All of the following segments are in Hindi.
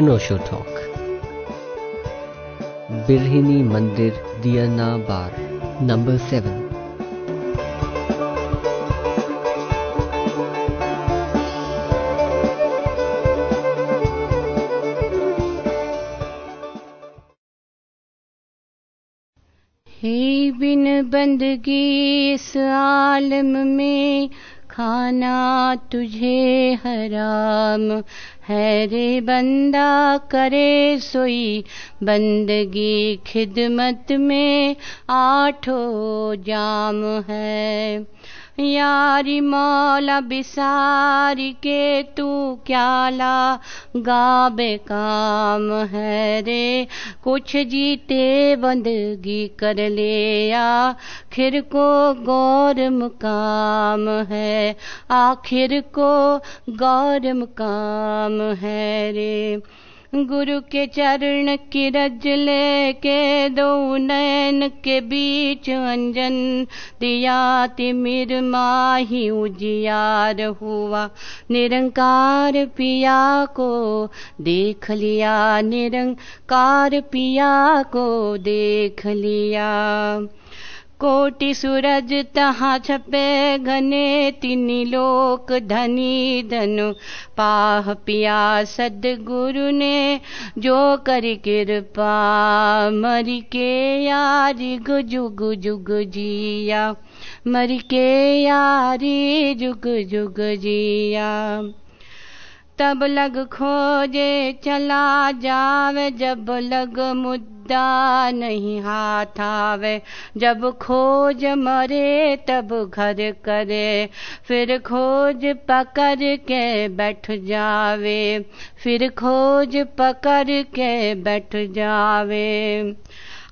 अनोशो टॉक बिरहिनी मंदिर दियना बार नंबर सेवन हे बिन बंदगी इस आलम में, खाना तुझे हराम। है रे बंदा करे सोई। बंदगी खिदमत में आठो जाम है। यारी मौला बिसारी के तू क्या ला गाबे काम है रे? कुछ जीते बंदगी कर ले आखिर को गौर मुकाम है, आखिर को गौर मुकाम है रे। गुरु के चरण की रज लेके दो नैन के बीच अंजन दिया तिमिर माही उजियार हुआ। निरंकार पिया को देख लिया, निरंकार पिया को देख लिया। कोटि सूरज तहाँ छपे घने तिनी लोक धनी धनु। पाह पिया सदगुरु ने जो कर कृपा मरी के यारी जुग जुग जिया। मरी के यारी जुग जुग जिया। तब लग खोजे चला जावे, जब लग मुद्दा नहीं हाथ आवे। जब खोज मरे, तब घर करे। फिर खोज पकड़ के बैठ जावे। फिर खोज पकड़ के बैठ जावे।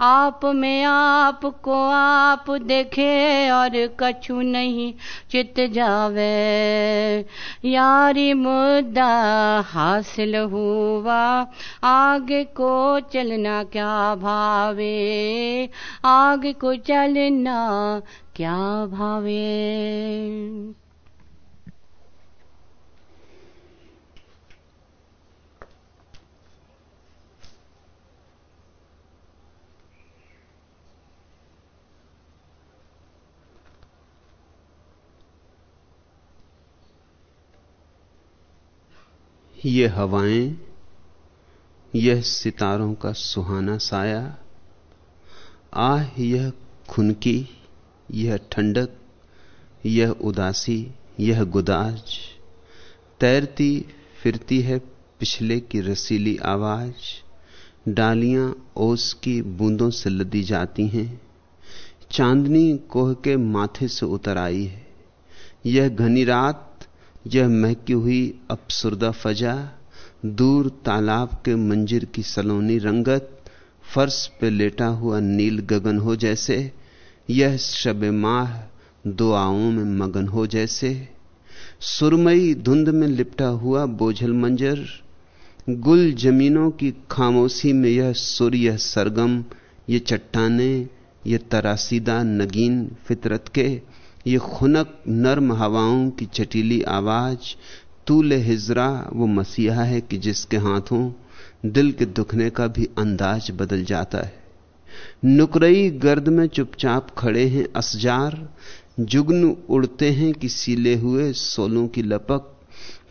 आप में आप को आप देखे और कछु नहीं चित जावे। यारी मुद्दा हासिल हुआ, आगे को चलना क्या भावे? आगे को चलना क्या भावे? ये हवाएँ, यह सितारों का सुहाना साया, आह यह खुनकी, यह ठंडक, यह उदासी, यह गुदाज, तैरती फिरती है पिछले की रसीली आवाज़, डालियाँ ओस की बूंदों से लदी जाती हैं, चांदनी कोह के माथे से उतर आई है, यह घनी रात यह महकी हुई अपसुरदा फजा, दूर तालाब के मंजिर की सलोनी रंगत, फर्श पे लेटा हुआ नील गगन हो जैसे, यह शब माह दुआओं में मगन हो जैसे। सुरमई धुंध में लिपटा हुआ बोझल मंजर, गुल जमीनों की खामोशी में यह सुर यह सरगम, ये चट्टाने, ये तरासीदा नगीन फितरत के ये खुनक नर्म हवाओं की चटीली आवाज़, तूले हिजरा, वो मसीहा है कि जिसके हाथों दिल के दुखने का भी अंदाज बदल जाता है। नुकरई गर्द में चुपचाप खड़े हैं असजार, जुगन उड़ते हैं कि सीले हुए सोलों की लपक,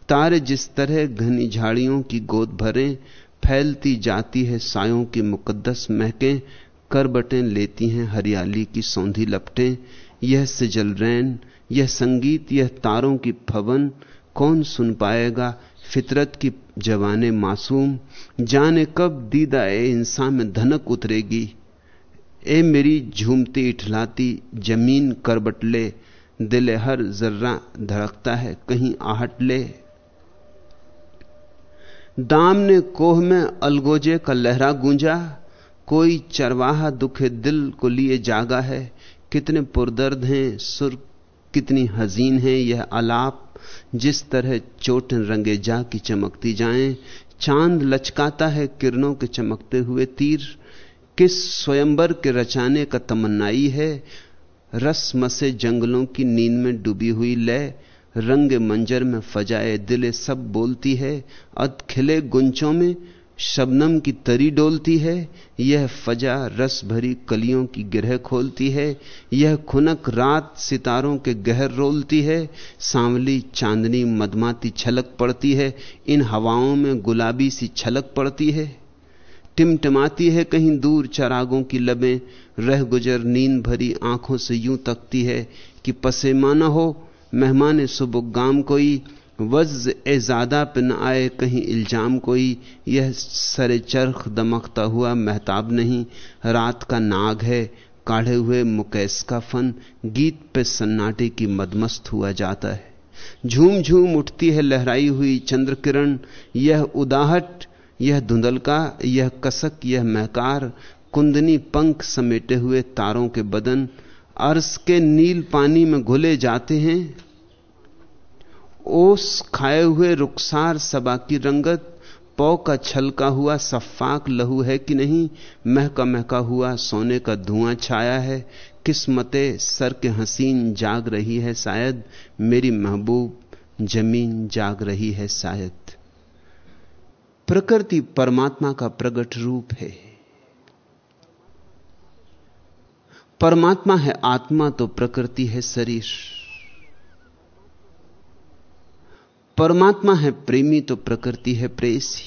तारे जिस तरह घनी झाड़ियों की गोद भरे, फैलती जाती है सायों की मुकद्दस महकें, करबटें लेती हैं हरियाली की सौंधी लपटें यह सिजल रैन, यह संगीत, यह तारों की फवन, कौन सुन पाएगा फितरत की जवाने मासूम? जाने कब दीदा ए इंसान में धनक उतरेगी? ए मेरी झूमती इठलाती ज़मीन करबट ले, दिले हर जर्रा धड़कता है कहीं आहट ले। दाम ने कोह में अलगोजे का लहरा गूंजा, कोई चरवाहा दुखे दिल को लिए जागा है। कितने पुरदर्द हैं, सुर कितनी हजीन है, यह अलाप जिस तरह चोट रंगे जा की चमकती जाएँ, चाँद लचकाता है किरणों के चमकते हुए तीर, किस स्वयंबर के रचाने का तमन्नाई है, रस मसे जंगलों की नींद में डूबी हुई लय, रंग मंजर में फजाए दिले सब बोलती है अद खिले गुंचों में शबनम की तरी डोलती है, यह फजा रस भरी कलियों की गिरह खोलती है, यह खुनक रात सितारों के गहर रोलती है, सांवली चांदनी मदमाती छलक पड़ती है, इन हवाओं में गुलाबी सी छलक पड़ती है। टिमटिमाती है कहीं दूर चरागों की लबें, रह गुजर नींद भरी आँखों से यूँ तकती है कि पसेमा न हो, मेहमान सुबुक गाम कोई वज ए ज़्यादा पे न आए कहीं इल्ज़ाम कोई, यह सरे चरख दमकता हुआ महताब नहीं। रात का नाग है, काढ़े हुए मुकेश का फन, गीत पे सन्नाटे की मदमस्त हुआ जाता है। झूम झूम उठती है लहराई हुई चंद्र किरण यह उदाहट, यह धुंधलका, यह कसक, यह महकार, कुंदनी पंख समेटे हुए तारों के बदन। अर्श के नील पानी में घुले जाते हैं ओस खाए हुए रुखसार सबा की रंगत, पौ का छलका हुआ, सफाक लहू है कि नहीं? महका महका हुआ, सोने का धुआँ छाया है। किस्मते सर के हसीन जाग रही है शायद, मेरी महबूब ज़मीन जाग रही है शायद। प्रकृति परमात्मा का प्रकट रूप है। परमात्मा है आत्मा तो प्रकृति है शरीर। परमात्मा है प्रेमी तो प्रकृति है प्रेसी।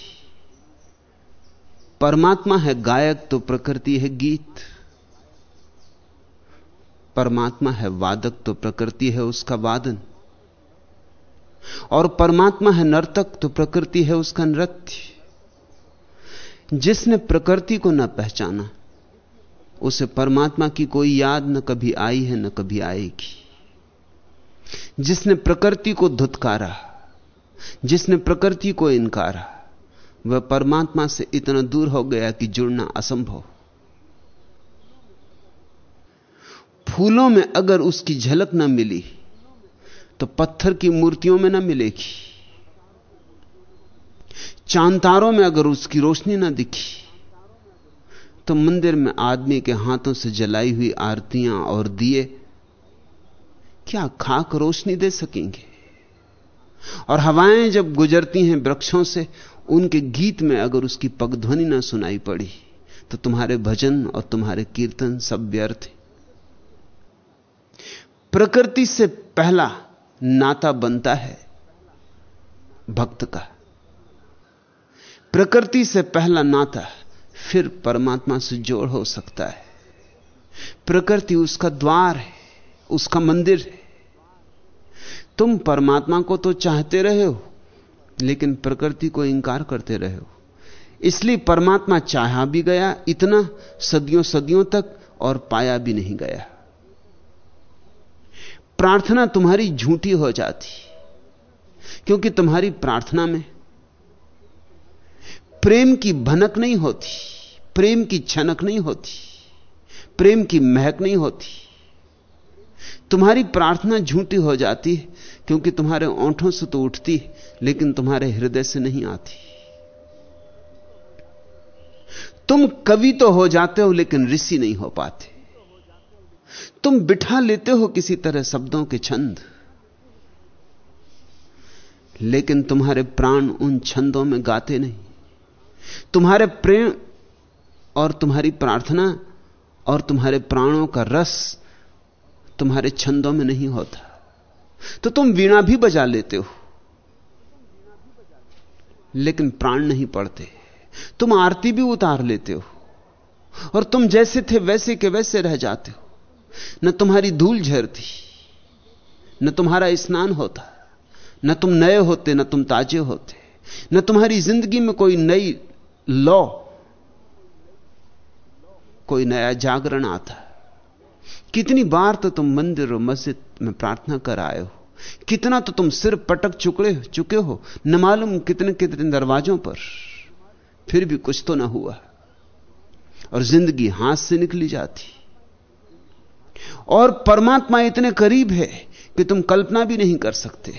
परमात्मा है गायक तो प्रकृति है गीत। परमात्मा है वादक तो प्रकृति है उसका वादन। और परमात्मा है नर्तक तो प्रकृति है उसका नृत्य। जिसने प्रकृति को न पहचाना, उसे परमात्मा की कोई याद न कभी आई है न कभी आएगी। जिसने प्रकृति को धुतकारा जिसने प्रकृति को इनकारा, वह परमात्मा से इतना दूर हो गया कि जुड़ना असंभव। फूलों में अगर उसकी झलक ना मिली तो पत्थर की मूर्तियों में ना मिलेगी। चांतारों में अगर उसकी रोशनी ना दिखी तो मंदिर में आदमी के हाथों से जलाई हुई आरतियाँ और दिए क्या खाक रोशनी दे सकेंगे? और हवाएँ जब गुजरती हैं वृक्षों से, उनके गीत में अगर उसकी पगध्वनि ना सुनाई पड़ी तो तुम्हारे भजन और तुम्हारे कीर्तन सब व्यर्थ है। प्रकृति से पहला नाता बनता है भक्त का। प्रकृति से पहला नाता फिर परमात्मा से जोड़ हो सकता है। प्रकृति उसका द्वार है, उसका मंदिर है तुम परमात्मा को तो चाहते रहे हो, लेकिन प्रकृति को इंकार करते रहे हो। इसलिए परमात्मा चाहा भी गया, इतना सदियों सदियों तक, और पाया भी नहीं गया। प्रार्थना तुम्हारी झूठी हो जाती, क्योंकि तुम्हारी प्रार्थना में प्रेम की भनक नहीं होती, प्रेम की छनक नहीं होती, प्रेम की महक नहीं होती। तुम्हारी प्रार्थना झूठी हो जाती है क्योंकि तुम्हारे ओंठों से तो उठती, लेकिन तुम्हारे हृदय से नहीं आती। तुम कवि तो हो जाते हो, लेकिन ऋषि नहीं हो पाते। तुम बिठा लेते हो किसी तरह शब्दों के छंद। लेकिन तुम्हारे प्राण उन छंदों में गाते नहीं। तुम्हारे प्रेम और तुम्हारी प्रार्थना और तुम्हारे प्राणों का रस तुम्हारे छंदों में नहीं होता। तो तुम वीणा भी बजा लेते हो। लेकिन प्राण नहीं पड़ते। तुम आरती भी उतार लेते हो। और तुम जैसे थे वैसे के वैसे रह जाते हो। न तुम्हारी धूल झरती, न तुम्हारा स्नान होता, न तुम नए होते, न तुम ताजे होते, न तुम्हारी ज़िंदगी में कोई नई लौ, कोई नया जागरण आता। कितनी बार तो तुम मंदिर और मस्जिद में प्रार्थना कर आए हो। कितना तो तुम सिर पटक चुके चुके हो, न मालूम कितने कितने दरवाजों पर। फिर भी कुछ तो ना हुआ। और ज़िंदगी हाथ से निकली जाती। और परमात्मा इतने करीब है कि तुम कल्पना भी नहीं कर सकते।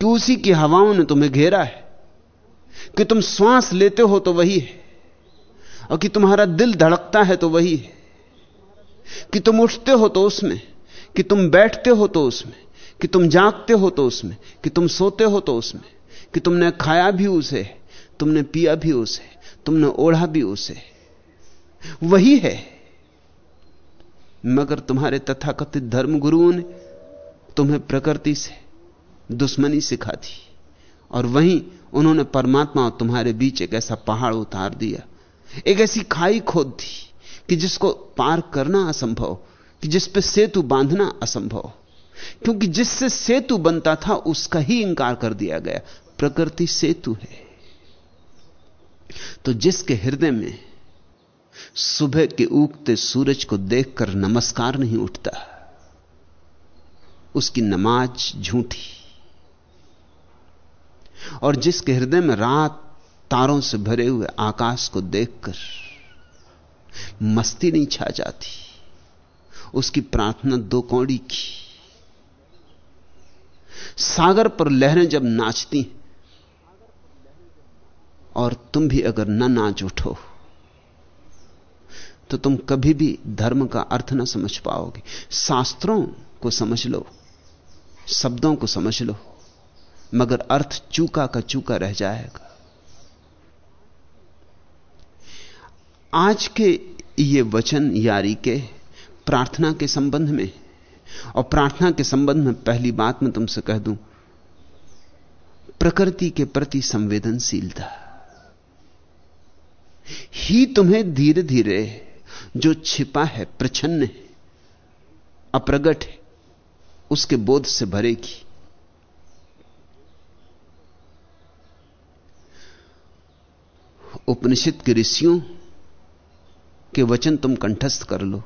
कि उसी की हवाओं ने तुम्हें घेरा है। कि तुम श्वास लेते हो तो वही है। और कि तुम्हारा दिल धड़कता है तो वही है। कि तुम उठते हो तो उसमें कि तुम बैठते हो तो उसमें, कि तुम जागते हो तो उसमें, कि तुम सोते हो तो उसमें, कि तुमने खाया भी उसे, तुमने पिया भी उसे, तुमने ओढ़ा भी उसे। वही है। मगर तुम्हारे तथाकथित धर्म गुरुओं ने तुम्हें प्रकृति से, दुश्मनी सिखा दी, और वहीं उन्होंने परमात्मा और तुम्हारे बीच एक ऐसा पहाड़ उतार दिया, एक ऐसी खाई खोद दी, कि जिसको पार करना असंभव कि जिस पे सेतु बांधना असंभव क्योंकि जिससे सेतु बनता था, उसका ही इंकार कर दिया गया। प्रकृति सेतु है। तो जिसके हृदय में सुबह के उगते सूरज को देखकर नमस्कार नहीं उठता, उसकी नमाज़ झूठी। और जिसके हृदय में रात तारों से भरे हुए आकाश को देखकर मस्ती नहीं छा जाती। उसकी प्रार्थना दो कौड़ी की। सागर पर लहरें जब नाचती और तुम भी अगर न नाच उठो तो तुम कभी भी धर्म का अर्थ ना समझ पाओगे। शास्त्रों को समझ लो, शब्दों को समझ लो, मगर अर्थ चूका का चूका रह जाएगा। आज के ये वचन यारी के प्रार्थना के संबंध में, और प्रार्थना के संबंध में पहली बात मैं तुमसे कह दूँ, प्रकृति के प्रति संवेदनशीलता। ही तुम्हें धीरे धीरे जो छिपा है, प्रछन्न है, अप्रगट है, उसके बोध से भरेगी। उपनिषद के ऋषियों के वचन तुम कंठस्थ कर लो।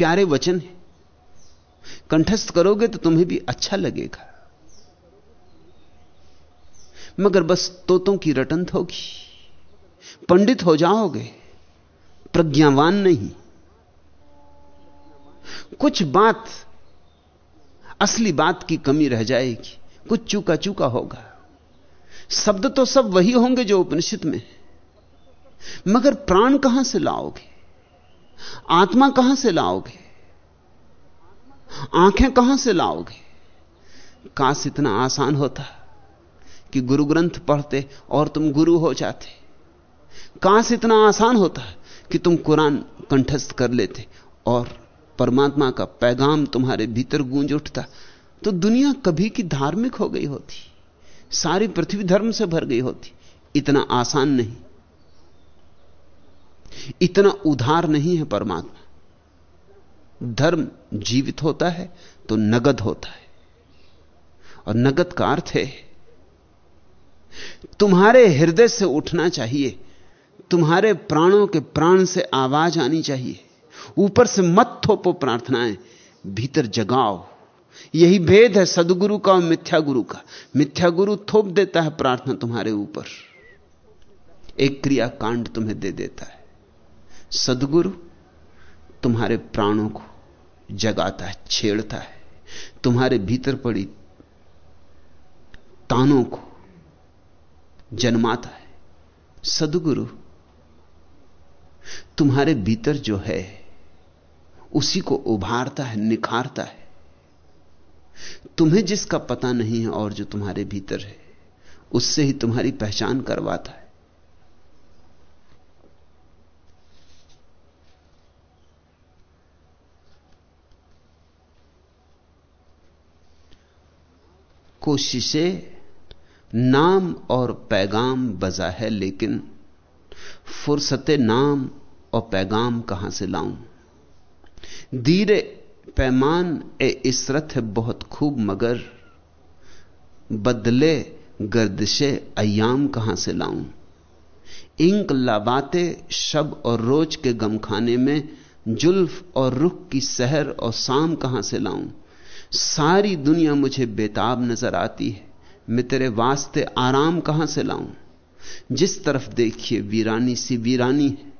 प्यारे वचन है। कंठस्थ करोगे तो तुम्हें भी अच्छा लगेगा। मगर बस तोतों की रटन होगी पंडित हो जाओगे, प्रज्ञावान नहीं। कुछ बात, असली बात की कमी रह जाएगी। कुछ चूका चूका होगा। शब्द तो सब वही होंगे जो उपनिषद में मगर प्राण कहाँ से लाओगे? आत्मा कहाँ से लाओगे? आँखें कहाँ से लाओगे? काश इतना आसान होता कि गुरु ग्रंथ पढ़ते और तुम गुरु हो जाते। काश इतना आसान होता कि तुम कुरान कंठस्थ कर लेते और परमात्मा का पैगाम तुम्हारे भीतर गूंज उठता तो दुनिया कभी की धार्मिक हो गई होती, सारी पृथ्वी धर्म से भर गई होती, इतना आसान नहीं। इतना उधार नहीं है परमात्मा। धर्म जीवित होता है तो नगद होता है। और नगद का अर्थ है, तुम्हारे हृदय से उठना चाहिए, तुम्हारे प्राणों के प्राण से आवाज़ आनी चाहिए, ऊपर से मत थोपो प्रार्थनाएँ, भीतर जगाओ। यही भेद है सदगुरु का और मिथ्या गुरु का। मिथ्या गुरु थोप देता है प्रार्थना तुम्हारे ऊपर। एक क्रिया कांड तुम्हें दे देता है। सदगुरु तुम्हारे प्राणों को जगाता है, छेड़ता है। तुम्हारे भीतर पड़ी तानों को जन्माता है। सदगुरु, तुम्हारे भीतर जो है, उसी को उभारता है, निखारता है। तुम्हें जिसका पता नहीं है और जो तुम्हारे भीतर है, उससे ही तुम्हारी पहचान करवाता है। कोशिशें नाम और पैगाम बजा है, लेकिन फुर्सते नाम और पैगाम कहाँ से लाऊं? धीरे पैमान ए इसरत है बहुत खूब, मगर बदले गर्दिशे अयाम कहाँ से लाऊं? इंक लाबाते शब और रोज के गमखाने में जुल्फ और रुख की सहर और शाम कहाँ से लाऊं? सारी दुनिया मुझे बेताब नज़र आती है। मैं तेरे वास्ते आराम कहाँ से लाऊं? जिस तरफ़ देखिए वीरानी सी वीरानी है।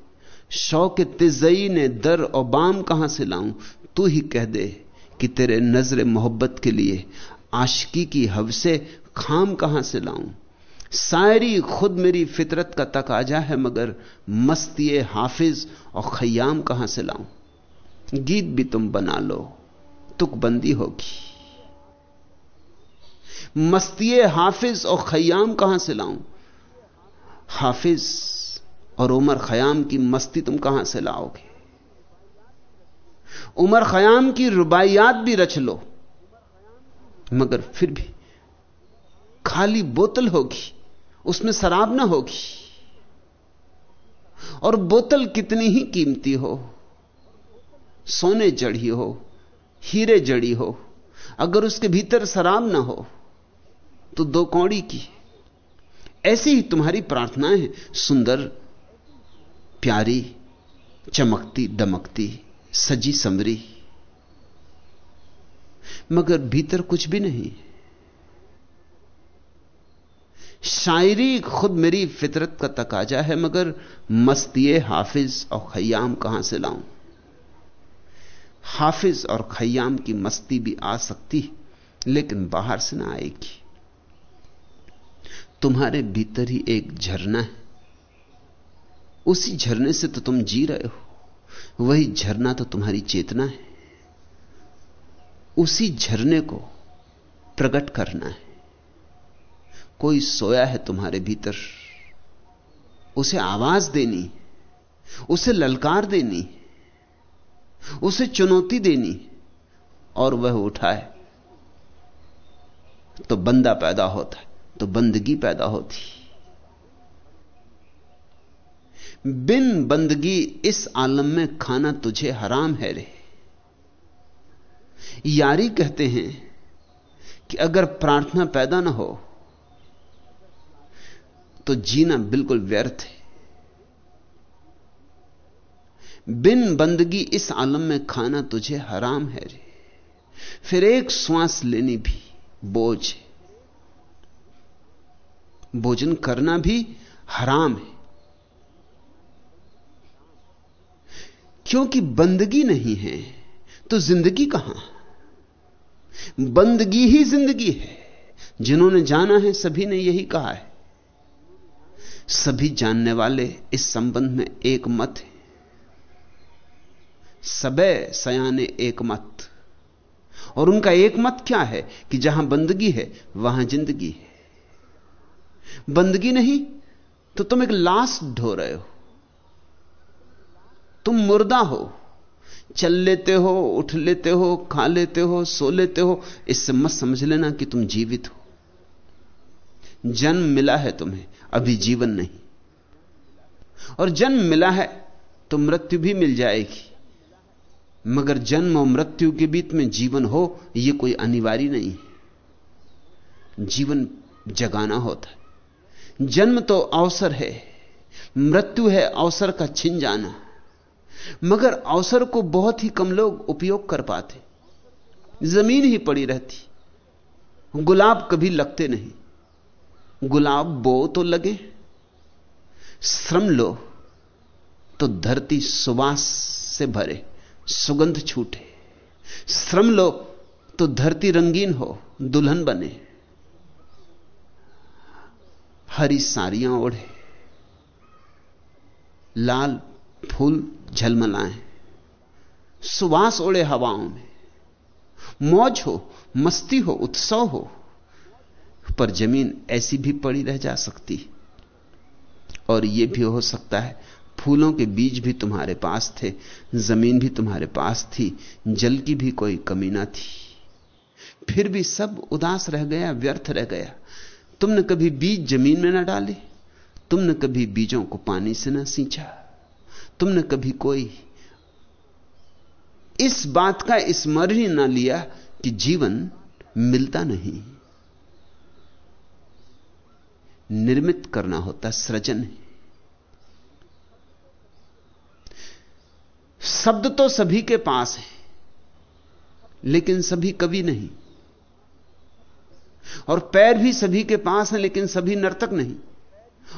शौक तिजई ने दर और बाम कहाँ से लाऊं? तू ही कह दे कि तेरे नज़र मोहब्बत के लिए आशिकी की हवसे खाम कहाँ से लाऊं? सारी खुद मेरी फितरत का तकाजा है, मगर मस्ती हाफिज और खयाम कहाँ से लाऊं? गीत भी तुम बना लो। तुकबंदी होगी। मस्ती हाफिज और खयाम कहाँ से लाऊं? हाफिज और उमर खयाम की मस्ती तुम कहाँ से लाओगे? उमर खयाम की रुबाइयात भी रच लो, मगर फिर भी खाली बोतल होगी, उसमें शराब ना होगी। और बोतल कितनी ही कीमती हो, सोने जड़ी हो हीरे जड़ी हो, अगर उसके भीतर शराब ना हो तो दो कौड़ी की। ऐसी ही तुम्हारी प्रार्थनाएँ हैं, सुंदर, प्यारी, चमकती, दमकती, सजी समरी। मगर भीतर कुछ भी नहीं। शायरी खुद मेरी फितरत का तकाजा है, मगर मस्तिए हाफिज और खयाम कहाँ से लाऊं? हाफिज और खयाम की मस्ती भी आ सकती है, लेकिन बाहर से ना आएगी। तुम्हारे भीतर ही एक झरना है। उसी झरने से तो तुम जी रहे हो। वही झरना तो तुम्हारी चेतना है। उसी झरने को प्रकट करना है। कोई सोया है तुम्हारे भीतर, उसे आवाज़ देनी, उसे ललकार देनी। उसे चुनौती देनी और वह उठाए। तो बंदा पैदा होता है तो बंदगी पैदा होती। बिन बंदगी इस आलम में खाना तुझे हराम है रे। यारी कहते हैं कि अगर प्रार्थना पैदा ना हो तो जीना बिल्कुल व्यर्थ है। बिन बंदगी इस आलम में खाना तुझे हराम है रे। फिर एक श्वास लेनी भी बोझ है। भोजन करना भी हराम है। क्योंकि बंदगी नहीं है तो ज़िंदगी कहाँ? बंदगी ही ज़िंदगी है। जिन्होंने जाना है, सभी ने यही कहा है। सभी जानने वाले इस संबंध में एक मत है। सबे सयाने एक मत और उनका एक मत क्या है कि जहाँ बंदगी है, वहाँ ज़िंदगी है। बंदगी नहीं तो तुम एक लाश ढो रहे हो। तुम मुर्दा हो। चल लेते हो, उठ लेते हो, खा लेते हो, सो लेते हो, इससे मत समझ लेना कि तुम जीवित हो। जन्म मिला है तुम्हें, अभी जीवन नहीं। और जन्म मिला है तो मृत्यु भी मिल जाएगी। मगर जन्म और मृत्यु के बीच में जीवन हो यह कोई अनिवार्य नहीं है। जीवन जगाना होता है। जन्म तो अवसर है, मृत्यु है अवसर का छिन जाना। मगर अवसर को बहुत ही कम लोग उपयोग कर पाते। ज़मीन ही पड़ी रहती। गुलाब कभी लगते नहीं। गुलाब बो तो लगे। श्रम लो तो धरती सुवास से भरे। सुगंध छूटे। श्रम लो तो धरती रंगीन हो, दुल्हन बने। हरी साड़ियाँ ओढ़े। लाल फूल झलमलाएँ। सुवास ओढ़े हवाओं में। मौज हो, मस्ती हो, उत्सव हो, पर ज़मीन ऐसी भी पड़ी रह जा सकती। और यह भी हो सकता है फूलों के बीज भी तुम्हारे पास थे, ज़मीन भी तुम्हारे पास थी, जल की भी कोई कमी ना थी। फिर भी सब उदास रह गया, व्यर्थ रह गया। तुमने कभी बीज ज़मीन में ना डाले, तुमने कभी बीजों को पानी से ना सींचा, तुमने कभी कोई इस बात का स्मरण ही ना लिया कि जीवन मिलता नहीं। निर्मित करना होता सृजन है। शब्द तो सभी के पास है, लेकिन सभी कवि नहीं। और पैर भी सभी के पास हैं, लेकिन सभी नर्तक नहीं।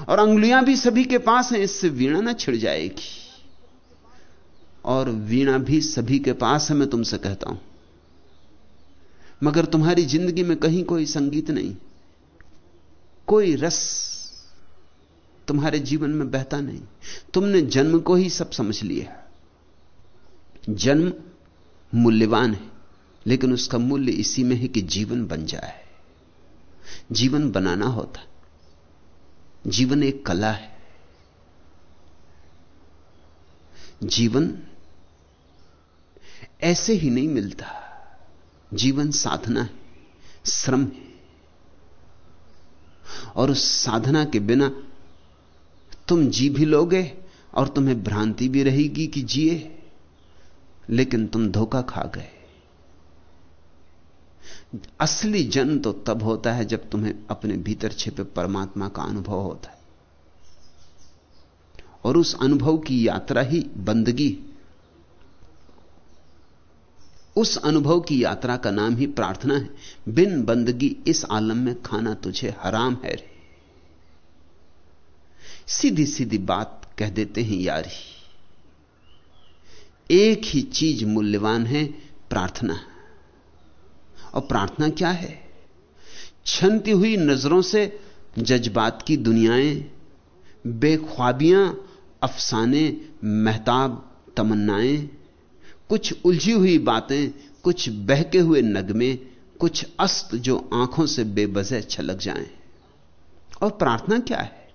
और अंगुलियाँ भी सभी के पास हैं, इससे वीणा ना छिड़ जाएगी। और वीणा भी सभी के पास है, मैं तुमसे कहता हूँ। मगर तुम्हारी ज़िंदगी में कहीं कोई संगीत नहीं। कोई रस तुम्हारे जीवन में बहता नहीं। तुमने जन्म को ही सब समझ लिया। जन्म मूल्यवान है, लेकिन उसका मूल्य इसी में है कि जीवन बन जाए। जीवन बनाना होता जीवन एक कला है। जीवन ऐसे ही नहीं मिलता। जीवन साधना है, श्रम है। और उस साधना के बिना तुम जी भी लोगे और तुम्हें भ्रांति भी रहेगी कि जिए। लेकिन तुम धोखा खा गए। असली जन तो तब होता है जब तुम्हें अपने भीतर छिपे परमात्मा का अनुभव होता है। और उस अनुभव की यात्रा ही बंदगी उस अनुभव की यात्रा का नाम ही प्रार्थना है। बिन बंदगी इस आलम में खाना तुझे हराम है रे। सीधी सीधी बात कह देते हैं यारी एक ही चीज़ मूल्यवान है, प्रार्थना। और प्रार्थना क्या है? छनती हुई नज़रों से जज्बात की दुनियाएँ, बेख्वाबियाँ, अफसाने, महताब, तमन्नाएँ, कुछ उलझी हुई बातें, कुछ बहके हुए नगमे, कुछ अस्त जो आँखों से बेबजह छलक जाएँ। और प्रार्थना क्या है?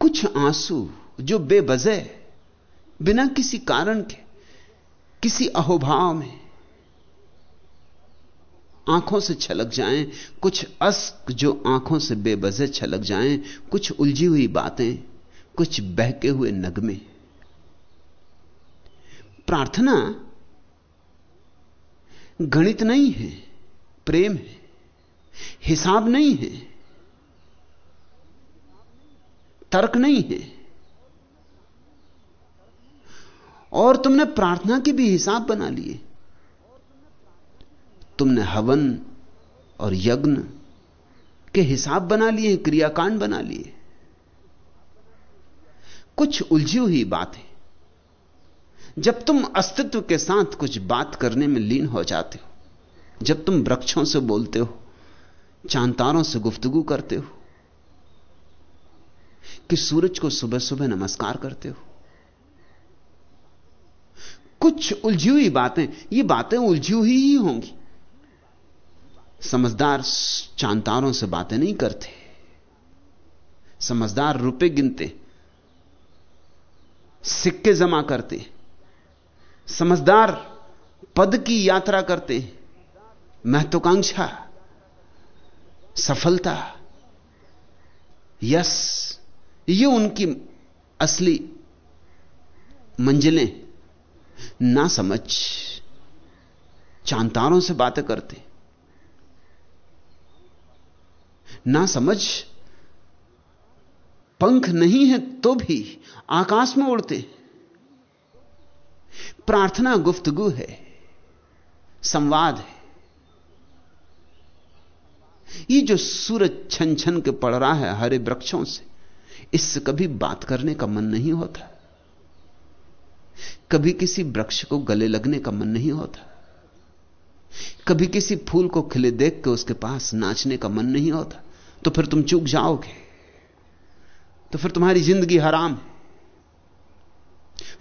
कुछ आँसू जो बेबजह, बिना किसी कारण के किसी अहोभाव में आँखों से छलक जाएँ, कुछ अस्क जो आँखों से बेबजे छलक जाएँ, कुछ उलझी हुई बातें, कुछ बहके हुए नगमे। प्रार्थना गणित नहीं है, प्रेम है, हिसाब नहीं है, तर्क नहीं है। और तुमने प्रार्थना के भी हिसाब बना लिए। तुमने हवन और यज्ञ के हिसाब बना लिए, क्रियाकांड बना लिए। कुछ उलझी हुई बात। है जब तुम अस्तित्व के साथ कुछ बात करने में लीन हो जाते हो, जब तुम वृक्षों से बोलते हो, चांतारों से गुफ्तगु करते हो, कि सूरज को सुबह सुबह नमस्कार करते हो कुछ उलझी हुई बातें, ये बातें उलझी हुई ही होंगी। समझदार चांतारों से बातें नहीं करते। समझदार रुपए गिनते, सिक्के जमा करते, समझदार पद की यात्रा करते, महत्वाकांक्षा, सफलता, यस, ये उनकी असली मंजिलें। ना समझ। चांतारों से बातें करते। ना समझ। पंख नहीं है तो भी आकाश में उड़ते। प्रार्थना गुफ्तगु है। संवाद है। ये जो सूरज छन छन के पड़ रहा है हरे वृक्षों से, इससे कभी बात करने का मन नहीं होता। कभी किसी वृक्ष को गले लगने का मन नहीं होता। कभी किसी फूल को खिले देख के उसके पास नाचने का मन नहीं होता। तो फिर तुम चूक जाओगे। तो फिर तुम्हारी ज़िंदगी हराम है।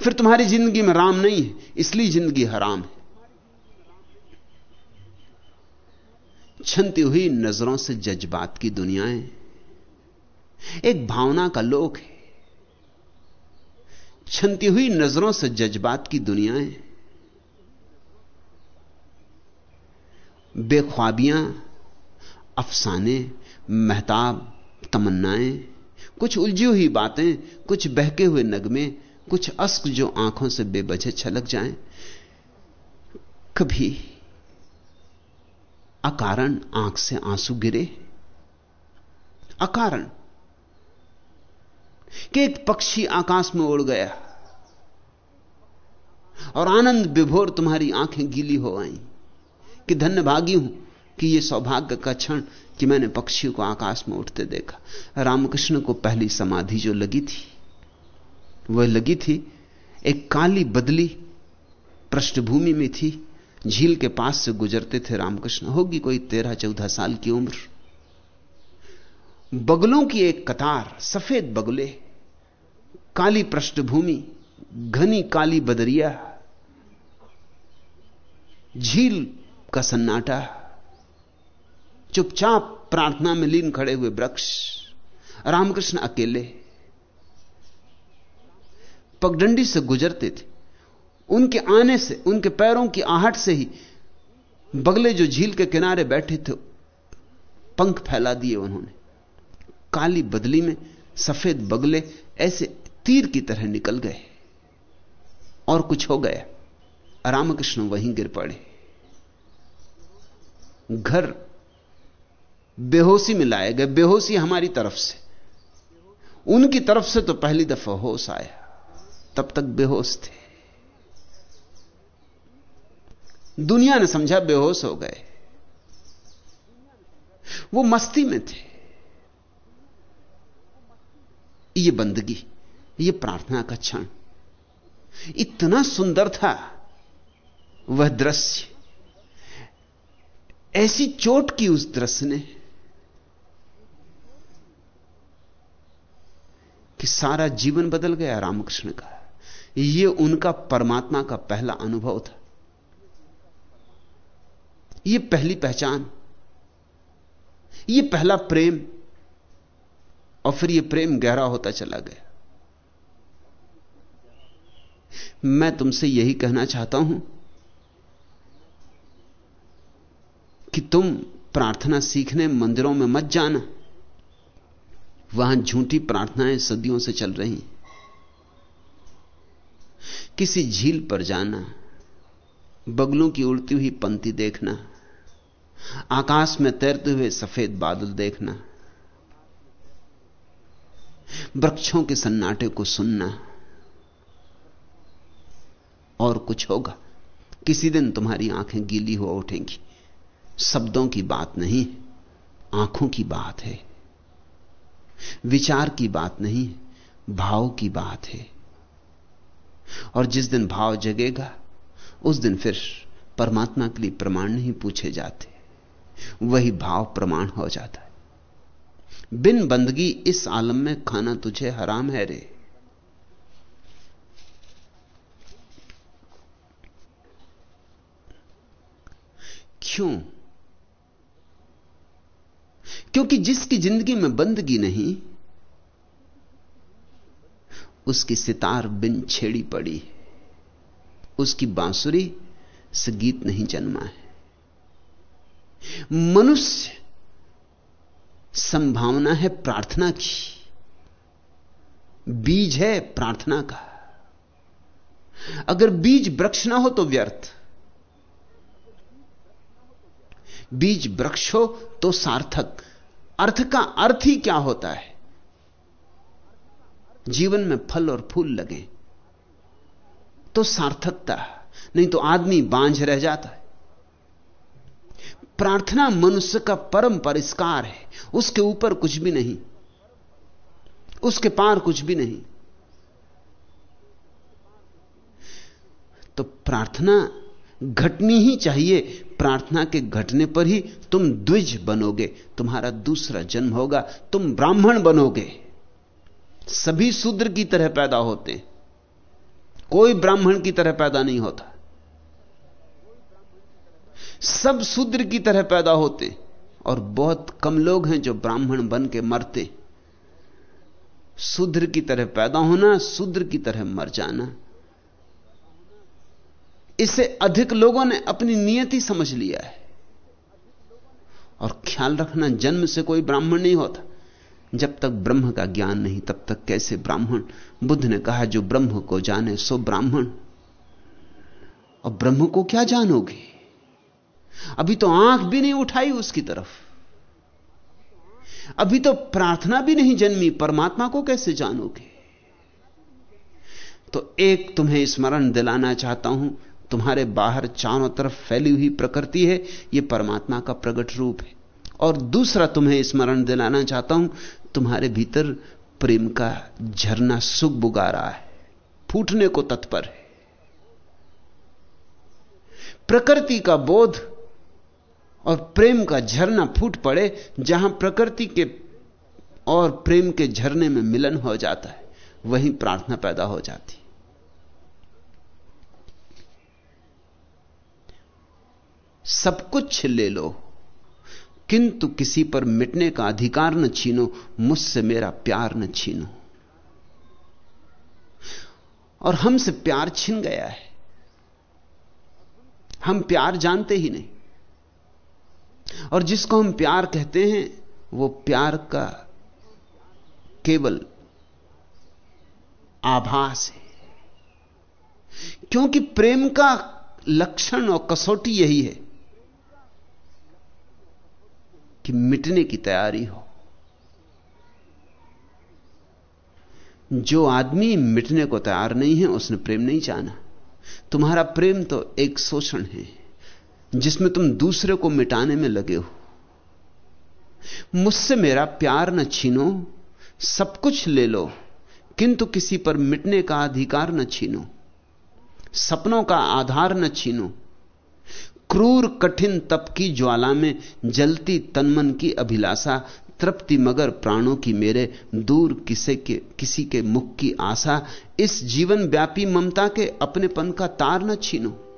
फिर तुम्हारी ज़िंदगी में राम नहीं है, इसलिए ज़िंदगी हराम है। छनती हुई नज़रों से जज्बात की दुनियाएँ। एक भावना का लोक है। छनती हुई नज़रों से जज्बात की दुनियाएँ, बेख्वाबियाँ, अफसाने, महताब, तमन्नाएँ, कुछ उलझी हुई बातें, कुछ बहके हुए नगमे, कुछ अस्क जो आँखों से बेबजे छलक जाएँ। कभी अकारण आँख से आँसू गिरे। अकारण कि एक पक्षी आकाश में उड़ गया। और आनंद विभोर तुम्हारी आँखें गीली हो आई। कि धन्य भागी हूँ कि यह सौभाग्य का क्षण कि मैंने पक्षी को आकाश में उठते देखा। रामकृष्ण को पहली समाधि जो लगी थी, वह लगी थी एक काली बदली पृष्ठभूमि में थी। झील के पास से गुजरते थे रामकृष्ण। होगी कोई तेरह चौदह साल की उम्र। बगलों की एक कतार, सफ़ेद बगले, काली पृष्ठभूमि, घनी काली बदरिया, झील का सन्नाटा, चुपचाप प्रार्थना में लीन खड़े हुए वृक्ष, रामकृष्ण अकेले, पगडंडी से गुजरते थे। उनके आने से, उनके पैरों की आहट से ही बगले जो झील के किनारे बैठे थे, पंख फैला दिए उन्होंने। काली बदली में सफ़ेद बगले ऐसे तीर की तरह निकल गए और कुछ हो गया। रामकृष्ण वहीं गिर पड़े। घर बेहोशी में लाए गए, बेहोशी हमारी तरफ़ से। उनकी तरफ़ से तो पहली दफ़ा होश आया, तब तक बेहोश थे। दुनिया ने समझा बेहोश हो गए। वो मस्ती में थे। ये बंदगी, ये प्रार्थना का क्षण। इतना सुंदर था वह दृश्य। ऐसी चोट की उस दृश्य ने कि सारा जीवन बदल गया रामकृष्ण का। यह उनका परमात्मा का पहला अनुभव था। यह पहली पहचान यह पहला प्रेम और फिर यह प्रेम गहरा होता चला गया। मैं तुमसे यही कहना चाहता हूँ कि तुम प्रार्थना सीखने मंदिरों में मत जाना। वहाँ झूठी प्रार्थनाएँ सदियों से चल रही किसी झील पर जाना, बगलों की उड़ती हुई पंक्ति देखना, आकाश में तैरते हुए सफ़ेद बादल देखना वृक्षों के सन्नाटे को सुनना और कुछ होगा। किसी दिन तुम्हारी आँखें गीली हो उठेंगी। शब्दों की बात नहीं, आँखों की बात है। विचार की बात नहीं, भाव की बात है। और जिस दिन भाव जगेगा, उस दिन फिर परमात्मा के लिए प्रमाण नहीं पूछे जाते। वही भाव प्रमाण हो जाता है। बिन बंदगी इस आलम में खाना तुझे हराम है रे। क्यों? क्योंकि जिसकी ज़िंदगी में बंदगी नहीं, उसकी सितार बिन छेड़ी पड़ी, उसकी बांसुरी से गीत नहीं जन्मा है। मनुष्य संभावना है प्रार्थना की। बीज है प्रार्थना का। अगर बीज वृक्ष ना हो तो व्यर्थ। बीज वृक्ष हो तो सार्थक। अर्थ का अर्थ ही क्या होता है? जीवन में फल और फूल लगे तो सार्थकता, नहीं तो आदमी बांझ रह जाता है। प्रार्थना मनुष्य का परम परिष्कार है। उसके ऊपर कुछ भी नहीं। उसके पार कुछ भी नहीं। तो प्रार्थना घटनी ही चाहिए। प्रार्थना के घटने पर ही तुम द्विज बनोगे। तुम्हारा दूसरा जन्म होगा। तुम ब्राह्मण बनोगे। सभी शूद्र की तरह पैदा होते कोई ब्राह्मण की तरह पैदा नहीं होता। सब शूद्र की तरह पैदा होते और बहुत कम लोग हैं जो ब्राह्मण बन के मरते। शूद्र की तरह पैदा होना, शूद्र की तरह मर जाना। इसे अधिक लोगों ने अपनी नियति समझ लिया है। और ख्याल रखना, जन्म से कोई ब्राह्मण नहीं होता। जब तक ब्रह्म का ज्ञान नहीं, तब तक कैसे ब्राह्मण? बुद्ध ने कहा, जो ब्रह्म को जाने, सो ब्राह्मण। और ब्रह्म को क्या जानोगे? अभी तो आँख भी नहीं उठाई उसकी तरफ़। अभी तो प्रार्थना भी नहीं जन्मी, परमात्मा को कैसे जानोगे? तो एक तुम्हें स्मरण दिलाना चाहता हूँ, तुम्हारे बाहर चारों तरफ़ फैली हुई प्रकृति है यह परमात्मा का प्रकट रूप है। और दूसरा तुम्हें स्मरण दिलाना चाहता हूँ, तुम्हारे भीतर प्रेम का झरना सुख बुगा रहा है, फूटने को तत्पर है। प्रकृति का बोध और प्रेम का झरना फूट पड़े जहाँ प्रकृति के और प्रेम के झरने में मिलन हो जाता है, वहीं प्रार्थना पैदा हो जाती। सब कुछ ले लो, किंतु किसी पर मिटने का अधिकार न छीनो, मुझसे मेरा प्यार न छीनो। और हमसे प्यार छिन गया है। हम प्यार जानते ही नहीं। और जिसको हम प्यार कहते हैं, वो प्यार का केवल आभास है। क्योंकि प्रेम का लक्षण और कसौटी यही है कि मिटने की तैयारी हो। जो आदमी मिटने को तैयार नहीं है, उसने प्रेम नहीं जाना। तुम्हारा प्रेम तो एक शोषण है। जिसमें तुम दूसरे को मिटाने में लगे हो। मुझसे मेरा प्यार न छीनो, सब कुछ ले लो, किंतु किसी पर मिटने का अधिकार न छीनो, सपनों का आधार न छीनो। क्रूर, कठिन, तप की ज्वाला में जलती तनमन की अभिलाषा, तृप्ति मगर प्राणों की मेरे दूर किसे के, किसी के मुख की आशा, इस जीवन व्यापी ममता के अपनेपन का तार न छीनो।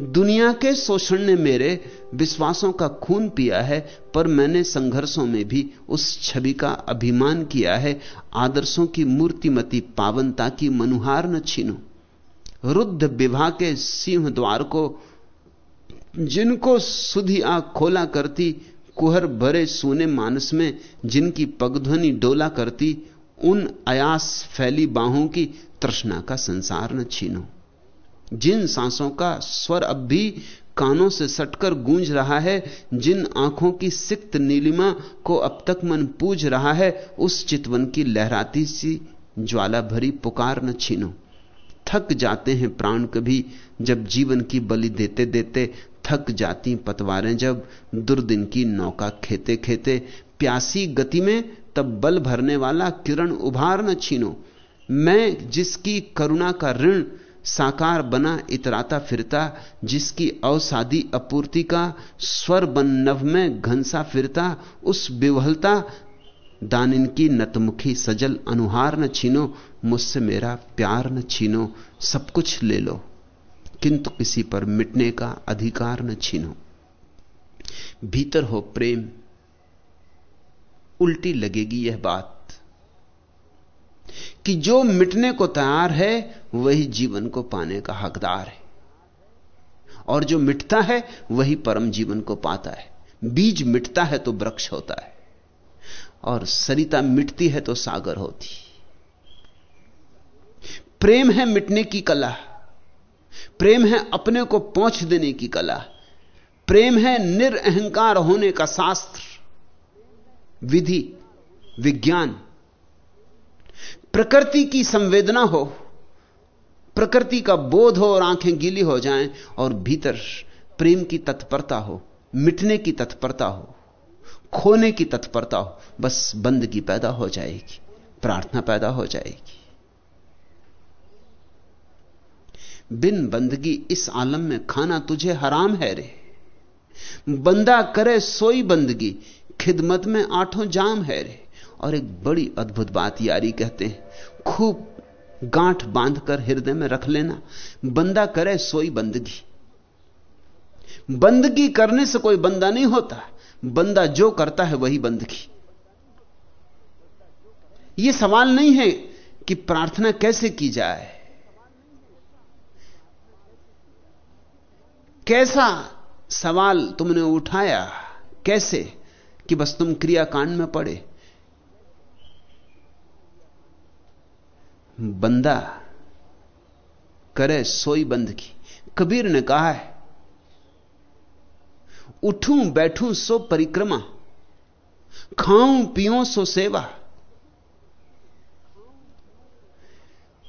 दुनिया के शोषण ने मेरे विश्वासों का खून पिया है, पर मैंने संघर्षों में भी उस छवि का अभिमान किया है। आदर्शों की मूर्तिमती पावनता की मनुहार न छीनो। रुद्ध विवाह के सिंह द्वार को, जिनको सुधी आँख खोला करती, कुहर भरे सोने मानस में जिनकी पगध्वनि डोला करती, उन अयास फैली बाहों की तृष्णा का संसार न छीनो। जिन सांसों का स्वर अब भी कानों से सटकर गूंज रहा है, जिन आँखों की सिक्त नीलिमा को अब तक मन पूज रहा है, उस चितवन की लहराती सी ज्वाला भरी पुकार न छीनो। थक जाते हैं प्राण कभी, जब जीवन की बलि देते देते थक जाती पतवारें, जब दुर्दिन की नौका खेते खेते प्यासी गति में तब बल भरने वाला किरण उभार न छीनो। मैं जिसकी करुणा का ऋण साकार बना, इतराता फिरता, जिसकी अवसादी अपूर्ति का स्वर बन नव में घनसा फिरता, उस विवहलता, दानिन की नतमुखी सजल, अनुहार न छीनो, मुझसे मेरा प्यार न छीनो, सब कुछ ले लो, किंतु किसी पर मिटने का अधिकार न छीनो। भीतर हो प्रेम, उल्टी लगेगी यह बात कि जो मिटने को तैयार है, वही जीवन को पाने का हकदार है। और जो मिटता है, वही परम जीवन को पाता है। बीज मिटता है तो वृक्ष होता है। और सरिता मिटती है तो सागर होती। प्रेम है मिटने की कला। प्रेम है अपने को पहुँच देने की कला। प्रेम है निरअहकार होने का शास्त्र। विधि, विज्ञान प्रकृति की संवेदना हो, प्रकृति का बोध हो और आँखें गीली हो जाएँ और भीतर प्रेम की तत्परता हो, मिटने की तत्परता हो, खोने की तत्परता हो, बस बंदगी पैदा हो जाएगी, प्रार्थना पैदा हो जाएगी। बिन बंदगी इस आलम में खाना तुझे हराम है रे। बंदा करे सोई बंदगी, खिदमत में आठों जाम है रे। और एक बड़ी अद्भुत बात यारी कहते हैं, खूब गांठ बांधकर हृदय में रख लेना। बंदा करे सोई बंदगी। बंदगी करने से कोई बंदा नहीं होता, बंदा जो करता है वही बंदगी। यह सवाल नहीं है कि प्रार्थना कैसे की जाए। कैसा सवाल तुमने उठाया, कैसे कि बस तुम क्रियाकांड में पड़े? बंदा करे सोई बंद की। कबीर ने कहा है, उठूं, बैठूं सो परिक्रमा, खाऊं, पीऊं सो सेवा।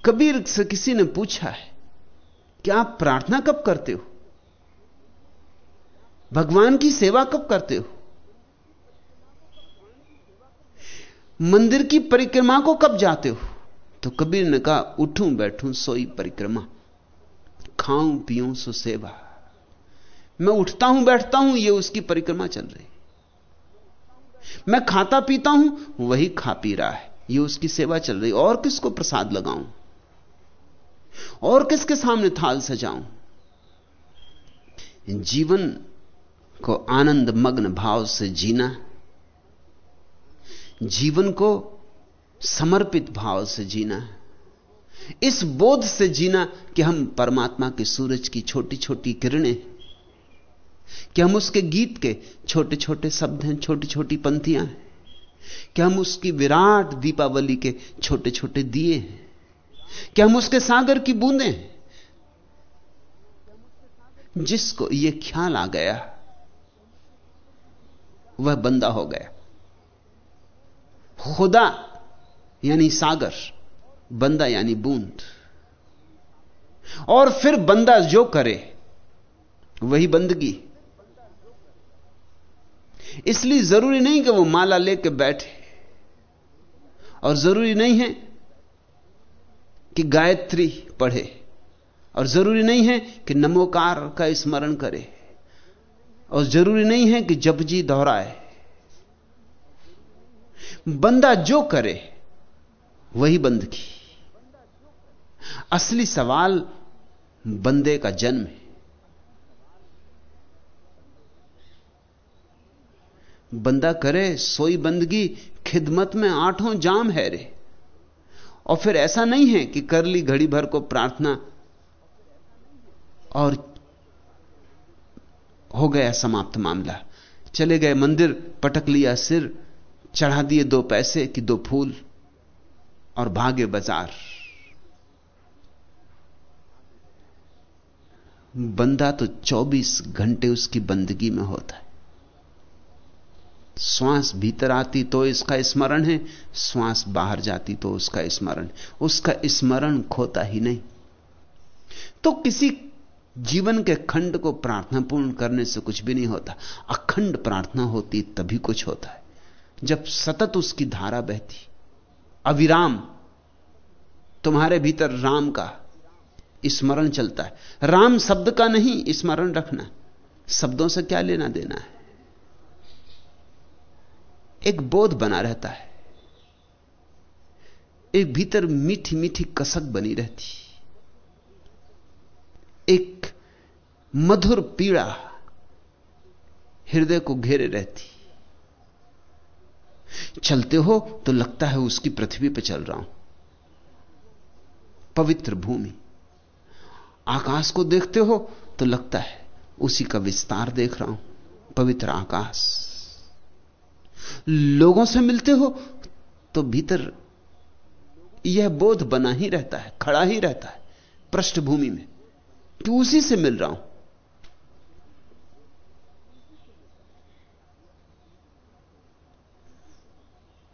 कबीर से किसी ने पूछा है कि आप प्रार्थना कब करते हो? भगवान की सेवा कब करते हो? मंदिर की परिक्रमा को कब जाते हो? तो कबीर ने कहा, उठूं, बैठूं, सोई परिक्रमा। खाऊं, पीऊं सो सेवा मैं उठता हूँ, बैठता हूँ, ये उसकी परिक्रमा चल रही। मैं खाता, पीता हूँ, वही खा पी रहा है। ये उसकी सेवा चल रही। और किसको प्रसाद लगाऊँ? और किसके सामने थाल सजाऊं? जीवन को आनंद, मग्न भाव से जीना, जीवन को समर्पित भाव से जीना है। इस बोध से जीना कि हम परमात्मा के सूरज की छोटी छोटी किरणें कि हम उसके गीत के छोटे छोटे शब्द हैं छोटी छोटी पंथियाँ हैं, कि हम उसकी विराट दीपावली के छोटे छोटे दिए हैं, कि हम उसके सागर की बूंदें हैं। जिसको यह ख्याल आ गया, वह बंदा हो गया। खुदा यानी सागर, बंदा यानी बूंद। और फिर बंदा जो करे, वही बंदगी। इसलिए ज़रूरी नहीं कि वो माला लेके बैठे। और ज़रूरी नहीं है कि गायत्री पढ़े। और ज़रूरी नहीं है कि नमोकार का स्मरण करे। और ज़रूरी नहीं है कि जपजी दोहराए। बंदा जो करे वही बंदगी असली सवाल बंदे का जन्म है। बंदा करे, सोई बंदगी, खिदमत में आठों जाम है रे। और फिर ऐसा नहीं है कि कर ली घड़ी भर को प्रार्थना और हो गया समाप्त मामला। चले गए मंदिर, पटक लिया सिर, चढ़ा दिए दो पैसे कि दो फूल। और भागे बाज़ार। बंदा तो 24 घंटे उसकी बंदगी में होता है। श्वास भीतर आती तो इसका स्मरण है, श्वास बाहर जाती तो उसका स्मरण उसका स्मरण खोता ही नहीं। तो किसी जीवन के खंड को प्रार्थना पूर्ण करने से कुछ भी नहीं होता। अखंड प्रार्थना होती तभी कुछ होता है। जब सतत उसकी धारा बहती अविराम। तुम्हारे भीतर राम का स्मरण चलता है। राम शब्द का नहीं, स्मरण रखना। शब्दों से क्या लेना देना है? एक बोध बना रहता है। एक भीतर मीठी मीठी कसक बनी रहती। एक मधुर पीड़ा हृदय को घेरे रहती। चलते हो तो लगता है उसकी पृथ्वी पर चल रहा हूँ। पवित्र भूमि। आकाश को देखते हो तो लगता है उसी का विस्तार देख रहा हूँ। पवित्र आकाश। लोगों से मिलते हो तो भीतर यह बोध बना ही रहता है, खड़ा ही रहता है, पृष्ठभूमि में। कि उसी से मिल रहा हूँ।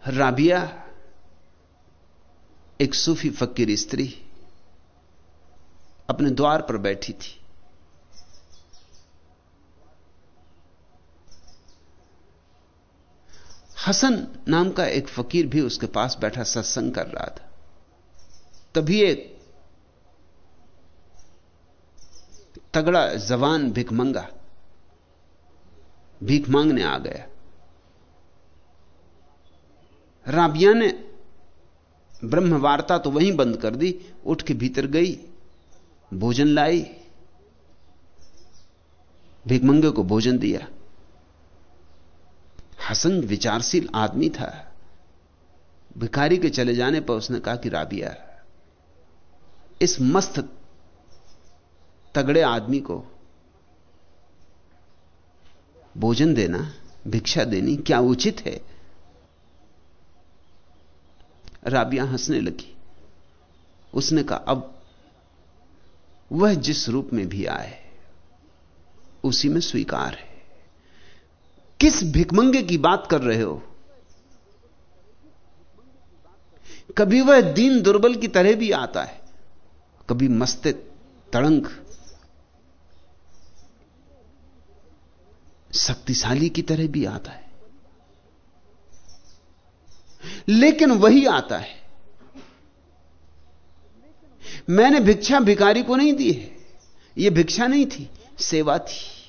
राबिया, एक सूफी फकीर स्त्री, अपने द्वार पर बैठी थी। हसन नाम का एक फकीर भी उसके पास बैठा सत्संग कर रहा था। तभी एक तगड़ा जवान भिकमंगा भीख मांगने आ गया। राबिया ने ब्रह्म वार्ता तो वहीं बंद कर दी, उठ के भीतर गई, भोजन लाई। भिकमंगे को भोजन दिया। हसन विचारशील आदमी था। भिखारी के चले जाने पर उसने कहा कि राबिया, इस मस्त तगड़े आदमी को भोजन देना, भिक्षा देनी क्या उचित है? राबिया हंसने लगी। उसने कहा, अब वह जिस रूप में भी आए, उसी में स्वीकार है। किस भिकमंगे की बात कर रहे हो? कभी वह दीन दुर्बल की तरह भी आता है, कभी मस्ते तड़ंग, शक्तिशाली की तरह भी आता है। लेकिन वही आता है। मैंने भिक्षा भिखारी को नहीं दी है। यह भिक्षा नहीं थी, सेवा थी।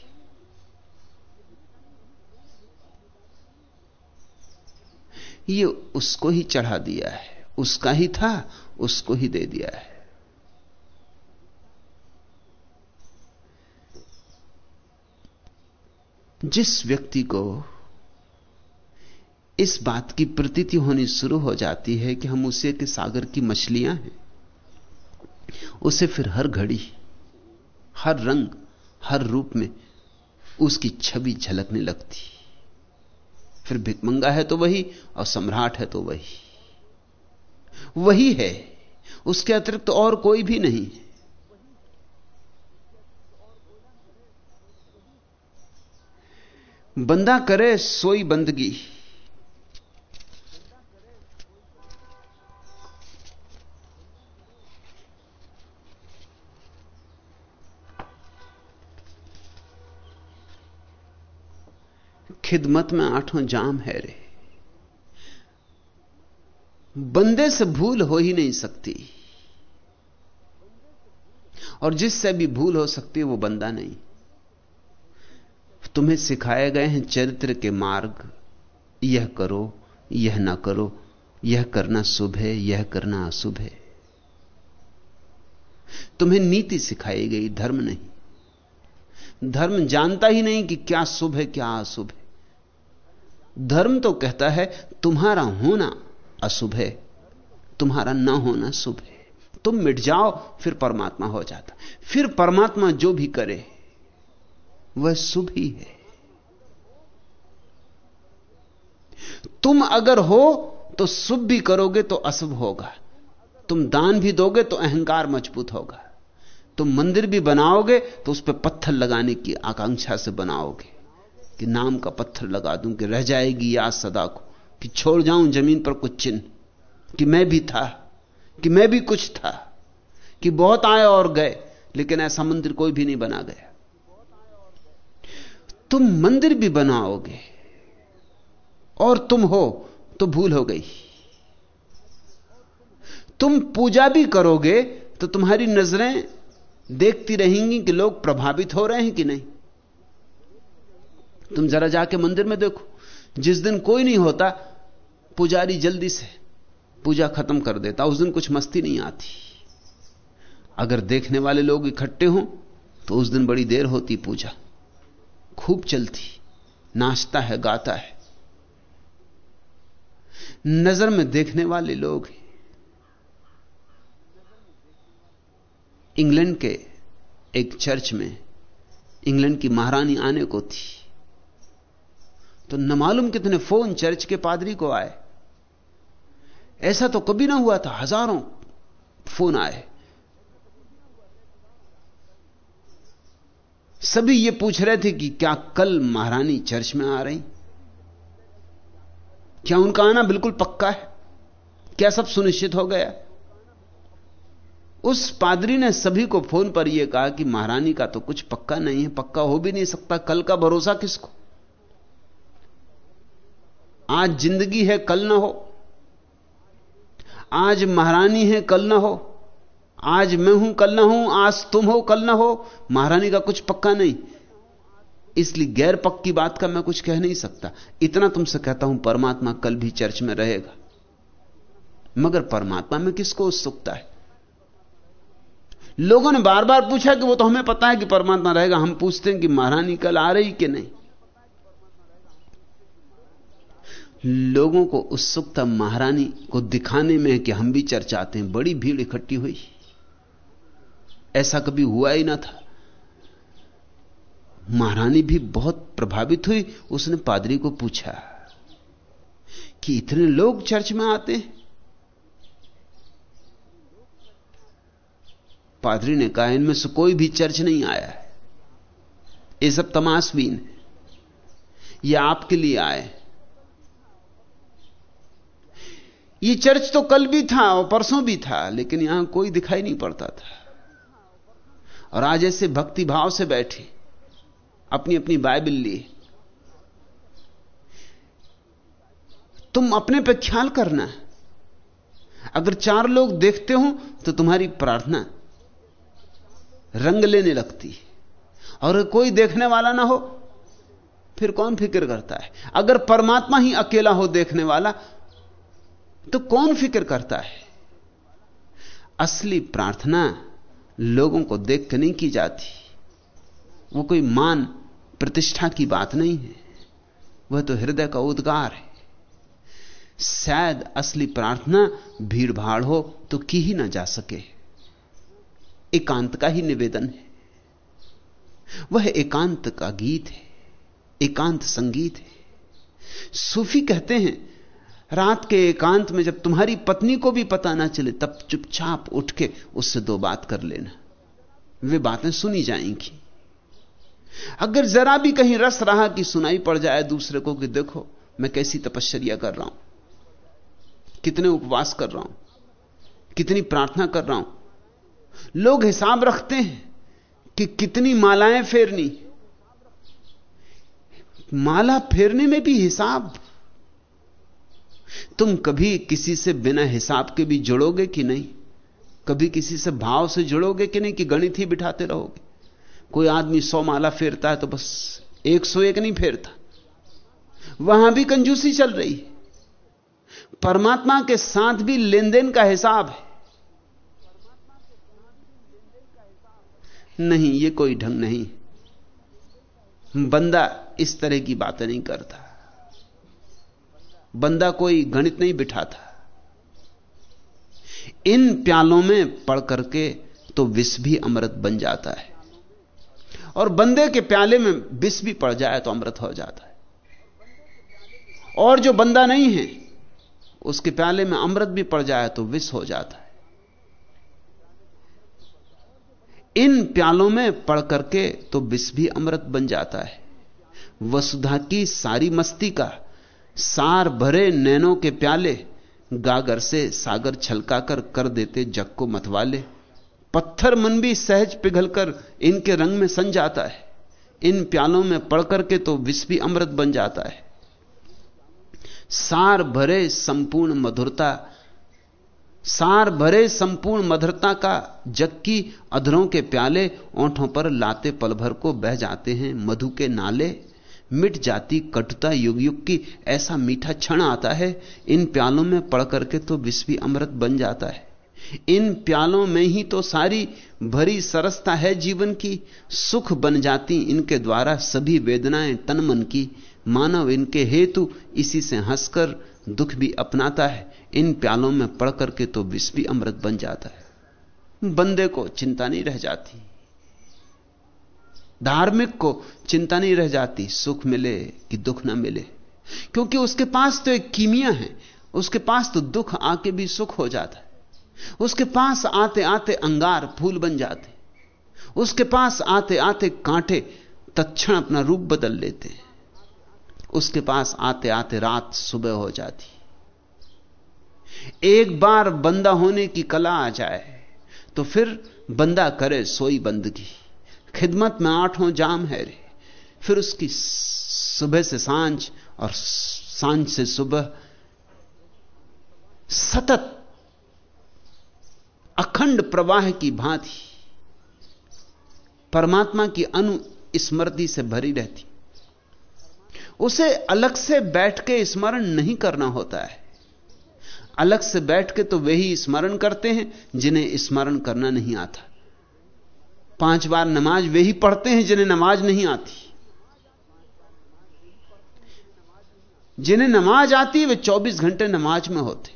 ये उसको ही चढ़ा दिया है। उसका ही था, उसको ही दे दिया है। जिस व्यक्ति को इस बात की प्रतीति होनी शुरू हो जाती है कि हम उसे के सागर की मछलियाँ हैं। उसे फिर हर घड़ी, हर रंग, हर रूप में उसकी छवि झलकने लगती। फिर भिकमंगा है तो वही और सम्राट है तो वही। वही है, उसके अतिरिक्त तो और कोई भी नहीं बंदा करे सोई बंदगी। खिदमत में आठों जाम है रे। बंदे से भूल हो ही नहीं सकती। और जिससे भी भूल हो सकती है, वो बंदा नहीं। तुम्हें सिखाए गए हैं चरित्र के मार्ग। यह करो, यह ना करो, यह करना शुभ है, यह करना अशुभ है। तुम्हें नीति सिखाई गई, धर्म नहीं। धर्म जानता ही नहीं कि क्या शुभ है, क्या अशुभ है। धर्म तो कहता है, तुम्हारा होना अशुभ है, तुम्हारा ना होना शुभ है। तुम मिट जाओ, फिर परमात्मा हो जाता। फिर परमात्मा जो भी करे, वह शुभ ही है। तुम अगर हो तो शुभ भी करोगे तो अशुभ होगा। तुम दान भी दोगे तो अहंकार मज़बूत होगा। तुम मंदिर भी बनाओगे तो उस पर पत्थर लगाने की आकांक्षा से बनाओगे। कि नाम का पत्थर लगा दूँ कि रह जाएगी याद सदा को, कि छोड़ जाऊँ ज़मीन पर कुछ चिन्ह, कि मैं भी था, कि मैं भी कुछ था, कि बहुत आए और गए, लेकिन ऐसा मंदिर कोई भी नहीं बना गया। तुम मंदिर भी बनाओगे और तुम हो तो भूल हो गई। तुम पूजा भी करोगे तो तुम्हारी नज़रें देखती रहेंगी कि लोग प्रभावित हो रहे हैं कि नहीं। तुम जरा जाके मंदिर में देखो। जिस दिन कोई नहीं होता, पुजारी जल्दी से पूजा खत्म कर देता, उस दिन कुछ मस्ती नहीं आती। अगर देखने वाले लोग इकट्ठे हों तो उस दिन बड़ी देर होती पूजा। खूब चलती, नाचता है, गाता है। नज़र में देखने वाले लोग इंग्लैंड के एक चर्च में, इंग्लैंड की महारानी आने को थी। तो न मालूम कितने फ़ोन चर्च के पादरी को आए। ऐसा तो कभी ना हुआ था, हज़ारों फ़ोन आए। सभी ये पूछ रहे थे कि क्या कल महारानी चर्च में आ रही? क्या उनका आना बिल्कुल पक्का है? क्या सब सुनिश्चित हो गया? उस पादरी ने सभी को फ़ोन पर यह कहा कि महारानी का तो कुछ पक्का नहीं है, पक्का हो भी नहीं सकता, कल का भरोसा किसको? आज ज़िंदगी है, कल ना हो। आज महारानी है, कल ना हो। आज मैं हूँ, कल ना हूँ। आज तुम हो, कल ना हो। महारानी का कुछ पक्का नहीं। इसलिए गैर पक्की बात का मैं कुछ कह नहीं सकता। इतना तुमसे कहता हूँ, परमात्मा कल भी चर्च में रहेगा। मगर परमात्मा में किसको उत्सुकता है? लोगों ने बार बार पूछा कि वो तो हमें पता है कि परमात्मा रहेगा। हम पूछते हैं कि महारानी कल आ रही कि नहीं। लोगों को उत्सुकता महारानी को दिखाने में है कि हम भी चर्चाते हैं। बड़ी भीड़ इकट्ठी हुई। ऐसा कभी हुआ ही ना था। महारानी भी बहुत प्रभावित हुई। उसने पादरी को पूछा कि इतने लोग चर्च में आते हैं? पादरी ने कहा, इनमें से कोई भी चर्च नहीं आया है। ये सब तमाशबीन है ये आपके लिए आए ये चर्च तो कल भी था और परसों भी था, लेकिन यहाँ कोई दिखाई नहीं पड़ता था। और आज ऐसे भक्ति भाव से बैठे अपनी अपनी बाइबल लिए। तुम अपने पे ख्याल करना। अगर चार लोग देखते हो तो तुम्हारी प्रार्थना रंग लेने लगती है। और कोई देखने वाला ना हो, फिर कौन फ़िक्र करता है? अगर परमात्मा ही अकेला हो देखने वाला तो कौन फ़िक्र करता है? असली प्रार्थना लोगों को देख के नहीं की जाती। वो कोई मान प्रतिष्ठा की बात नहीं है। वह तो हृदय का उद्गार है। शायद असली प्रार्थना भीड़ भाड़ हो तो की ही ना जा सके। एकांत का ही निवेदन है। वह एकांत का गीत है। एकांत संगीत है। सूफी कहते हैं रात के एकांत में जब तुम्हारी पत्नी को भी पता ना चले, तब चुपचाप उठ के उससे दो बात कर लेना। वे बातें सुनी जाएँगी। अगर जरा भी कहीं रस रहा कि सुनाई पड़ जाए दूसरे को कि देखो, मैं कैसी तपश्चर्या कर रहा हूँ, कितने उपवास कर रहा हूँ, कितनी प्रार्थना कर रहा हूँ। लोग हिसाब रखते हैं कि कितनी मालाएँ फेरनी। माला फेरने में भी हिसाब तुम कभी किसी से बिना हिसाब के भी जुड़ोगे कि नहीं? कभी किसी से भाव से जुड़ोगे कि नहीं कि गणित ही बिठाते रहोगे? कोई आदमी सौ माला फेरता है तो बस एक सौ एक नहीं फेरता। वहाँ भी कंजूसी चल रही है। परमात्मा के साथ भी लेन देन का हिसाब है। नहीं, ये कोई ढंग नहीं। बंदा इस तरह की बातें नहीं करता। बंदा कोई गणित नहीं बिठाता। इन प्यालों में पढ़ करके तो विष भी अमृत बन जाता है। और बंदे के प्याले में विष भी पड़ जाए तो अमृत हो जाता है। और जो बंदा नहीं है, उसके प्याले में अमृत भी पड़ जाए तो विष हो जाता है। इन प्यालों में पढ़ करके तो विष भी अमृत बन जाता है। वसुधा की सारी मस्ती का सार भरे नैनों के प्याले, गागर से सागर छलकाकर कर देते जग को मतवाले। पत्थर मन भी सहज पिघलकर इनके रंग में सन जाता है। इन प्यालों में पड़ करके तो विष भी अमृत बन जाता है। सार भरे संपूर्ण मधुरता, सार भरे संपूर्ण मधुरता का जग की अधरों के प्याले, ओंठों पर लाते पल भर को बह जाते हैं मधु के नाले। मिट जाती कटुता युग युग की ऐसा मीठा क्षण आता है, इन प्यालों में पड़ करके तो विश्वी अमृत बन जाता है। इन प्यालों में ही तो सारी भरी सरसता है जीवन की, सुख बन जाती इनके द्वारा सभी वेदनाएँ तन मन की। मानव इनके हेतु इसी से हंसकर दुख भी अपनाता है, इन प्यालों में पड़ करके तो विष भी अमृत बन जाता है। बंदे को चिंता नहीं रह जाती। धार्मिक को चिंता नहीं रह जाती, सुख मिले कि दुख ना मिले। क्योंकि उसके पास तो एक कीमिया है, उसके पास तो दुख आके भी सुख हो जाता है। उसके पास आते आते अंगार फूल बन जाते उसके पास आते आते कांटे तत्क्षण अपना रूप बदल लेते उसके पास आते आते रात सुबह हो जाती एक बार बंदा होने की कला आ जाए तो फिर बंदा करे सोई बंदगी। खिदमत में आठों जाम है रे। फिर उसकी सुबह से साँझ और साँझ से सुबह सतत अखंड प्रवाह की भांति परमात्मा की अनुस्मृति से भरी रहती। उसे अलग से बैठ के स्मरण नहीं करना होता है। अलग से बैठ के तो वही स्मरण करते हैं जिन्हें स्मरण करना नहीं आता। पाँच बार नमाज़ वे ही पढ़ते हैं जिन्हें नमाज़ नहीं आती। जिन्हें नमाज़ आती, वे 24 घंटे नमाज़ में होते।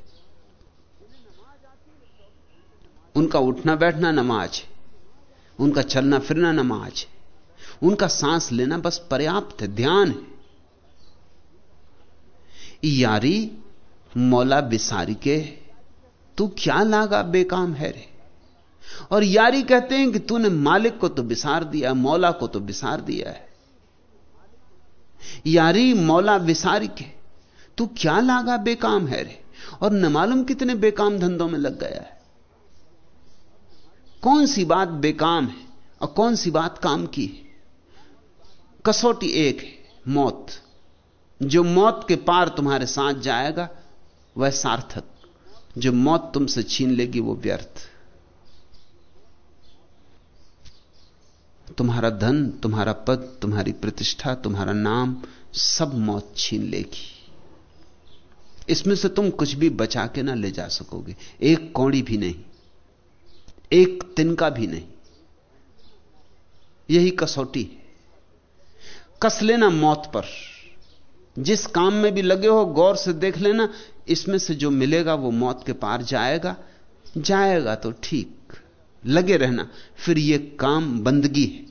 उनका उठना बैठना नमाज़ है। उनका चलना फिरना नमाज़ है। उनका सांस लेना बस पर्याप्त है, ध्यान है। यारी मौला बिसारी के, तू क्या लागा बेकाम है रे? और यारी कहते हैं कि तूने मालिक को तो बिसार दिया, मौला को तो बिसार दिया है। यारी, मौला बिसारी के तू क्या लागा बेकाम है रे? और न मालूम कितने बेकाम धंधों में लग गया है। कौन सी बात बेकाम है और कौन सी बात काम की है? कसौटी एक है, मौत। जो मौत के पार तुम्हारे साथ जाएगा, वह सार्थक। जो मौत तुमसे छीन लेगी, वो व्यर्थ। तुम्हारा धन, तुम्हारा पद, तुम्हारी प्रतिष्ठा, तुम्हारा नाम, सब मौत छीन लेगी। इसमें से तुम कुछ भी बचा के ना ले जा सकोगे। एक कौड़ी भी नहीं, एक तिनका भी नहीं। यही कसौटी है। कस लेना मौत पर। जिस काम में भी लगे हो, गौर से देख लेना। इसमें से जो मिलेगा, वो मौत के पार जाएगा। जाएगा तो ठीक। लगे रहना, फिर ये काम बंदगी है।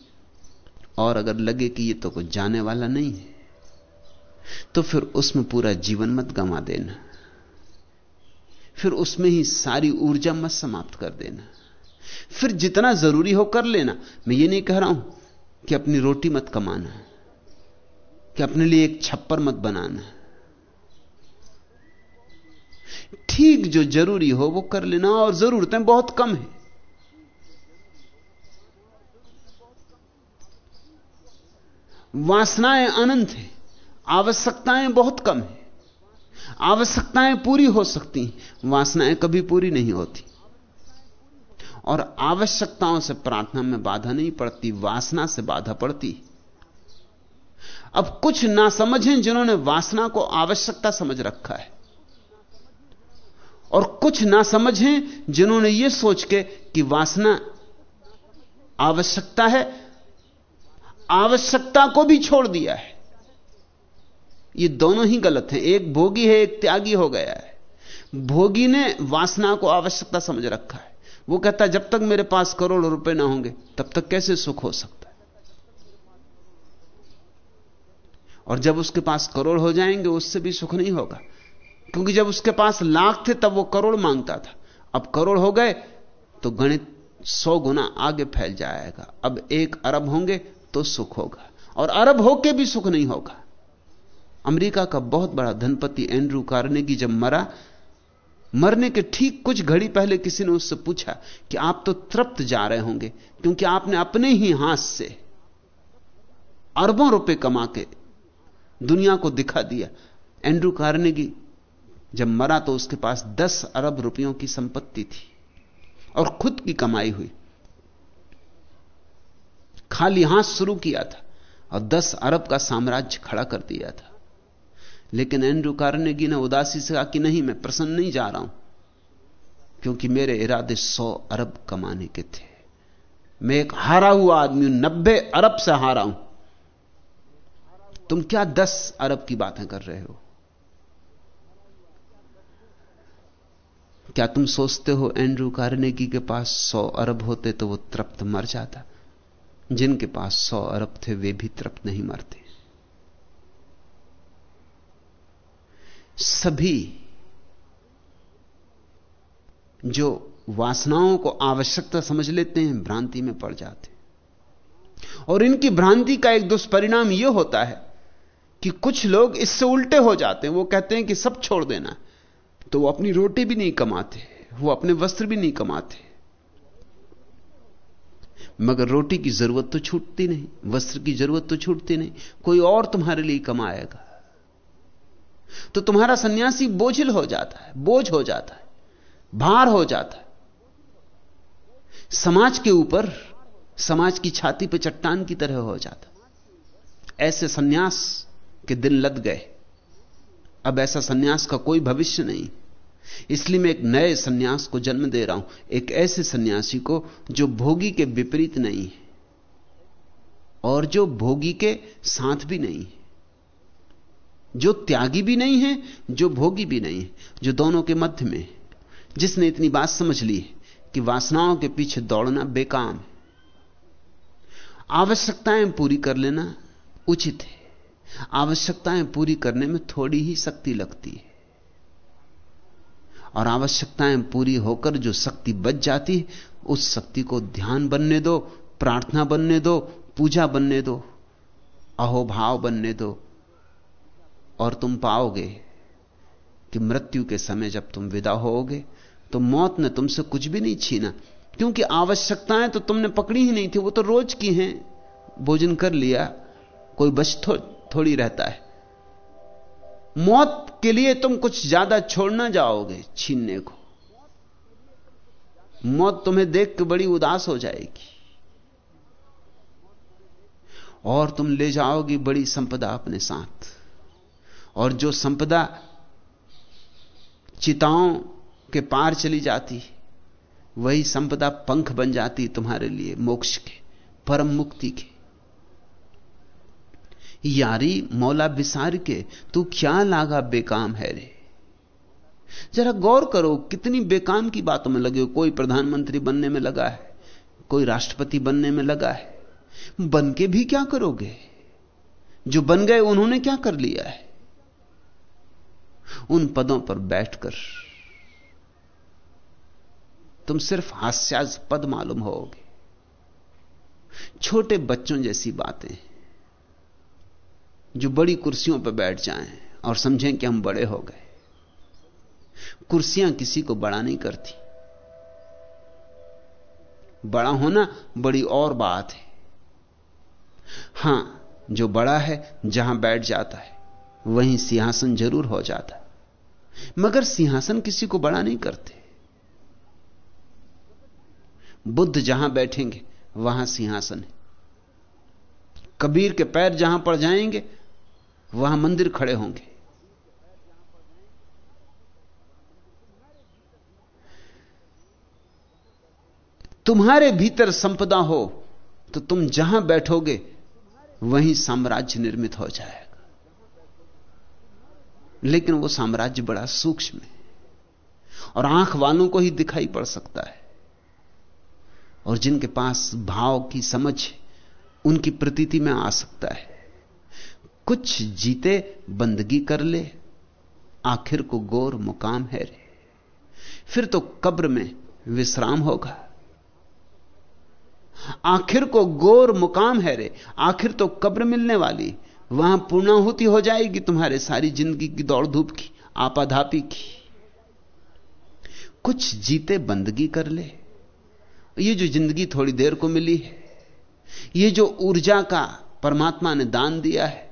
और अगर लगे कि ये तो कुछ जाने वाला नहीं है तो फिर उसमें पूरा जीवन मत गंवा देना। फिर उसमें ही सारी ऊर्जा मत समाप्त कर देना। फिर जितना ज़रूरी हो कर लेना। मैं ये नहीं कह रहा हूँ कि अपनी रोटी मत कमाना, कि अपने लिए एक छप्पर मत बनाना। ठीक जो ज़रूरी हो वो कर लेना, और जरूरतें बहुत कम है। वासनाएँ अनंत हैं, आवश्यकताएँ बहुत कम है। आवश्यकताएँ पूरी हो सकती हैं, वासनाएँ कभी पूरी नहीं होती। और आवश्यकताओं से प्रार्थना में बाधा नहीं पड़ती, वासना से बाधा पड़ती अब कुछ ना समझें जिन्होंने वासना को आवश्यकता समझ रखा है। और कुछ ना समझें जिन्होंने यह सोच के कि वासना आवश्यकता है आवश्यकता को भी छोड़ दिया है। ये दोनों ही गलत हैं। एक भोगी है, एक त्यागी हो गया है। भोगी ने वासना को आवश्यकता समझ रखा है। वो कहता है, जब तक मेरे पास करोड़ रुपए ना होंगे, तब तक कैसे सुख हो सकता है? और जब उसके पास करोड़ हो जाएँगे, उससे भी सुख नहीं होगा। क्योंकि जब उसके पास लाख थे, तब वो करोड़ माँगता था। अब करोड़ हो गए तो गणित सौ गुना आगे फैल जाएगा। अब एक अरब होंगे तो सुख होगा और अरब होके भी सुख नहीं होगा। अमेरिका का बहुत बड़ा धनपति एंड्रू कार्नेगी जब मरा, मरने के ठीक कुछ घड़ी पहले किसी ने उससे पूछा कि आप तो तृप्त जा रहे होंगे, क्योंकि आपने अपने ही हाथ से अरबों रुपए कमा के दुनिया को दिखा दिया। एंड्रू कार्नेगी जब मरा तो उसके पास दस अरब रुपयों की संपत्ति थी और खुद की कमाई हुई। खाली हाथ शुरू किया था और दस अरब का साम्राज्य खड़ा कर दिया था। लेकिन एंड्रू कार्नेगी ने उदासी से कहा कि नहीं, मैं प्रसन्न नहीं जा रहा हूँ, क्योंकि मेरे इरादे सौ अरब कमाने के थे। मैं एक हारा हुआ आदमी हूँ, नब्बे अरब से हारा हूँ। तुम क्या दस अरब की बातें कर रहे हो? क्या तुम सोचते हो एंड्रू कार्नेगी के पास सौ अरब होते तो वो तृप्त मर जाता? जिनके पास सौ अरब थे, वे भी तृप्त नहीं मरते। सभी जो वासनाओं को आवश्यकता समझ लेते हैं, भ्रांति में पड़ जाते और इनकी भ्रांति का एक दुष्परिणाम यह होता है कि कुछ लोग इससे उल्टे हो जाते हैं। वो कहते हैं कि सब छोड़ देना। तो वो अपनी रोटी भी नहीं कमाते, वो अपने वस्त्र भी नहीं कमाते। मगर रोटी की ज़रूरत तो छूटती नहीं, वस्त्र की ज़रूरत तो छूटती नहीं, कोई और तुम्हारे लिए कमाएगा। तो तुम्हारा सन्यासी बोझिल हो जाता है, बोझ हो जाता है, भार हो जाता है। समाज के ऊपर, समाज की छाती पर चट्टान की तरह हो जाता ऐसे सन्यास के दिन लद गए। अब ऐसा सन्यास का कोई भविष्य नहीं। इसलिए मैं एक नए सन्यास को जन्म दे रहा हूँ। एक ऐसे सन्यासी को जो भोगी के विपरीत नहीं है और जो भोगी के साथ भी नहीं है। जो त्यागी भी नहीं है, जो भोगी भी नहीं है, जो दोनों के मध्य में जिसने इतनी बात समझ ली कि वासनाओं के पीछे दौड़ना बेकाम है। आवश्यकताएँ पूरी कर लेना उचित है। आवश्यकताएँ पूरी करने में थोड़ी ही शक्ति लगती है। और आवश्यकताएँ पूरी होकर जो शक्ति बच जाती है उस शक्ति को ध्यान बनने दो प्रार्थना बनने दो पूजा बनने दो अहोभाव बनने दो और तुम पाओगे कि मृत्यु के समय जब तुम विदा होोगे तो मौत ने तुमसे कुछ भी नहीं छीना। क्योंकि आवश्यकताएँ तो तुमने पकड़ी ही नहीं थी वो तो रोज की हैं भोजन कर लिया कोई बच थो, थोड़ी रहता है। मौत के लिए तुम कुछ ज़्यादा छोड़ना जाओगे छीनने को। मौत तुम्हें देख के बड़ी उदास हो जाएगी। और तुम ले जाओगी बड़ी संपदा अपने साथ। और जो संपदा चिताओं के पार चली जाती, वही संपदा पंख बन जाती तुम्हारे लिए, मोक्ष के, परम मुक्ति के। यारी मौला बिसार के, तू क्या लागा बेकाम है रे? जरा गौर करो, कितनी बेकाम की बातों में लगे हो। कोई प्रधानमंत्री बनने में लगा है, कोई राष्ट्रपति बनने में लगा है। बन के भी क्या करोगे? जो बन गए, उन्होंने क्या कर लिया है? उन पदों पर बैठकर तुम सिर्फ़ हास्यास्पद मालूम होगे। छोटे बच्चों जैसी बातें जो बड़ी कुर्सियों पर बैठ जाएँ और समझें कि हम बड़े हो गए। कुर्सियाँ किसी को बड़ा नहीं करती। बड़ा होना बड़ी और बात है। हाँ, जो बड़ा है, जहाँ बैठ जाता है, वहीं सिंहासन ज़रूर हो जाता। मगर सिंहासन किसी को बड़ा नहीं करते। बुद्ध जहाँ बैठेंगे, वहाँ सिंहासन है। कबीर के पैर जहाँ पड़ जाएँगे वहाँ मंदिर खड़े होंगे। तुम्हारे भीतर संपदा हो तो तुम जहाँ बैठोगे, वहीं साम्राज्य निर्मित हो जाएगा। लेकिन वो साम्राज्य बड़ा सूक्ष्म है, और आँख वालों को ही दिखाई पड़ सकता है, और जिनके पास भाव की समझ उनकी प्रतीति में आ सकता है। कुछ जीते, बंदगी कर ले। आखिर को गोर मुकाम है रे। फिर तो कब्र में विश्राम होगा। आखिर को गोर मुकाम है रे। आखिर तो कब्र मिलने वाली। वहाँ पूर्णाहुति हो जाएगी तुम्हारे सारी ज़िंदगी की दौड़ धूप की, आपाधापी की। कुछ जीते, बंदगी कर ले। ये जो ज़िंदगी थोड़ी देर को मिली है, ये जो ऊर्जा का परमात्मा ने दान दिया है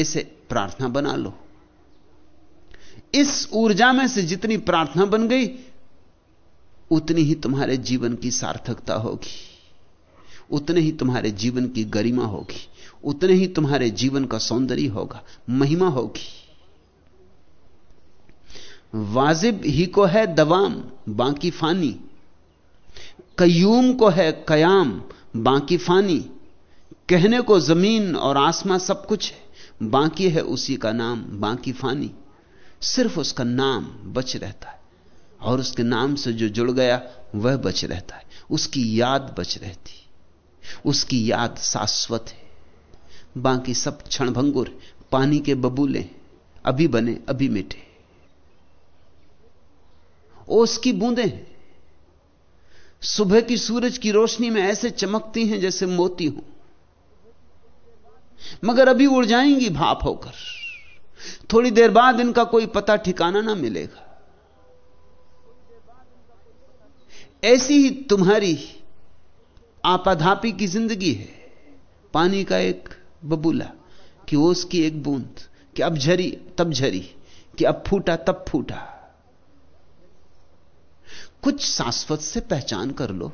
इसे प्रार्थना बना लो। इस ऊर्जा में से जितनी प्रार्थना बन गई, उतनी ही तुम्हारे जीवन की सार्थकता होगी। उतने ही तुम्हारे जीवन की गरिमा होगी। उतने ही तुम्हारे जीवन का सौंदर्य होगा, महिमा होगी। वाजिब ही को है दवाम, बाकी फानी। कयूम को है कयाम, बाकी फानी। कहने को ज़मीन और आसमां सब कुछ है। बाकी है उसी का नाम, बाकी फानी। सिर्फ़ उसका नाम बच रहता है। और उसके नाम से जो जुड़ गया, वह बच रहता है। उसकी याद बच रहती उसकी याद शाश्वत है। बाकी सब क्षणभंगुर, पानी के बबूले, अभी बने, अभी मिटे। ओस की बूंदें हैं। सुबह की सूरज की रोशनी में ऐसे चमकती हैं जैसे मोती हो। मगर अभी उड़ जाएँगी भाप होकर। थोड़ी देर बाद इनका कोई पता ठिकाना ना मिलेगा। ऐसी ही तुम्हारी आपाधापी की ज़िंदगी है। पानी का एक बबूला कि ओस की एक बूंद कि अब झरी, तब झरी कि अब फूटा, तब फूटा। कुछ शाश्वत से पहचान कर लो।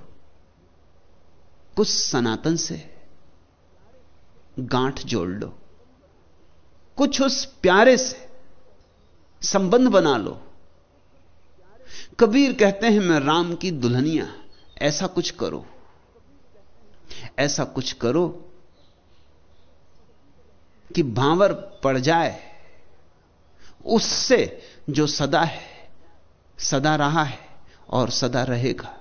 कुछ सनातन से। गांठ जोड़ लो। कुछ उस प्यारे से संबंध बना लो। कबीर कहते हैं, मैं राम की दुल्हनिया, ऐसा कुछ करो। ऐसा कुछ करो कि भांवर पड़ जाए। उससे जो सदा है, सदा रहा है और सदा रहेगा।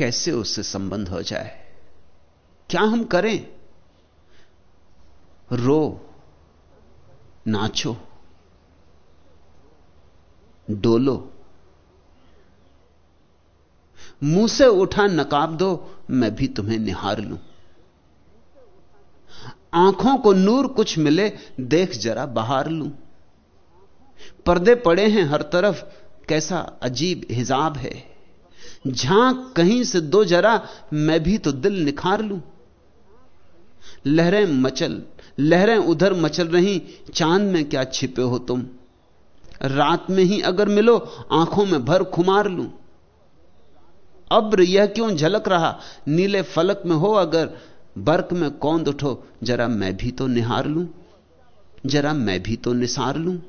कैसे उससे संबंध हो जाए? क्या हम करें? रो, नाचो, डोलो। मुँह से उठा नकाब दो, मैं भी तुम्हें निहार लूँ। आँखों को नूर कुछ मिले, देख जरा बाहर लूँ। पर्दे पड़े हैं हर तरफ़, कैसा अजीब हिजाब है। झाँक कहीं से दो जरा मैं भी तो दिल निखार लूँ। लहरें मचल, लहरें उधर मचल रही, चाँद में क्या छिपे हो तुम? रात में ही अगर मिलो, आँखों में भर खुमार लूँ। अब्र यह क्यों झलक रहा? नीले फलक में हो अगर, बर्क में कौंद उठो, जरा मैं भी तो निहार लूँ। जरा मैं भी तो निसार लूँ।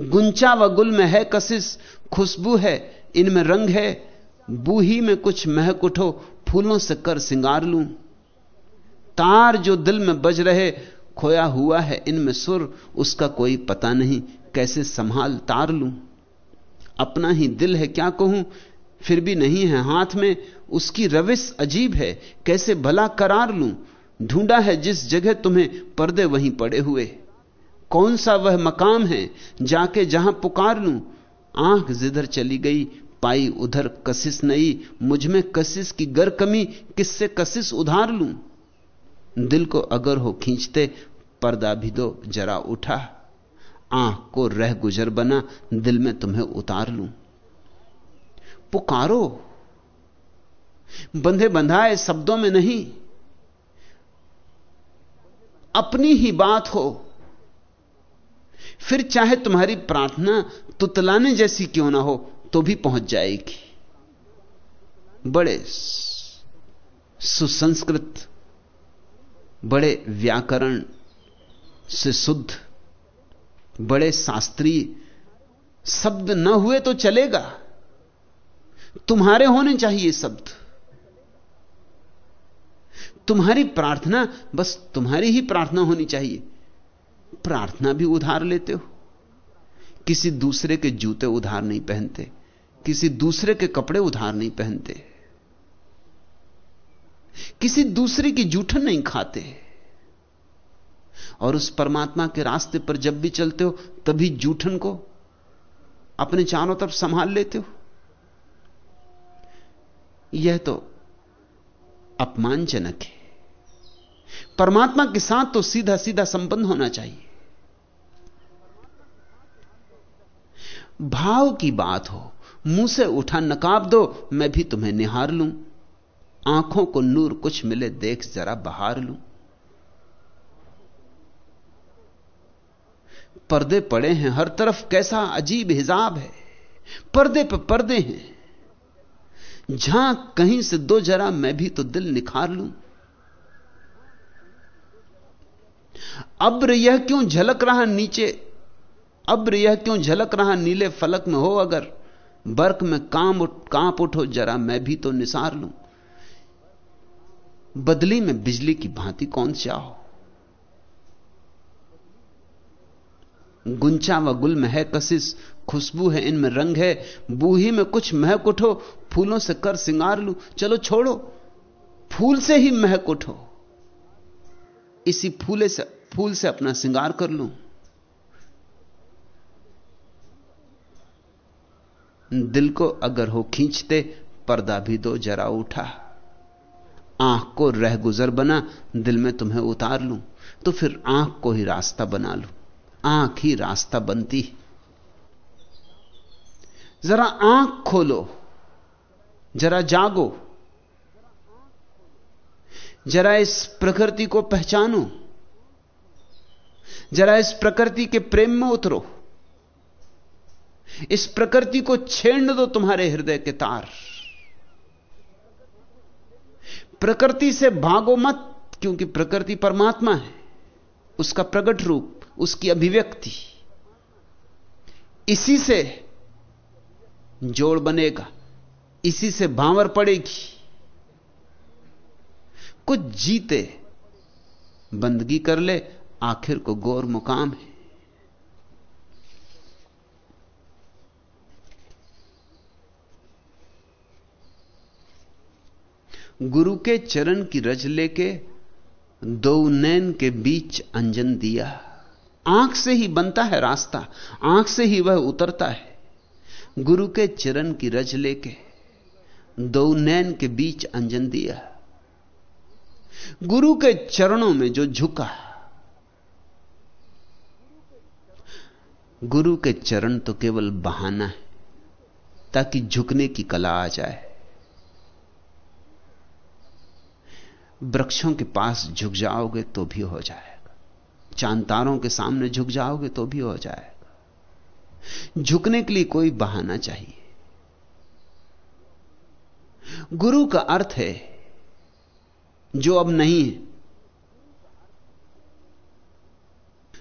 गुंचा व गुल में है कशिश खुशबू है इनमें रंग है, बूही में कुछ महक उठो, फूलों से कर सिंगार लूँ। तार जो दिल में बज रहे, खोया हुआ है इनमें सुर, उसका कोई पता नहीं कैसे संभाल तार लूँ। अपना ही दिल है क्या कहूँ, फिर भी नहीं है हाथ में, उसकी रविश अजीब है, कैसे भला करार लूँ। ढूंढा है जिस जगह तुम्हें पर्दे वहीं पड़े हुए। कौन सा वह मकाम है, जाके जहाँ पुकार लूँ आँख जिधर चली गई, पाई उधर कशिश नई मुझमें कशिश की गर कमी, किससे कशिश उधार लूँ? दिल को अगर हो खींचते, पर्दा भी दो, जरा उठा। आँख को रह गुजर बना, दिल में तुम्हें उतार लूँ। पुकारो। बंधे बंधाए शब्दों में नहीं। अपनी ही बात हो। फिर चाहे तुम्हारी प्रार्थना तुतलाने जैसी क्यों ना हो तो भी पहुँच जाएगी। बड़े सुसंस्कृत, बड़े व्याकरण से शुद्ध, बड़े शास्त्रीय शब्द न हुए तो चलेगा। तुम्हारे होने चाहिए शब्द। तुम्हारी प्रार्थना बस तुम्हारी ही प्रार्थना होनी चाहिए। प्रार्थना भी उधार लेते हो। किसी दूसरे के जूते उधार नहीं पहनते, किसी दूसरे के कपड़े उधार नहीं पहनते, किसी दूसरे की जूठन नहीं खाते। और उस परमात्मा के रास्ते पर जब भी चलते हो, तभी जूठन को अपने चारों तरफ़ संभाल लेते हो। यह तो अपमानजनक है। परमात्मा के साथ तो सीधा सीधा संबंध होना चाहिए। भाव की बात हो, मुँह से उठा नकाब दो, मैं भी तुम्हें निहार लूँ। आँखों को नूर कुछ मिले, देख जरा बहार लूँ। पर्दे पड़े हैं, हर तरफ़ कैसा अजीब हिजाब है। पर्दे पर पर्दे हैं। जहाँ कहीं से दो जरा, मैं भी तो दिल निखार लूँ। अब्र यह क्यों झलक रहा नीचे? अब्र यह क्यों झलक रहा नीले फलक में? हो अगर बर्क में काम उठ, काँप उठो, जरा मैं भी तो निसार लूँ। बदली में बिजली की भांति कौन चाहो गुंचा व गुल में है कशिश खुशबू है इनमें रंग है बूही में कुछ महक उठो, फूलों से कर सिंगार लू। चलो छोड़ो, फूल से ही महक उठो। इसी फूले से फूल से अपना सिंगार कर लूँ। दिल को अगर हो खींचते, पर्दा भी दो जरा उठा। आँख को रह गुजर बना, दिल में तुम्हें उतार लूँ। तो फिर आँख को ही रास्ता बना लूँ। आँख ही रास्ता बनती जरा आँख खोलो, जरा जागो। जरा इस प्रकृति को पहचानो। जरा इस प्रकृति के प्रेम में उतरो। इस प्रकृति को छेड़ दो तुम्हारे हृदय के तार। प्रकृति से भागो मत, क्योंकि प्रकृति परमात्मा है। उसका प्रकट रूप, उसकी अभिव्यक्ति। इसी से जोड़ बनेगा, इसी से भांवर पड़ेगी। कुछ जीते, बंदगी कर ले आखिर को गौर मुकाम है। गुरु के चरण की रज लेके दो नैन के बीच अंजन दिया। आँख से ही बनता है रास्ता, आँख से ही वह उतरता है। गुरु के चरण की रज लेके दो नैन के बीच अंजन दिया। गुरु के चरणों में जो झुका गुरु के चरण तो केवल बहाना है, ताकि झुकने की कला आ जाए। वृक्षों के पास झुक जाओगे तो भी हो जाएगा। चांतारों के सामने झुक जाओगे तो भी हो जाएगा। झुकने के लिए कोई बहाना चाहिए। गुरु का अर्थ है, जो अब नहीं है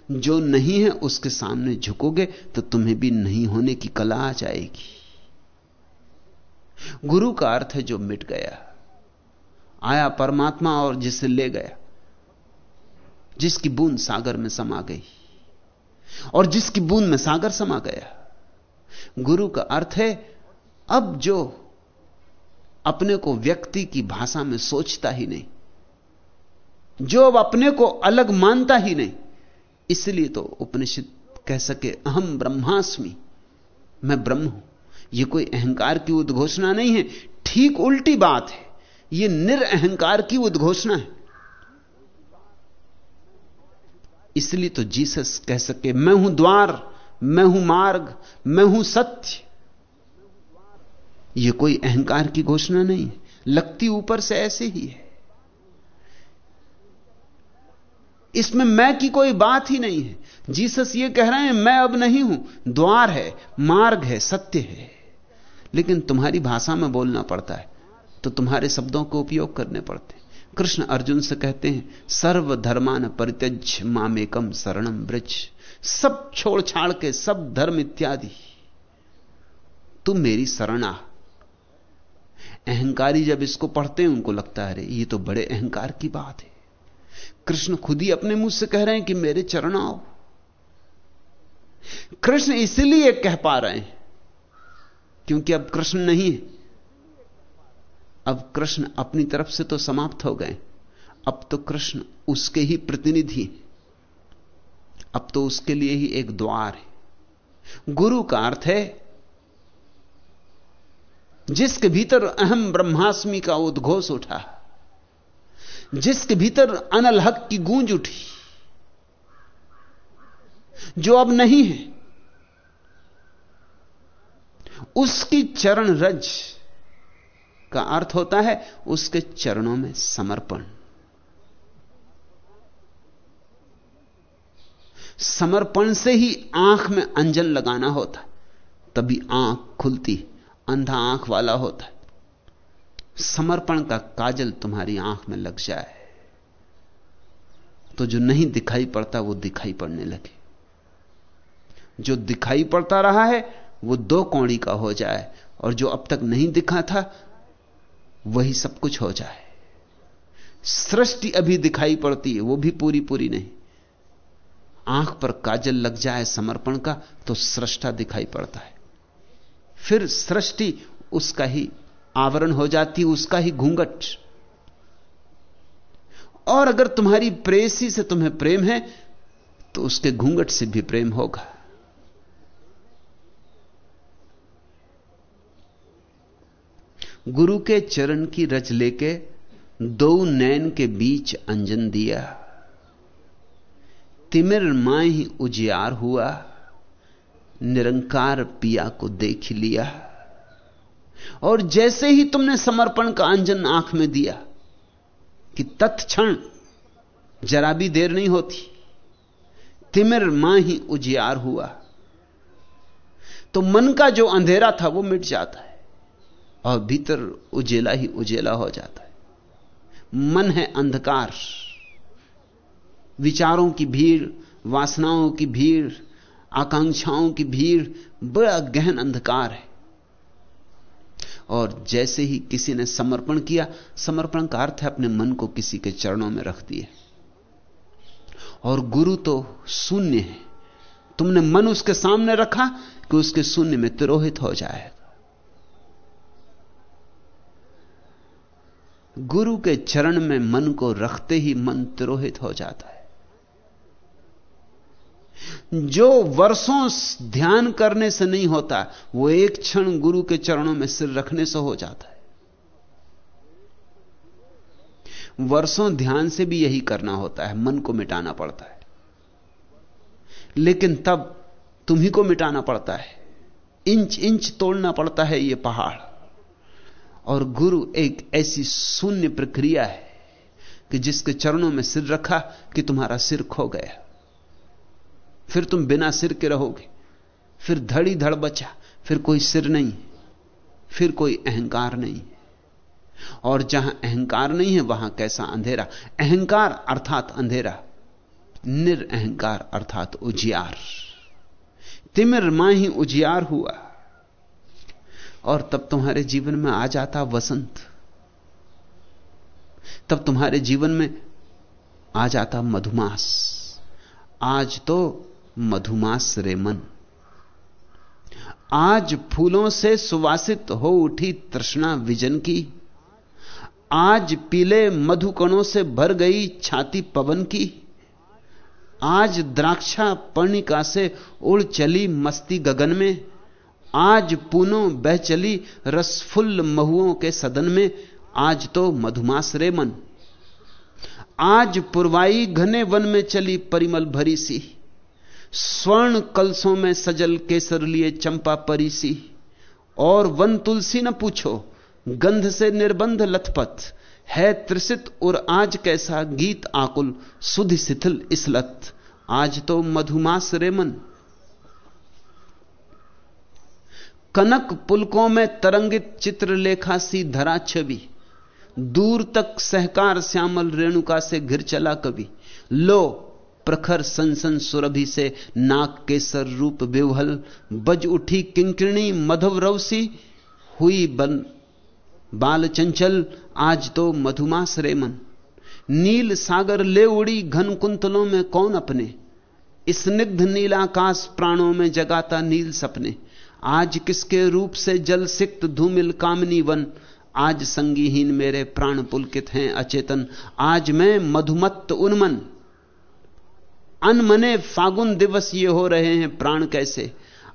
जो नहीं है उसके सामने झुकोगे तो तुम्हें भी नहीं होने की कला आ जाएगी। गुरु का अर्थ है जो मिट गया, आया परमात्मा और जिसे ले गया, जिसकी बूंद सागर में समा गई, और जिसकी बूंद में सागर समा गया। गुरु का अर्थ है, अब जो अपने को व्यक्ति की भाषा में सोचता ही नहीं, जो अब अपने को अलग मानता ही नहीं इसलिए तो उपनिषद कह सके, अहम ब्रह्मास्मि, मैं ब्रह्म हूँ। यह कोई अहंकार की उद्घोषणा नहीं है, ठीक उल्टी बात है यह निरअहकार की उद्घोषणा है। इसलिए तो जीसस कह सके, मैं हूँ द्वार, मैं हूँ मार्ग, मैं हूँ सत्य। यह कोई अहंकार की घोषणा नहीं है लगती ऊपर से ऐसे ही है। इसमें मैं की कोई बात ही नहीं है। जीसस ये कह रहे हैं, मैं अब नहीं हूँ। द्वार है, मार्ग है, सत्य है। लेकिन तुम्हारी भाषा में बोलना पड़ता है तो तुम्हारे शब्दों को उपयोग करने पड़ते हैं। कृष्ण अर्जुन से कहते हैं सर्व धर्मान परित्यज मामेकम शरणम ब्रज। सब छोड़ छाड़ के सब धर्म इत्यादि। तुम मेरी शरण। अहंकारी जब इसको पढ़ते हैं, उनको लगता है, अरे, ये तो बड़े अहंकार की बात है। कृष्ण खुद ही अपने मुँह से कह रहे हैं कि मेरे चरण आओ। कृष्ण इसलिए कह पा रहे हैं, क्योंकि अब कृष्ण नहीं है। अब कृष्ण अपनी तरफ़ से तो समाप्त हो गए। अब तो कृष्ण उसके ही प्रतिनिधि अब तो उसके लिए ही एक द्वार है। गुरु का अर्थ है, जिसके भीतर अहम ब्रह्मास्मि का उद्घोष उठा। जिसके भीतर अनल हक की गूंज उठी, जो अब नहीं है, उसकी चरण रज का अर्थ होता है उसके चरणों में समर्पण। समर्पण से ही आँख में अंजन लगाना होता, तभी आँख खुलती, अंधा आँख वाला होता। है समर्पण का काजल तुम्हारी आँख में लग जाए। तो जो नहीं दिखाई पड़ता, वो दिखाई पड़ने लगे। जो दिखाई पड़ता रहा है, वो दो कौड़ी का हो जाए, और जो अब तक नहीं दिखा था, वही सब कुछ हो जाए। सृष्टि अभी दिखाई पड़ती है, वो भी पूरी पूरी नहीं। आँख पर काजल लग जाए समर्पण का तो सृष्टा दिखाई पड़ता है। फिर सृष्टि उसका ही आवरण हो जाती, उसका ही घूंघट। और अगर तुम्हारी प्रेसी से तुम्हें प्रेम है तो उसके घूंघट से भी प्रेम होगा। गुरु के चरण की रच लेके, दो नैन के बीच अंजन दिया। तिमिर माँ ही उजियार हुआ, निरंकार पिया को देख लिया। और जैसे ही तुमने समर्पण का अंजन आँख में दिया कि तत्क्षण जरा भी देर नहीं होती, तिमिर माँ ही उजियार हुआ। तो मन का जो अंधेरा था वो मिट जाता है और भीतर उजेला ही उजेला हो जाता है। मन है अंधकार, विचारों की भीड़, वासनाओं की भीड़, आकांक्षाओं की भीड़, बड़ा गहन अंधकार है। और जैसे ही किसी ने समर्पण किया, समर्पण का अर्थ है अपने मन को किसी के चरणों में रख दिया और गुरु तो शून्य है। तुमने मन उसके सामने रखा कि उसके शून्य में तिरोहित हो जाएगा गुरु के चरण में मन को रखते ही मन तिरोहित हो जाता है। जो वर्षों ध्यान करने से नहीं होता, वो एक क्षण गुरु के चरणों में सिर रखने से हो जाता है। वर्षों ध्यान से भी यही करना होता है, मन को मिटाना पड़ता है। लेकिन तब तुम्ही को मिटाना पड़ता है। इंच इंच तोड़ना पड़ता है यह पहाड़। और गुरु एक ऐसी शून्य प्रक्रिया है कि जिसके चरणों में सिर रखा कि तुम्हारा सिर खो गया। फिर तुम बिना सिर के रहोगे। फिर धड़ी धड़ बचा, फिर कोई सिर नहीं, फिर कोई अहंकार नहीं। और जहाँ अहंकार नहीं है, वहाँ कैसा अंधेरा? अहंकार अर्थात अंधेरा, निरअहकार अर्थात उजियार। तिमिर माँ ही उजियार हुआ, और तब तुम्हारे जीवन में आ जाता वसंत। तब तुम्हारे जीवन में आ जाता मधुमास। आज तो मधुमास रे मन। आज फूलों से सुवासित हो उठी तृष्णा विजन की। आज पीले मधुकणों से भर गई छाती पवन की। आज द्राक्षा पर्णिका से उड़ चली मस्ती गगन में। आज पूनो बह चली रसफुल्ल महुओं के सदन में। आज तो मधुमास रे मन। आज पुरवाई घने वन में चली परिमल भरी सी। स्वर्ण कलसों में सजल केसर लिए चंपा परी सी और वन तुलसी न पूछो, गंध से निर्बंध लथपथ। है त्रिसित और आज कैसा गीत आकुल, सुधि शिथिल इसलत आज तो मधुमास रेमन कनक पुलकों में तरंगित चित्रलेखा सी धरा छवि। दूर तक सहकार श्यामल रेणुका से घिर चला कवि। लो प्रखर सनसन सुरभि से नाक के सर रूप बेवहल बज उठी किंकिणी मधव रवसी हुई बन बाल चंचल, आज तो मधुमास रेमन नील सागर ले उड़ी घन कुंतलों में कौन अपने? स्निग्ध नीलाकाश प्राणों में जगाता नील सपने। आज किसके रूप से जल सिक्त धूमिल कामनी वन? आज संगीहीन मेरे प्राण पुलकित हैं अचेतन। आज मैं मधुमत्त उन्मन। अनमने फागुन दिवस ये हो रहे हैं, प्राण कैसे?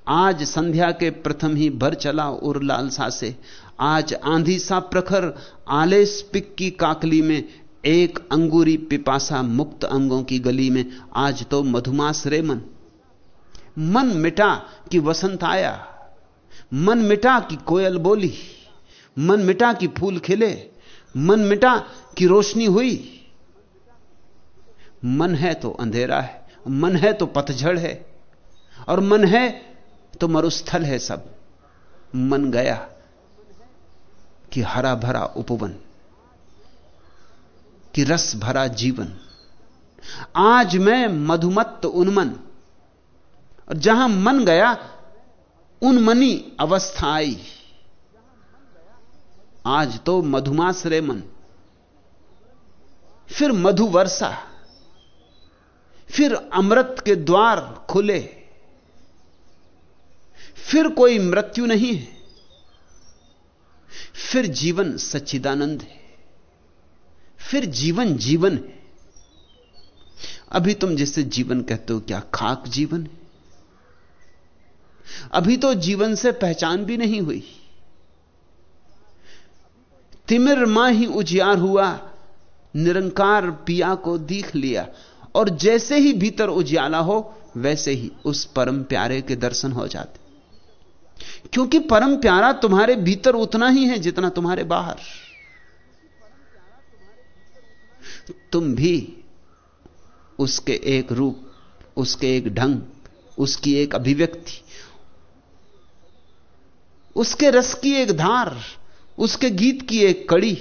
आज संध्या के प्रथम ही भर चला उर लालसा से। आज आंधी सा प्रखर, आलेस पिक की काकली में, एक अंगूरी पिपासा मुक्त अंगों की गली में। आज तो मधुमास रे मन। मन मिटा कि वसंत आया। मन मिटा कि कोयल बोली। मन मिटा कि फूल खिले। मन मिटा कि रोशनी हुई। मन है तो अंधेरा है, मन है तो पतझड़ है, और मन है तो मरुस्थल है सब। मन गया कि हरा भरा उपवन, कि रस भरा जीवन। आज मैं मधुमत्त उन्मन, और जहाँ मन गया, उन्मनी अवस्था आई। आज तो मधुमास रे मन, फिर मधु वर्षा फिर अमृत के द्वार खुले। फिर कोई मृत्यु नहीं है। फिर जीवन सच्चिदानंद है। फिर जीवन जीवन है। अभी तुम जिसे जीवन कहते हो, क्या खाक जीवन है? अभी तो जीवन से पहचान भी नहीं हुई। तिमिर माँ ही उजियार हुआ, निरंकार पिया को दीख लिया। और जैसे ही भीतर उजियाला हो, वैसे ही उस परम प्यारे के दर्शन हो जाते। क्योंकि परम प्यारा तुम्हारे भीतर उतना ही है जितना तुम्हारे बाहर। तुम भी उसके एक रूप, उसके एक ढंग, उसकी एक अभिव्यक्ति, उसके रस की एक धार, उसके गीत की एक कड़ी,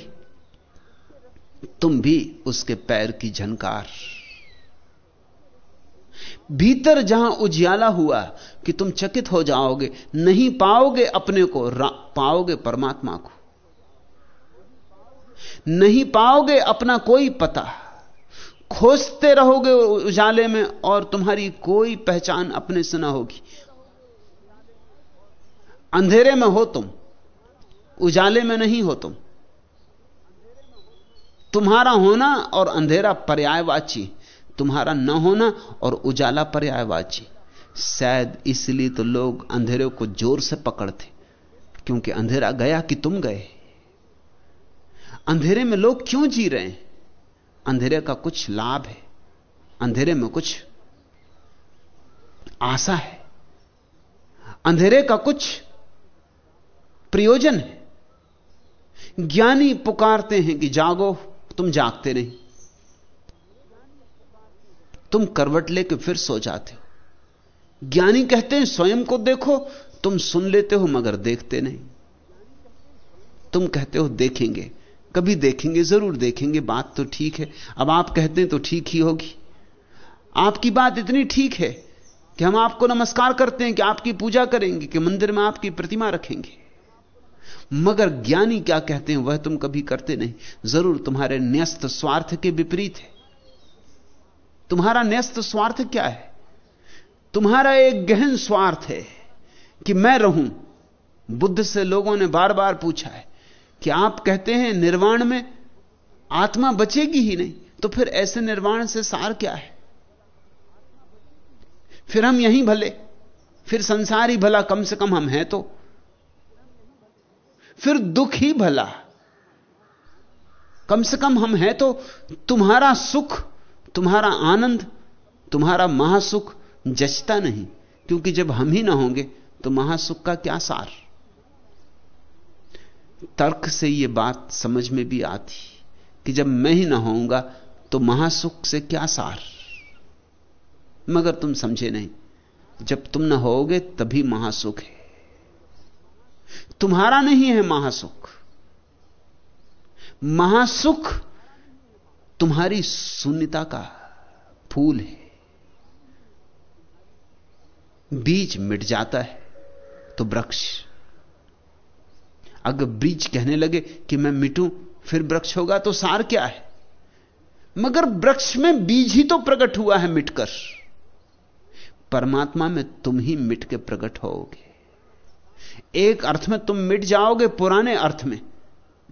तुम भी उसके पैर की झनकार। भीतर जहाँ उजियाला हुआ कि तुम चकित हो जाओगे, नहीं पाओगे अपने को पाओगे परमात्मा को। नहीं पाओगे अपना कोई पता। खोजते रहोगे उजाले में और तुम्हारी कोई पहचान अपने से ना होगी। अंधेरे में हो तुम, उजाले में नहीं हो तुम। तुम्हारा होना और अंधेरा पर्यायवाची। तुम्हारा न होना और उजाला पर्यायवाची शायद इसलिए तो लोग अंधेरे को ज़ोर से पकड़ते, क्योंकि अंधेरा गया कि तुम गए। अंधेरे में लोग क्यों जी रहे हैं? अंधेरे का कुछ लाभ है, अंधेरे में कुछ आशा है। अंधेरे का कुछ प्रयोजन है। ज्ञानी पुकारते हैं कि जागो, तुम जागते नहीं। तुम करवट लेके फिर सो जाते हो। ज्ञानी कहते हैं, स्वयं को देखो, तुम सुन लेते हो मगर देखते नहीं। तुम कहते हो, देखेंगे। कभी देखेंगे, ज़रूर देखेंगे, बात तो ठीक है। अब आप कहते हैं तो ठीक ही होगी। आपकी बात इतनी ठीक है कि हम आपको नमस्कार करते हैं कि आपकी पूजा करेंगे, कि मंदिर में आपकी प्रतिमा रखेंगे। मगर ज्ञानी क्या कहते हैं, वह तुम कभी करते नहीं। ज़रूर तुम्हारे न्यस्त स्वार्थ के विपरीत है। तुम्हारा न्यस्त स्वार्थ क्या है? तुम्हारा एक गहन स्वार्थ है कि मैं रहूँ। बुद्ध से लोगों ने बार बार पूछा है कि आप कहते हैं निर्वाण में आत्मा बचेगी ही नहीं तो फिर ऐसे निर्वाण से सार क्या है? फिर हम यहीं भले, फिर संसार ही भला कम से कम हम हैं तो। फिर दुख ही भला, कम से कम हम हैं तो तुम्हारा सुख तुम्हारा आनंद, तुम्हारा महासुख जचता नहीं, क्योंकि जब हम ही ना होंगे तो महासुख का क्या सार? तर्क से यह बात समझ में भी आती, कि जब मैं ही ना होऊँगा तो महासुख से क्या सार? मगर तुम समझे नहीं, जब तुम ना होगे तभी महासुख है। तुम्हारा नहीं है महासुख। महासुख तुम्हारी शून्यता का फूल है। बीज मिट जाता है तो वृक्ष। अगर बीज कहने लगे कि मैं मिटूं, फिर वृक्ष होगा तो सार क्या है? मगर वृक्ष में बीज ही तो प्रकट हुआ है मिटकर। परमात्मा में तुम ही मिट के प्रकट होगे। एक अर्थ में तुम मिट जाओगे पुराने अर्थ में।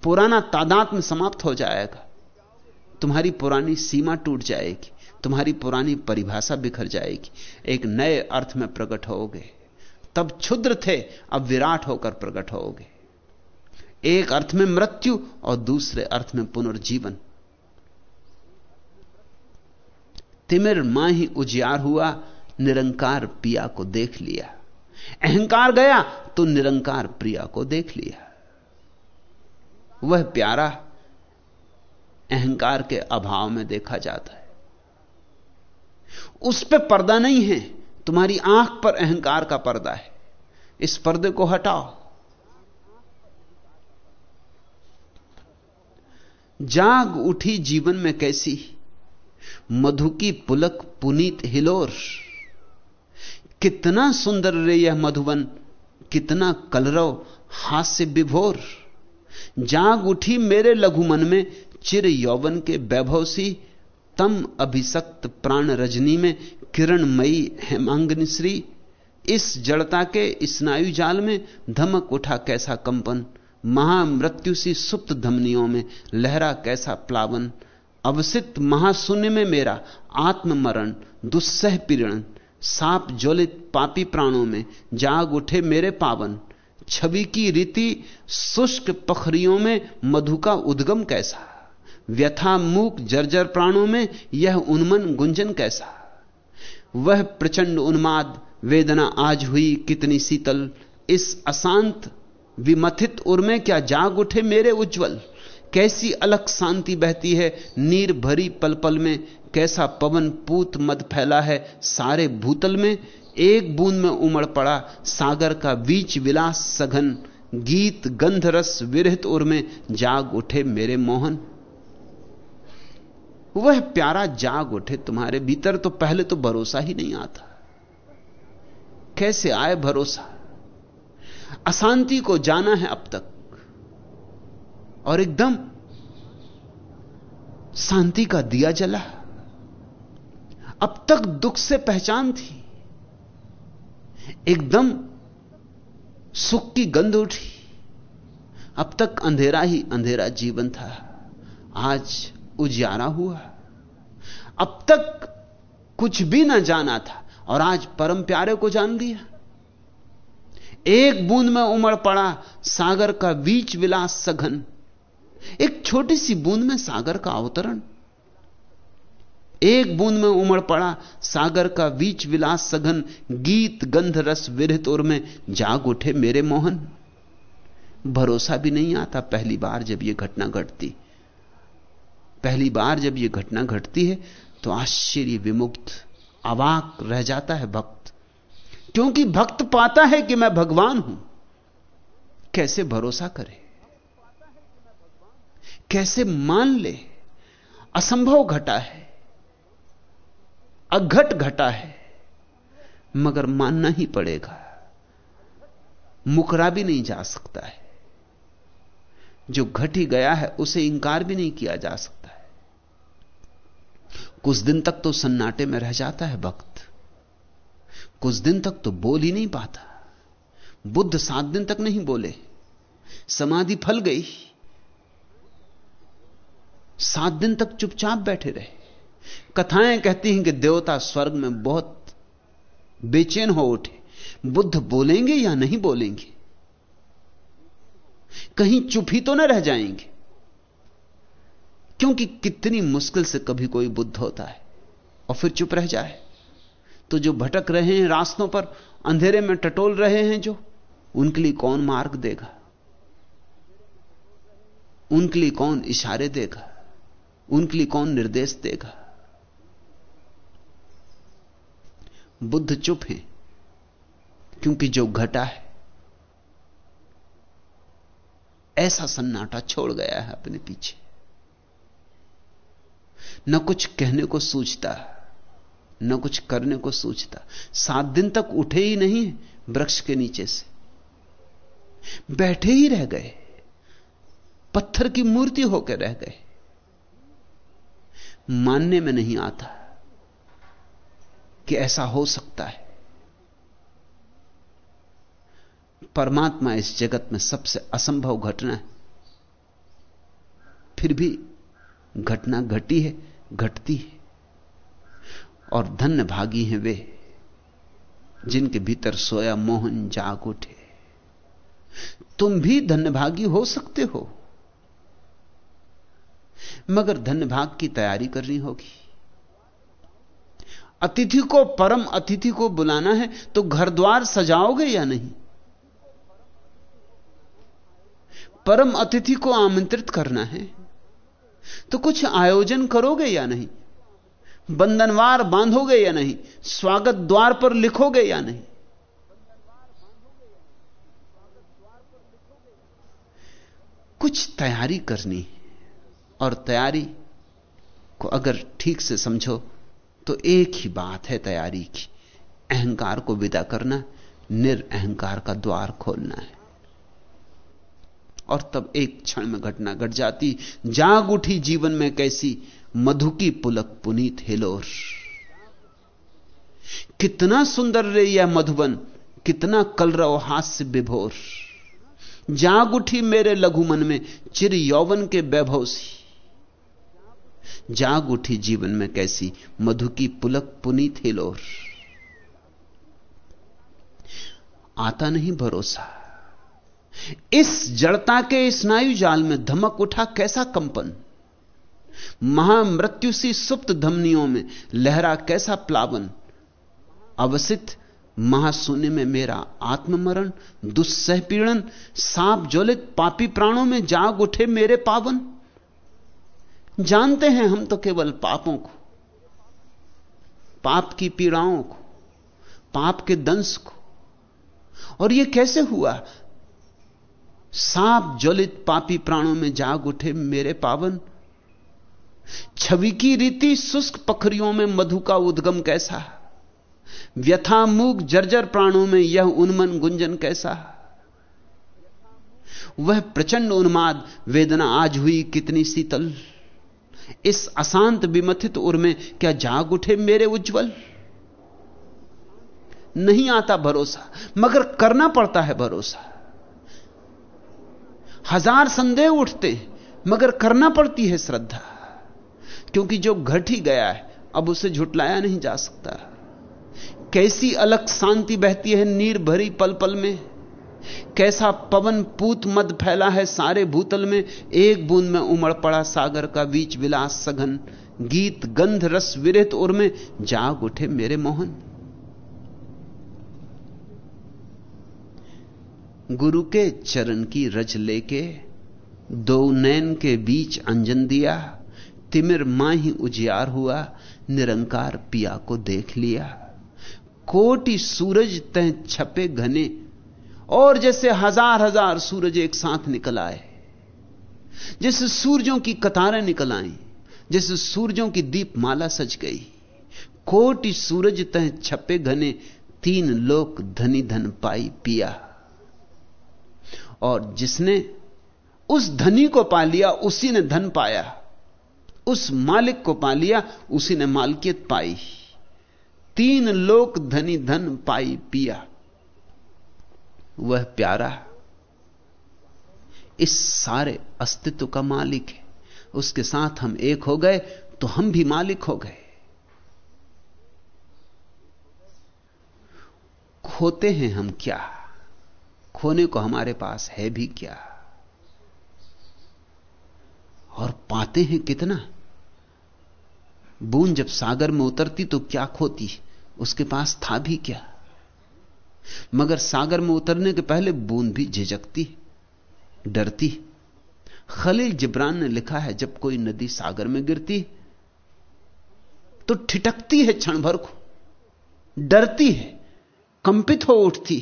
पुराना तादात में समाप्त हो जाएगा। तुम्हारी पुरानी सीमा टूट जाएगी, तुम्हारी पुरानी परिभाषा बिखर जाएगी। एक नए अर्थ में प्रकट होगे। तब क्षुद्र थे, अब विराट होकर प्रकट होगे। एक अर्थ में मृत्यु और दूसरे अर्थ में पुनर्जीवन। तिमिर माँ ही उजियार हुआ, निरंकार पिया को देख लिया। अहंकार गया तो निरंकार प्रिया को देख लिया। वह प्यारा अहंकार के अभाव में देखा जाता है। उस पर पर्दा नहीं है, तुम्हारी आँख पर अहंकार का पर्दा है। इस पर्दे को हटाओ। जाग उठी जीवन में कैसी? मधु की पुलक पुनीत हिलोर। कितना सुंदर रे यह मधुबन, कितना कलरव हास्य विभोर। जाग उठी मेरे लघु मन में चिर यौवन के वैभव सी, तम अभिसक्त प्राण रजनी में किरणमयी हेमांगनी श्री। इस जड़ता के स्नायु जाल में धमक उठा कैसा कंपन, महामृत्यु सी सुप्त धमनियों में लहरा कैसा प्लावन। अवसित महाशून्य में मेरा आत्ममरण, दुस्सह पीड़न, साप ज्वलित पापी प्राणों में जाग उठे मेरे पावन। छवि की रीति शुष्क पखरियों में मधु का उद्गम कैसा। व्यथा मूक जर्जर प्राणों में यह उन्मन गुंजन कैसा? वह प्रचंड उन्माद, वेदना आज हुई कितनी शीतल। इस अशांत, विमथित उर में क्या जाग उठे मेरे उज्जवल? कैसी अलग शांति बहती है नीर भरी पल पल में? कैसा पवन पूत मद फैला है सारे भूतल में? एक बूंद में उमड़ पड़ा सागर का बीच विलास सघन। गीत गंध रस विरहित उर में जाग उठे मेरे मोहन। वह प्यारा जाग उठे तुम्हारे भीतर तो पहले तो भरोसा ही नहीं आता। कैसे आए भरोसा? अशांति को जाना है अब तक। और एकदम शांति का दिया जला। अब तक दुख से पहचान थी। एकदम सुख की गंध उठी। अब तक अंधेरा ही अंधेरा जीवन था। आज उजियारा हुआ। अब तक कुछ भी ना जाना था और आज परम प्यारे को जान लिया एक बूंद में उमड़ पड़ा सागर का बीच विलास सघन। एक छोटी सी बूंद में सागर का अवतरण। एक बूंद में उमड़ पड़ा सागर का बीच विलास सघन। गीत गंध रस विरहित और में जाग उठे मेरे मोहन। भरोसा भी नहीं आता पहली बार जब यह घटना घटती। पहली बार जब यह घटना घटती है तो आश्चर्य विमुक्त, अवाक रह जाता है भक्त। क्योंकि भक्त पाता है कि मैं भगवान हूँ। कैसे भरोसा करे? कैसे मान ले? असंभव घटा है, अघट घटा है, मगर मानना ही पड़ेगा। मुकरा भी नहीं जा सकता है। जो घट ही गया है, उसे इंकार भी नहीं किया जा सकता। कुछ दिन तक तो सन्नाटे में रह जाता है वक्त। कुछ दिन तक तो बोल ही नहीं पाता। बुद्ध सात दिन तक नहीं बोले। समाधि फल गई। सात दिन तक चुपचाप बैठे रहे। कथाएँ कहती हैं कि देवता स्वर्ग में बहुत बेचैन हो उठे। बुद्ध बोलेंगे या नहीं बोलेंगे? कहीं चुप ही तो ना रह जाएँगे। क्योंकि कितनी मुश्किल से कभी कोई बुद्ध होता है और फिर चुप रह जाए। तो जो भटक रहे हैं रास्तों पर, अंधेरे में टटोल रहे हैं जो, उनके लिए कौन मार्ग देगा? उनके लिए कौन इशारे देगा? उनके लिए कौन निर्देश देगा? बुद्ध चुप है, क्योंकि जो घटा है, ऐसा सन्नाटा छोड़ गया है अपने पीछे। न कुछ कहने को सूझता, न कुछ करने को सूझता। सात दिन तक उठे ही नहीं वृक्ष के नीचे से। बैठे ही रह गए। पत्थर की मूर्ति होकर रह गए। मानने में नहीं आता कि ऐसा हो सकता है। परमात्मा इस जगत में सबसे असंभव घटना है। फिर भी घटना घटी है। घटती है और धन्य भागी हैं वे, जिनके भीतर सोया मोहन जाग उठे। तुम भी धन्य भागी हो सकते हो, मगर धन्य भाग की तैयारी करनी होगी। अतिथि को, परम अतिथि को बुलाना है तो घर द्वार सजाओगे या नहीं? परम अतिथि को आमंत्रित करना है तो कुछ आयोजन करोगे या नहीं? बंधनवार बांधोगे या नहीं? स्वागत द्वार पर लिखोगे या नहीं? कुछ तैयारी करनी और तैयारी को अगर ठीक से समझो तो एक ही बात है तैयारी की। अहंकार को विदा करना, निरअहकार का द्वार खोलना है। और तब एक क्षण में घटना घट गट जाती। जाग उठी जीवन में कैसी मधु की पुलक पुनीत हिलोर। कितना सुंदर रे यह मधुबन, कितना कलरव हास्य विभोर। जाग उठी मेरे लघु मन में चिर यौवन के वैभव सी जाग उठी जीवन में कैसी मधु की पुलक पुनीत हिलोर। आता नहीं भरोसा। इस जड़ता के स्नायु जाल में धमक उठा कैसा कंपन? महामृत्यु सी सुप्त धमनियों में लहरा कैसा प्लावन? अवसित महाशून्य में मेरा आत्ममरण, दुस्सह पीड़न, सांप ज्वलित पापी प्राणों में जाग उठे मेरे पावन। जानते हैं हम तो केवल पापों को, पाप की पीड़ाओं को, पाप के दंश को। और यह कैसे हुआ? सांप ज्वलित पापी प्राणों में जाग उठे मेरे पावन। छवि की रीति शुष्क पखरियों में मधु का उद्गम कैसा? व्यथा मूक जर्जर प्राणों में यह उन्मन गुंजन कैसा? वह प्रचंड उन्माद, वेदना आज हुई कितनी शीतल। इस अशांत विमथित उर में क्या जाग उठे मेरे उज्जवल? नहीं आता भरोसा, मगर करना पड़ता है भरोसा। हज़ार संदेह उठते मगर करना पड़ती है श्रद्धा। क्योंकि जो घट ही गया है, अब उसे झुटलाया नहीं जा सकता। कैसी अलग शांति बहती है नीर भरी पल पल में। कैसा पवन पूत मद फैला है सारे भूतल में। एक बूंद में उमड़ पड़ा सागर का बीच विलास सघन। गीत गंध रस विरहित उर में जाग उठे मेरे मोहन। गुरु के चरण की रज लेके, दो नैन के बीच अंजन दिया, तिमिर माँ ही उजियार हुआ, निरंकार पिया को देख लिया। कोटि सूरज तह छपे घने, और जैसे हज़ार हज़ार सूरज एक साथ निकल आए। जैसे सूरजों की कतारें निकल आई, जैसे सूरजों की दीप माला सज गई, कोटि सूरज तह छपे घने, तीन लोक धनी धन पाई पिया। और जिसने उस धनी को पा लिया, उसी ने धन पाया। उस मालिक को पा लिया, उसी ने मालकियत पाई। तीन लोग धनी धन पाई, पिया। वह प्यारा। इस सारे अस्तित्व का मालिक है। उसके साथ हम एक हो गए तो हम भी मालिक हो गए। खोते हैं हम क्या? खोने को हमारे पास है भी क्या? और पाते हैं कितना? बूंद जब सागर में उतरती तो क्या खोती? उसके पास था भी क्या? मगर सागर में उतरने के पहले बूंद भी झिझकती, डरती। खलील जिब्रान ने लिखा है, जब कोई नदी सागर में गिरती तो ठिटकती है क्षण भर को, डरती है, कंपित हो उठती।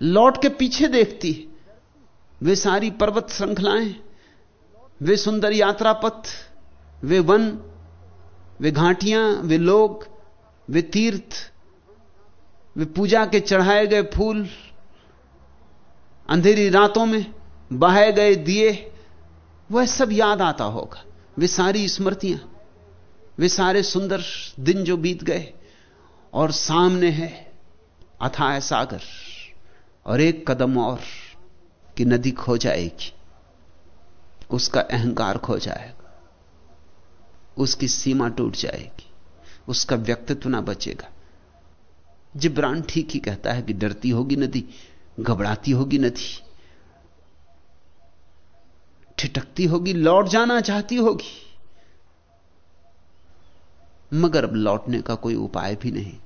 लौट के पीछे देखती। वे सारी पर्वत श्रृंखलाएँ, वे सुंदर यात्रा पथ वे वन, वे घाटियाँ, वे लोग, वे तीर्थ, वे पूजा के चढ़ाए गए फूल, अंधेरी रातों में बहाए गए दिए, वह सब याद आता होगा। वे सारी स्मृतियाँ, वे सारे सुंदर दिन जो बीत गए, और सामने है अथाय सागर। और एक कदम और कि नदी खो जाएगी। उसका अहंकार खो जाएगा। उसकी सीमा टूट जाएगी। उसका व्यक्तित्व ना बचेगा। जिब्रान ठीक ही कहता है कि डरती होगी नदी, घबराती होगी नदी ठिटकती होगी, लौट जाना चाहती होगी। मगर अब लौटने का कोई उपाय भी नहीं।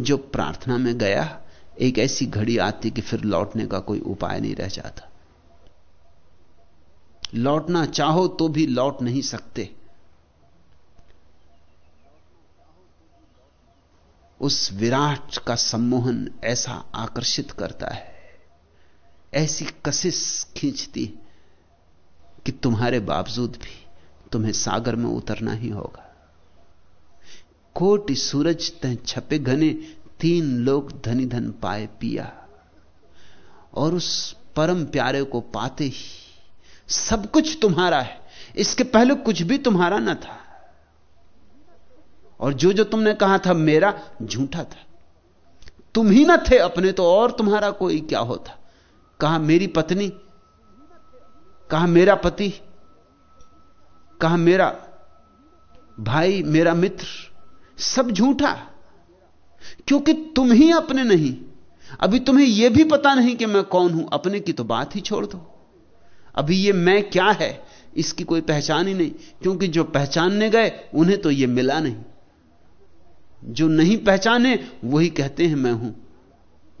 जो प्रार्थना में गया एक ऐसी घड़ी आती कि फिर लौटने का कोई उपाय नहीं रह जाता। लौटना चाहो तो भी लौट नहीं सकते। उस विराट का सम्मोहन ऐसा आकर्षित करता है, ऐसी कशिश खींचती कि तुम्हारे बावजूद भी तुम्हें सागर में उतरना ही होगा। कोटि सूरज तह छपे घने तीन लोग धनी धन पाए पिया और उस परम प्यारे को पाते ही सब कुछ तुम्हारा है। इसके पहले कुछ भी तुम्हारा न था। और जो जो तुमने कहा था मेरा झूठा था। तुम ही ना थे अपने तो और तुम्हारा कोई क्या होता। कहा मेरी पत्नी, कहा मेरा पति, कहा मेरा भाई, मेरा मित्र, सब झूठा। क्योंकि तुम ही अपने नहीं। अभी तुम्हें यह भी पता नहीं कि मैं कौन हूँ। अपने की तो बात ही छोड़ दो। अभी यह मैं क्या है, इसकी कोई पहचान ही नहीं। क्योंकि जो पहचानने गए, उन्हें तो यह मिला नहीं। जो नहीं पहचाने, वही कहते हैं मैं हूँ।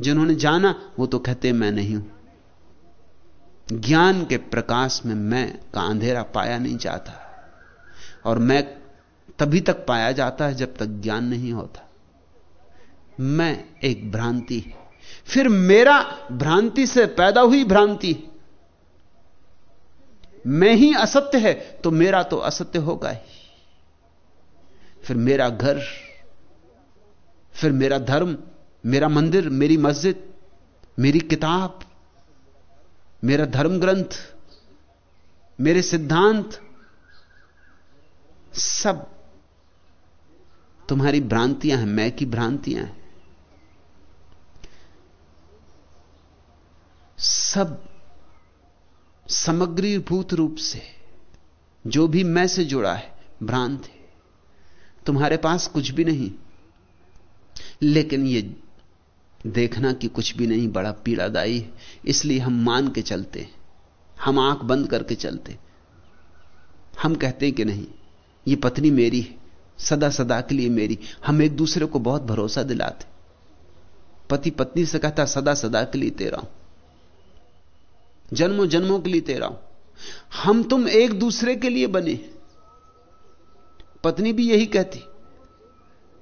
जिन्होंने जाना, वो तो कहते हैं मैं नहीं हूँ। ज्ञान के प्रकाश में मैं का अंधेरा पाया नहीं जाता। और मैं तभी तक पाया जाता है जब तक ज्ञान नहीं होता। मैं एक भ्रांति फिर मेरा भ्रांति से पैदा हुई भ्रांति। मैं ही असत्य है तो मेरा तो असत्य होगा ही। फिर मेरा घर, फिर मेरा धर्म, मेरा मंदिर, मेरी मस्जिद, मेरी किताब, मेरा धर्म ग्रंथ मेरे सिद्धांत, सब तुम्हारी भ्रांतियाँ हैं, मैं की भ्रांतियाँ हैं। सब समग्रीभूत रूप से जो भी मैं से जुड़ा है, भ्रांत है। तुम्हारे पास कुछ भी नहीं। लेकिन यह देखना कि कुछ भी नहीं, बड़ा पीड़ादायी है। इसलिए हम मान के चलते हम आँख बंद करके चलते हम कहते हैं कि नहीं, ये पत्नी मेरी है। सदा सदा के लिए मेरी। हम एक दूसरे को बहुत भरोसा दिलाते पति पत्नी से कहता, सदा सदा के लिए तेरा हूँ। जन्मों जन्मों के लिए तेरा हूँ। हम तुम एक दूसरे के लिए बने पत्नी भी यही कहती,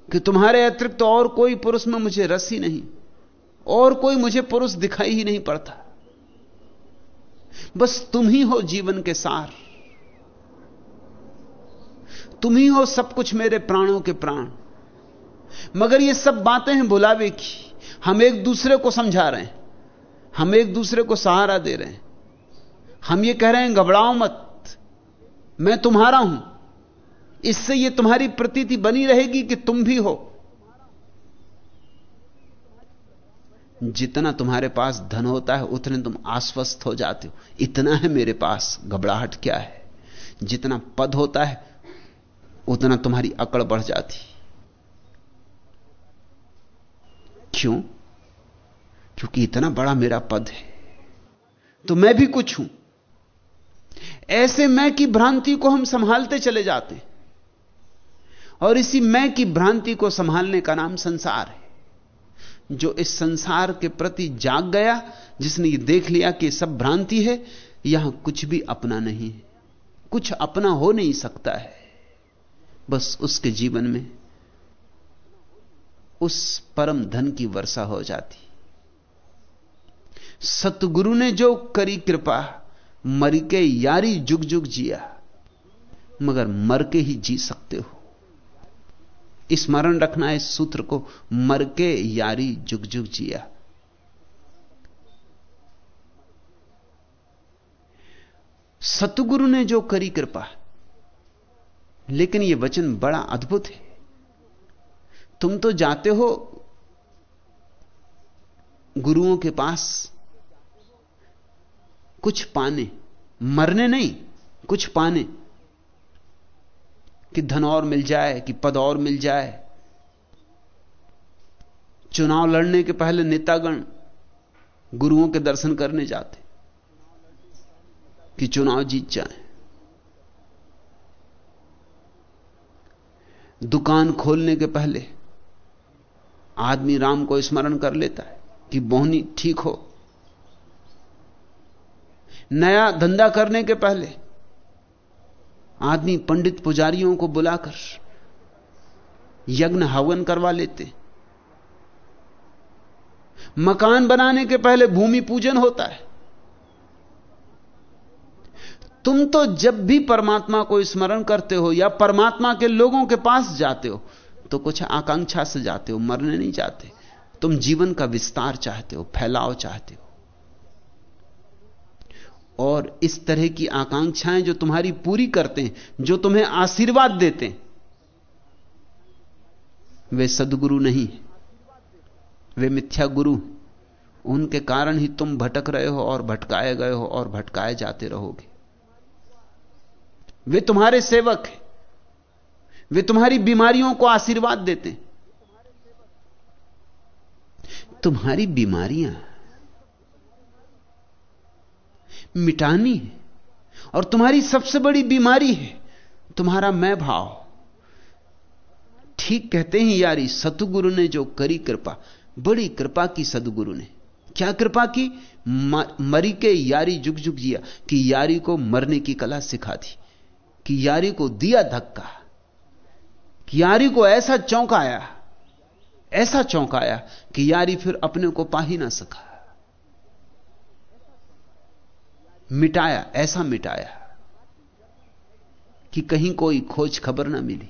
कि तुम्हारे अतिरिक्त तो और कोई पुरुष में मुझे रस ही नहीं, और कोई मुझे पुरुष दिखाई ही नहीं पड़ता। बस तुम ही हो जीवन के सार। तुम ही हो सब कुछ मेरे प्राणों के प्राण। मगर ये सब बातें हैं बुलावे की। हम एक दूसरे को समझा रहे हैं। हम एक दूसरे को सहारा दे रहे हैं। हम ये कह रहे हैं, घबराओ मत। मैं तुम्हारा हूँ। इससे यह तुम्हारी प्रतीति बनी रहेगी कि तुम भी हो। जितना तुम्हारे पास धन होता है, उतने तुम आश्वस्त हो जाते हो। इतना है मेरे पास, घबराहट क्या है? जितना पद होता है, उतना तुम्हारी अकड़ बढ़ जाती। क्यों? क्योंकि इतना बड़ा मेरा पद है तो मैं भी कुछ हूँ। ऐसे मैं की भ्रांति को हम संभालते चले जाते हैं। और इसी मैं की भ्रांति को संभालने का नाम संसार है, जो इस संसार के प्रति जाग गया, जिसने ये देख लिया कि सब भ्रांति है, यहाँ कुछ भी अपना नहीं है। कुछ अपना हो नहीं सकता है। बस उसके जीवन में उस परम धन की वर्षा हो जाती। सतगुरु ने जो करी कृपा, मर के यारी जुग जुग जिया। मगर मर के ही जी सकते हो। स्मरण रखना इस सूत्र को, मर के यारी जुग जुग जिया। सतगुरु ने जो करी कृपा, लेकिन यह वचन बड़ा अद्भुत है। तुम तो जाते हो गुरुओं के पास कुछ पाने। मरने नहीं, कुछ पाने। कि धन और मिल जाए, कि पद और मिल जाए। चुनाव लड़ने के पहले नेतागण गुरुओं के दर्शन करने जाते, कि चुनाव जीत जाए। दुकान खोलने के पहले आदमी राम को स्मरण कर लेता है, कि बोहनी ठीक हो। नया धंधा करने के पहले आदमी पंडित पुजारियों को बुलाकर यज्ञ हवन करवा लेते। मकान बनाने के पहले भूमि पूजन होता है। तुम तो जब भी परमात्मा को स्मरण करते हो या परमात्मा के लोगों के पास जाते हो तो कुछ आकांक्षा से जाते हो, मरने नहीं जाते। तुम जीवन का विस्तार चाहते हो, फैलाव चाहते हो। और इस तरह की आकांक्षाएँ जो तुम्हारी पूरी करते हैं, जो तुम्हें आशीर्वाद देते हैं, वे सदगुरु नहीं वे मिथ्या गुरु उनके कारण ही तुम भटक रहे हो और भटकाए गए हो और भटकाए जाते रहोगे। वे तुम्हारे सेवक हैं। वे तुम्हारी बीमारियों को आशीर्वाद देते हैं। तुम्हारी बीमारियाँ मिटानी है और तुम्हारी सबसे बड़ी बीमारी है तुम्हारा मैं भाव। ठीक कहते हैं यारी, सतगुरु ने जो करी कृपा, बड़ी कृपा की सदगुरु ने। क्या कृपा की? मरी के यारी जुग जुग जिया कि यारी को मरने की कला सिखा दी, कि यारी को दिया धक्का, कि यारी को ऐसा चौंकाया ऐसा चौंकाया कि यारी फिर अपने को पा ही ना सका। मिटाया, ऐसा मिटाया कि कहीं कोई खोज खबर ना मिली।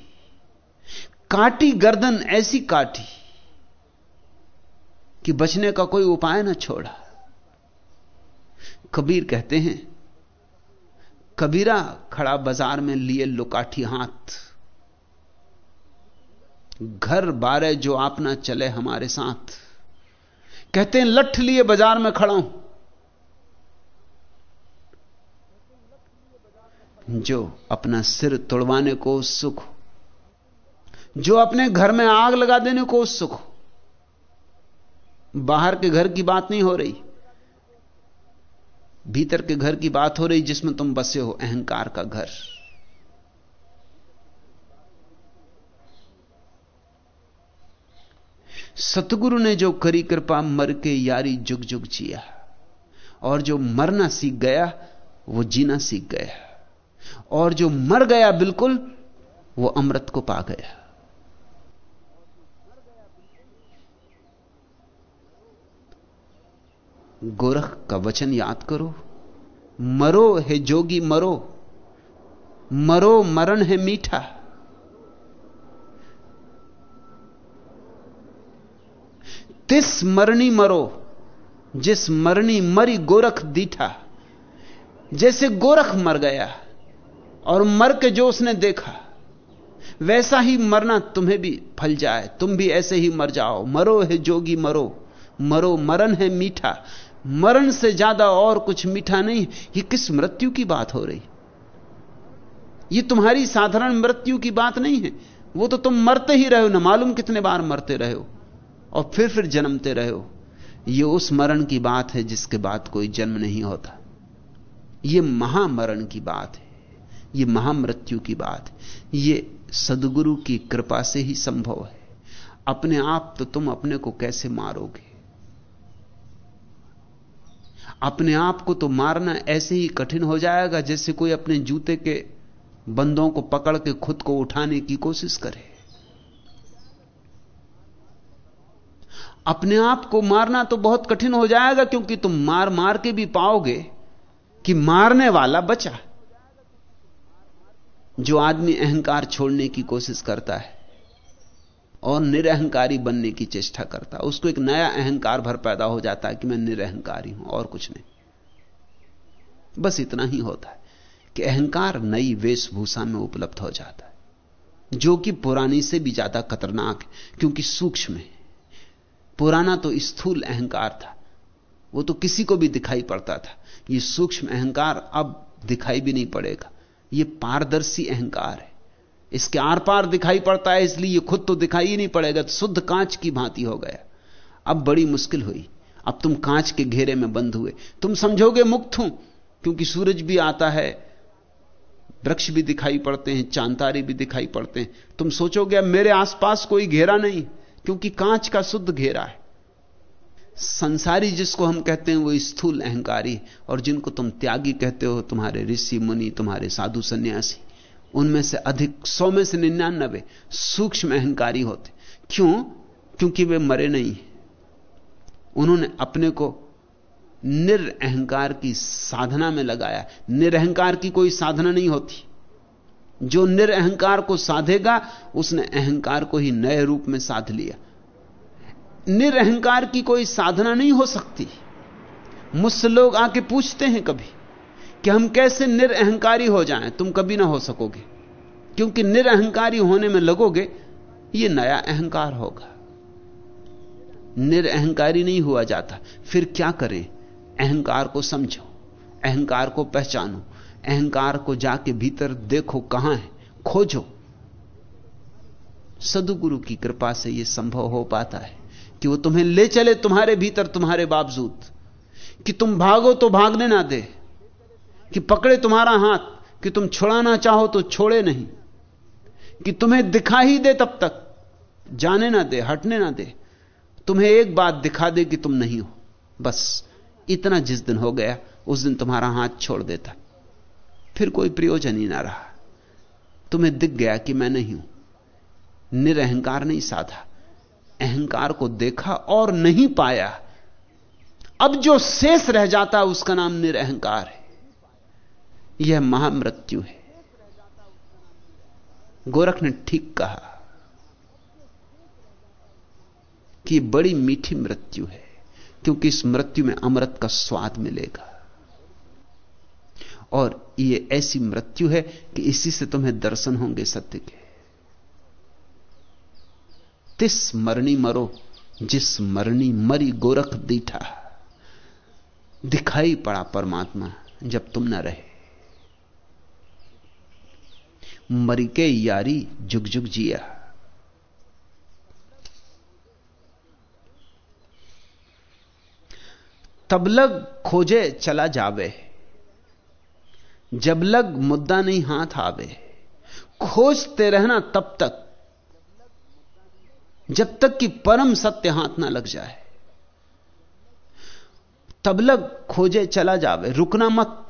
काटी गर्दन ऐसी काटी कि बचने का कोई उपाय ना छोड़ा। कबीर कहते हैं, कबीरा खड़ा बाज़ार में लिए लुकाठी हाथ। घर बारे जो आप ना चले हमारे साथ। कहते हैं, लठ लिए बाज़ार में खड़ा हूँ। जो अपना सिर तोड़वाने को उत्सुक हो, जो अपने घर में आग लगा देने को उत्सुक हो, बाहर के घर की बात नहीं हो रही, भीतर के घर की बात हो रही जिसमें तुम बसे हो अहंकार का घर। सतगुरु ने जो करी कृपा, मर के यारी जुग जुग जिया, और जो मरना सीख गया, वो जीना सीख गया। और जो मर गया बिल्कुल, वो अमृत को पा गया। गोरख का वचन याद करो। मरो है जोगी, मरो। मरो, मरण है मीठा। तिस मरणी मरो, जिस मरणी मरी गोरख दीठा। जैसे गोरख मर गया और मर के जो उसने देखा, वैसा ही मरना तुम्हें भी फल जाए। तुम भी ऐसे ही मर जाओ। मरो है जोगी, मरो। मरो, मरण है मीठा। मरण से ज़्यादा और कुछ मीठा नहीं। ये किस मृत्यु की बात हो रही? ये तुम्हारी साधारण मृत्यु की बात नहीं है। वो तो तुम मरते ही रहे हो, ना मालूम कितने बार मरते रहे हो, और फिर फिर जन्मते रहे हो। ये उस मरण की बात है जिसके बाद कोई जन्म नहीं होता। ये महामरण की बात है। ये महामृत्यु की बात है ये सदगुरु की कृपा से ही संभव है। अपने आप तो तुम अपने को कैसे मारोगे? अपने आप को तो मारना ऐसे ही कठिन हो जाएगा जैसे कोई अपने जूते के बंदों को पकड़ के खुद को उठाने की कोशिश करे। अपने आप को मारना तो बहुत कठिन हो जाएगा क्योंकि तुम मार मार के भी पाओगे कि मारने वाला बचा। जो आदमी अहंकार छोड़ने की कोशिश करता है और निरहंकारी बनने की चेष्टा करता है, उसको एक नया अहंकार भर पैदा हो जाता है कि मैं निरहंकारी हूँ, और कुछ नहीं। बस इतना ही होता है कि अहंकार नई वेशभूषा में उपलब्ध हो जाता है, जो कि पुरानी से भी ज़्यादा खतरनाक है, क्योंकि सूक्ष्म है। पुराना तो स्थूल अहंकार था, वो तो किसी को भी दिखाई पड़ता था। ये सूक्ष्म अहंकार अब दिखाई भी नहीं पड़ेगा। ये पारदर्शी अहंकार है। इसके आर पार दिखाई पड़ता है, इसलिए यह खुद तो दिखाई नहीं पड़ेगा तो शुद्ध कांच की भांति हो गया। अब बड़ी मुश्किल हुई। अब तुम कांच के घेरे में बंद हुए। तुम समझोगे मुक्त हूँ, क्योंकि सूरज भी आता है, वृक्ष भी दिखाई पड़ते हैं, चांतारे भी दिखाई पड़ते हैं। तुम सोचोगे, अब मेरे आसपास कोई घेरा नहीं, क्योंकि कांच का शुद्ध घेरा है। संसारी जिसको हम कहते हैं वो स्थूल अहंकारी और जिनको तुम त्यागी कहते हो, तुम्हारे ऋषि, मुनि, तुम्हारे साधु सन्यासी, उनमें से अधिक सौ में से निन्यानबे सूक्ष्म अहंकारी होते। क्यों? क्योंकि वे मरे नहीं उन्होंने अपने को निरअहकार की साधना में लगाया। निरअहकार की कोई साधना नहीं होती। जो निरअहकार को साधेगा, उसने अहंकार को ही नए रूप में साध लिया। निरअहकार की कोई साधना नहीं हो सकती। मुझसे लोग आके पूछते हैं कभी कि हम कैसे निरअहकारी हो जाएँ? तुम कभी ना हो सकोगे। क्योंकि निरअहकारी होने में लगोगे यह नया अहंकार होगा। निरअहकारी नहीं हुआ जाता। फिर क्या करें? अहंकार को समझो, अहंकार को पहचानो, अहंकार को जाके भीतर देखो कहाँ है, खोजो। सदुगुरु की कृपा से यह संभव हो पाता है। कि वो तुम्हें ले चले तुम्हारे भीतर तुम्हारे बावजूद। कि तुम भागो तो भागने ना दे। कि पकड़े तुम्हारा हाथ। कि तुम छुड़ाना चाहो तो छोड़े नहीं। कि तुम्हें दिखा ही दे तब तक। जाने ना दे, हटने ना दे। तुम्हें एक बात दिखा दे कि तुम नहीं हो। बस, इतना जिस दिन हो गया, उस दिन तुम्हारा हाथ छोड़ देता। फिर कोई प्रयोजन ही ना रहा। तुम्हें दिख गया कि मैं नहीं हूँ। निरहंकार नहीं साधा। अहंकार को देखा और नहीं पाया। अब जो शेष रह जाता है, उसका नाम निरअहकार है। यह महामृत्यु है। गोरख ने ठीक कहा कि बड़ी मीठी मृत्यु है, क्योंकि इस मृत्यु में अमृत का स्वाद मिलेगा। और यह ऐसी मृत्यु है कि इसी से तुम्हें दर्शन होंगे सत्य के। तिस मरणी मरो, जिस मरणी मरी गोरख दीठा। दिखाई पड़ा परमात्मा जब तुम न रहे। मरी के यारी जुग जुग जिया। तब लग खोजे चला जावे। जब लग मुद्दा नहीं हाथ आवे। खोजते रहना तब तक। जब तक कि परम सत्य हाथ ना लग जाए। तब लग खोजे चला जावे। रुकना मत।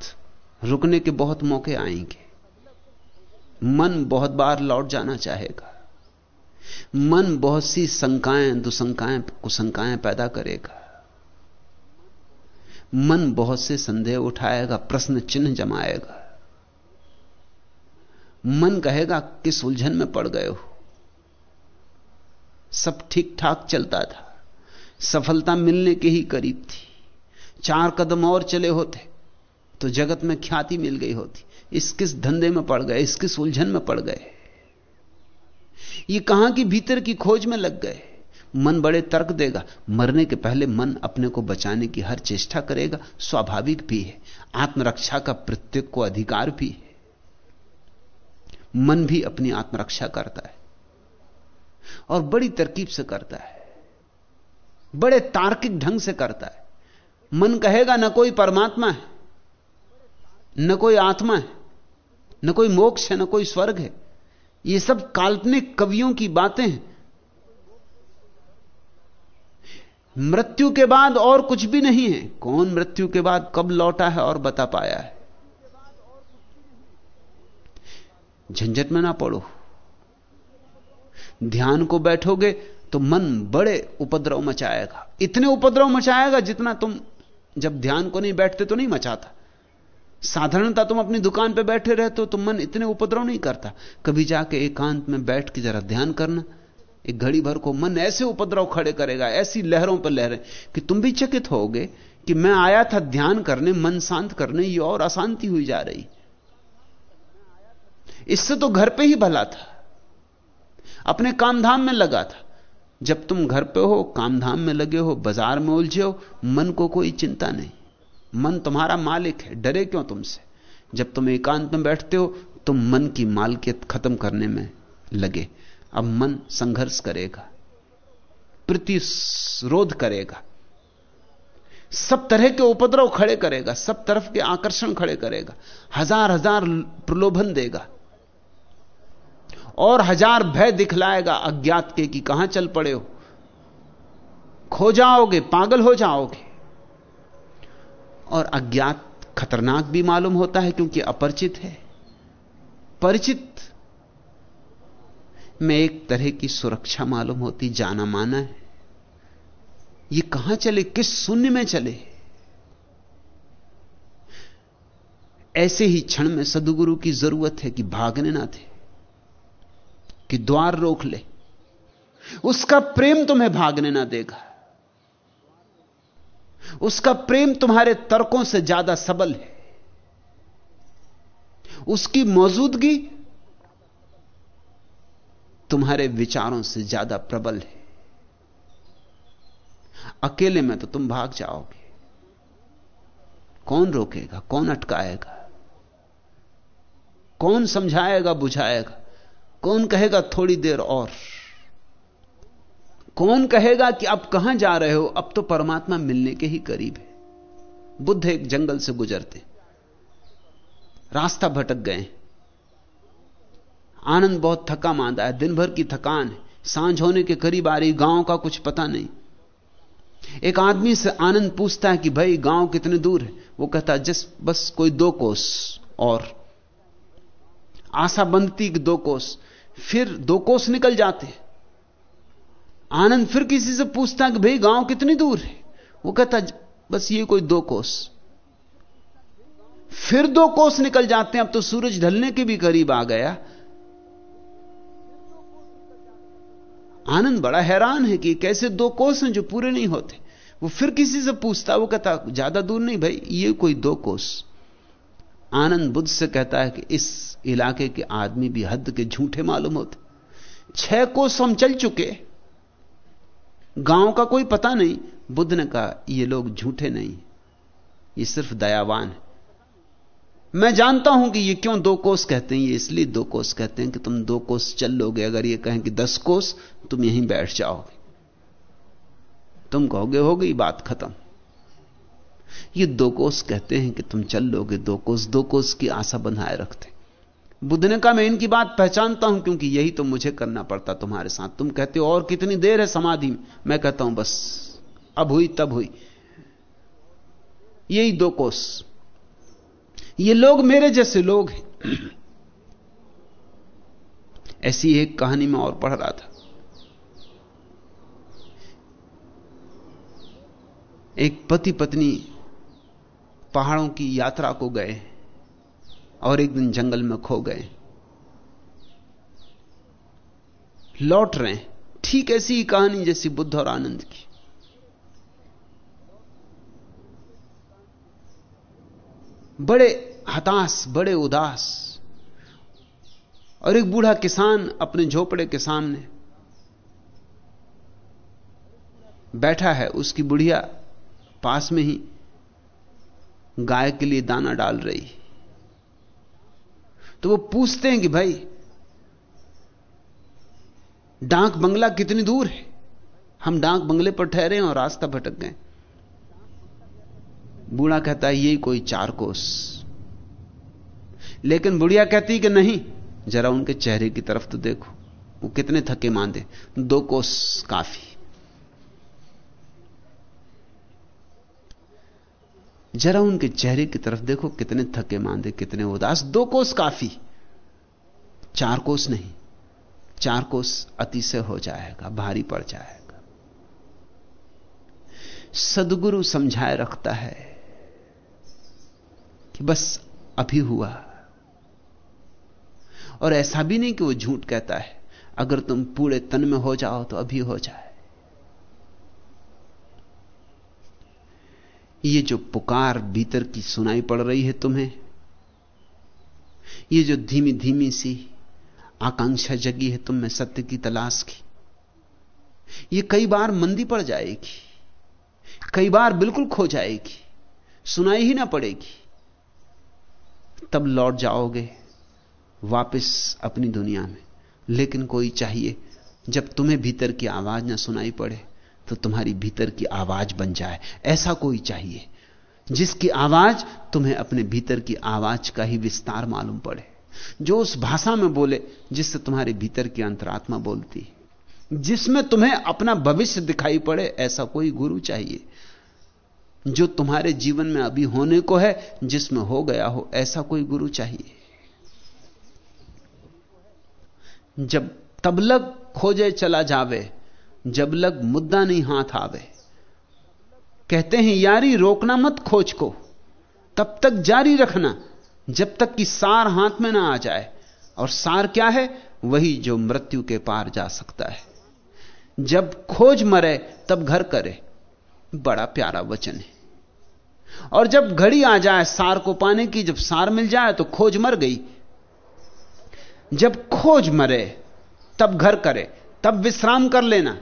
रुकने के बहुत मौके आएँगे। मन बहुत बार लौट जाना चाहेगा। मन बहुत सी शंकाएँ, दुशंकाएँ, कुशंकाएँ पैदा करेगा। मन बहुत से संदेह उठाएगा, प्रश्न चिन्ह जमाएगा। मन कहेगा, किस उलझन में पड़ गए हो? सब ठीक ठाक चलता था। सफलता मिलने के ही करीब थी। चार कदम और चले होते तो जगत में ख्याति मिल गई होती। इस किस धंधे में पड़ गए, इस किस उलझन में पड़ गए। ये कहाँ की भीतर की खोज में लग गए। मन बड़े तर्क देगा। मरने के पहले मन अपने को बचाने की हर चेष्टा करेगा। स्वाभाविक भी है। आत्मरक्षा का प्रत्येक को अधिकार भी है। मन भी अपनी आत्मरक्षा करता है। और बड़ी तरकीब से करता है। बड़े तार्किक ढंग से करता है। मन कहेगा, न कोई परमात्मा है, न कोई आत्मा है, न कोई मोक्ष है, न कोई स्वर्ग है। ये सब काल्पनिक कवियों की बातें हैं। मृत्यु के बाद और कुछ भी नहीं है। कौन मृत्यु के बाद कब लौटा है और बता पाया है? झंझट में ना पड़ो। ध्यान को बैठोगे तो मन बड़े उपद्रव मचाएगा। इतने उपद्रव मचाएगा जितना तुम जब ध्यान को नहीं बैठते तो नहीं मचाता। साधारणता तुम अपनी दुकान पर बैठे रहते हो तो मन इतने उपद्रव नहीं करता। कभी जाके एकांत में बैठ के जरा ध्यान करना, एक घड़ी भर को मन ऐसे उपद्रव खड़े करेगा, ऐसी लहरों पर लहरें कि तुम भी चकित होगे कि मैं आया था ध्यान करने, मन शांत करने, ये और अशांति हुई जा रही। इससे तो घर पे ही भला था। अपने कामधाम में लगा था। जब तुम घर पे हो, कामधाम में लगे हो, बाज़ार में उलझे हो, मन को कोई चिंता नहीं। मन तुम्हारा मालिक है, डरे क्यों तुमसे? जब तुम एकांत में बैठते हो, तुम मन की मालकियत खत्म करने में लगे। अब मन संघर्ष करेगा, प्रतिरोध करेगा। सब तरह के उपद्रव खड़े करेगा, सब तरफ़ के आकर्षण खड़े करेगा। हज़ार हज़ार प्रलोभन देगा। और हज़ार भय दिखलाएगा अज्ञात के कि कहाँ चल पड़े हो। खो जाओगे, पागल हो जाओगे। और अज्ञात खतरनाक भी मालूम होता है क्योंकि अपरिचित है। परिचित में एक तरह की सुरक्षा मालूम होती, जाना माना है। ये कहाँ चले, किस शून्य में चले? ऐसे ही क्षण में सदगुरु की ज़रूरत है कि भागने ना थे। कि द्वार रोक ले। उसका प्रेम तुम्हें भागने ना देगा। उसका प्रेम तुम्हारे तर्कों से ज़्यादा सबल है। उसकी मौजूदगी तुम्हारे विचारों से ज़्यादा प्रबल है। अकेले में तो तुम भाग जाओगे। कौन रोकेगा? कौन अटकाएगा? कौन समझाएगा, बुझाएगा? कौन कहेगा थोड़ी देर और? कौन कहेगा कि अब कहाँ जा रहे हो? अब तो परमात्मा मिलने के ही करीब है। बुद्ध एक जंगल से गुजरते। रास्ता भटक गए। आनंद बहुत थका मांदा है। दिन भर की थकान है। साँझ होने के करीब आ रही। गाँव का कुछ पता नहीं। एक आदमी से आनंद पूछता है कि भाई, गाँव कितने दूर है? वो कहता है, जिस बस कोई दो कोस और। आशा बंदती कि दो कोस। फिर दो कोस निकल जाते आनंद फिर किसी से पूछता कि भाई, गाँव कितनी दूर है? वो कहता बस ये कोई दो कोस। फिर दो कोस निकल जाते हैं। अब तो सूरज ढलने के भी करीब आ गया। आनंद बड़ा हैरान है कि कैसे दो कोस हैं जो पूरे नहीं होते। वो फिर किसी से पूछता वो कहता ज़्यादा दूर नहीं भाई, ये कोई दो कोस। आनंद बुद्ध से कहता है कि इस इलाके के आदमी भी हद के झूठे मालूम होते। छह कोस हम चल चुके। गाँव का कोई पता नहीं। बुद्ध ने कहा, ये लोग झूठे नहीं। ये सिर्फ़ दयावान है। मैं जानता हूँ कि ये क्यों दो कोस कहते हैं। ये इसलिए दो कोस कहते हैं कि तुम दो कोस चल लोगे। अगर ये कहें कि दस कोस, तुम यहीं बैठ जाओगे। तुम कहोगे, हो गई बात खत्म। ये दो कोस कहते हैं कि तुम चल लोगे दो कोस दो कोस की आशा बनाए रखते बुद्ध ने कहा मैं इनकी बात पहचानता हूँ, क्योंकि यही तो मुझे करना पड़ता तुम्हारे साथ। तुम कहते हो, और कितनी देर है समाधि में? मैं कहता हूँ, बस, अब हुई, तब हुई। यही दो कोस। ये लोग मेरे जैसे लोग हैं। ऐसी एक कहानी में और पढ़ रहा था। एक पति पत्नी पहाड़ों की यात्रा को गए और एक दिन जंगल में खो गए। लौट रहे ठीक ऐसी ही कहानी जैसी बुद्ध और आनंद की। बड़े हताश, बड़े उदास और एक बूढ़ा किसान अपने झोपड़े के सामने बैठा है। उसकी बुढ़िया पास में ही गाय के लिए दाना डाल रही। तो वो पूछते हैं कि भाई, डांक बंगला कितनी दूर है? हम डांक बंगले पर ठहरे और रास्ता भटक गए। बूढ़ा कहता है यही कोई चार कोस लेकिन बुढ़िया कहती कि नहीं, जरा उनके चेहरे की तरफ़ तो देखो, वो कितने थके मांदे, दो कोस काफ़ी। जरा उनके चेहरे की तरफ़ देखो, कितने थके मांदे, कितने उदास। दो कोस काफ़ी। चार कोस नहीं। चार कोस अति से हो जाएगा, भारी पड़ जाएगा। सदगुरु समझाए रखता है कि बस अभी हुआ। और ऐसा भी नहीं कि वो झूठ कहता है, अगर तुम पूरे तन में हो जाओ तो अभी हो जाए। ये जो पुकार भीतर की सुनाई पड़ रही है तुम्हें, ये जो धीमी धीमी सी आकांक्षा जगी है तुम में सत्य की तलाश की, ये कई बार मंदी पड़ जाएगी, कई बार बिल्कुल खो जाएगी, सुनाई ही ना पड़ेगी। तब लौट जाओगे वापस अपनी दुनिया में, लेकिन कोई चाहिए जब तुम्हें भीतर की आवाज़ ना सुनाई पड़े। तो तुम्हारी भीतर की आवाज़ बन जाए। ऐसा कोई चाहिए। जिसकी आवाज़ तुम्हें अपने भीतर की आवाज़ का ही विस्तार मालूम पड़े। जो उस भाषा में बोले, जिससे तुम्हारे भीतर की अंतरात्मा बोलती। जिसमें तुम्हें अपना भविष्य दिखाई पड़े, ऐसा कोई गुरु चाहिए। जो तुम्हारे जीवन में अभी होने को है, जिसमें हो गया हो, ऐसा कोई गुरु चाहिए। जब तबलग खोजे चला जावे जब लग मुद्दा नहीं हाथ आवे। कहते हैं, यारी रोकना मत खोज को। तब तक जारी रखना, जब तक कि सार हाथ में ना आ जाए। और सार क्या है? वही जो मृत्यु के पार जा सकता है। जब खोज मरे, तब घर करे। बड़ा प्यारा वचन है। और जब घड़ी आ जाए सार को पाने की, जब सार मिल जाए तो खोज मर गई। जब खोज मरे, तब घर करे। तब विश्राम कर लेना।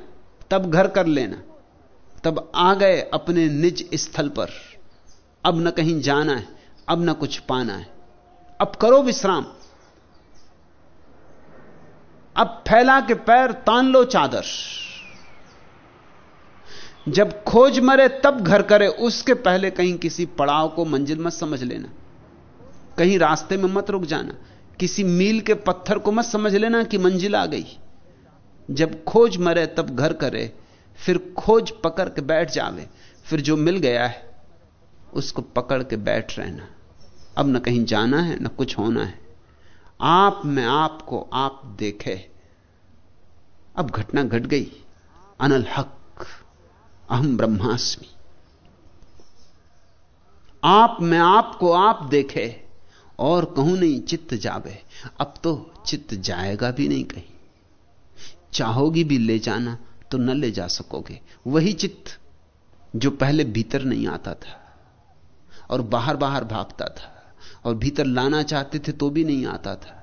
तब घर कर लेना। तब आ गए अपने निज स्थल पर। अब न कहीं जाना है, अब न कुछ पाना है। अब करो विश्राम। अब फैला के पैर तान लो चादर। जब खोज मरे तब घर करे, उसके पहले कहीं किसी पड़ाव को मंजिल मत समझ लेना। कहीं रास्ते में मत रुक जाना। किसी मील के पत्थर को मत समझ लेना कि मंजिल आ गई। जब खोज मरे तब घर करे, फिर खोज पकड़ के बैठ जावे, फिर जो मिल गया है, उसको पकड़ के बैठ रहना। अब न कहीं जाना है, न कुछ होना है। आप में आपको आप देखे। अब घटना घट गट गई। अनल हक, अहम ब्रह्मास्मि। आप में आपको आप देखे, और कहूँ नहीं, चित्त जावे। अब तो चित्त जाएगा भी नहीं कहीं। चाहोगी भी ले जाना तो न ले जा सकोगे। वही चित्त जो पहले भीतर नहीं आता था और बाहर बाहर भागता था और भीतर लाना चाहते थे तो भी नहीं आता था।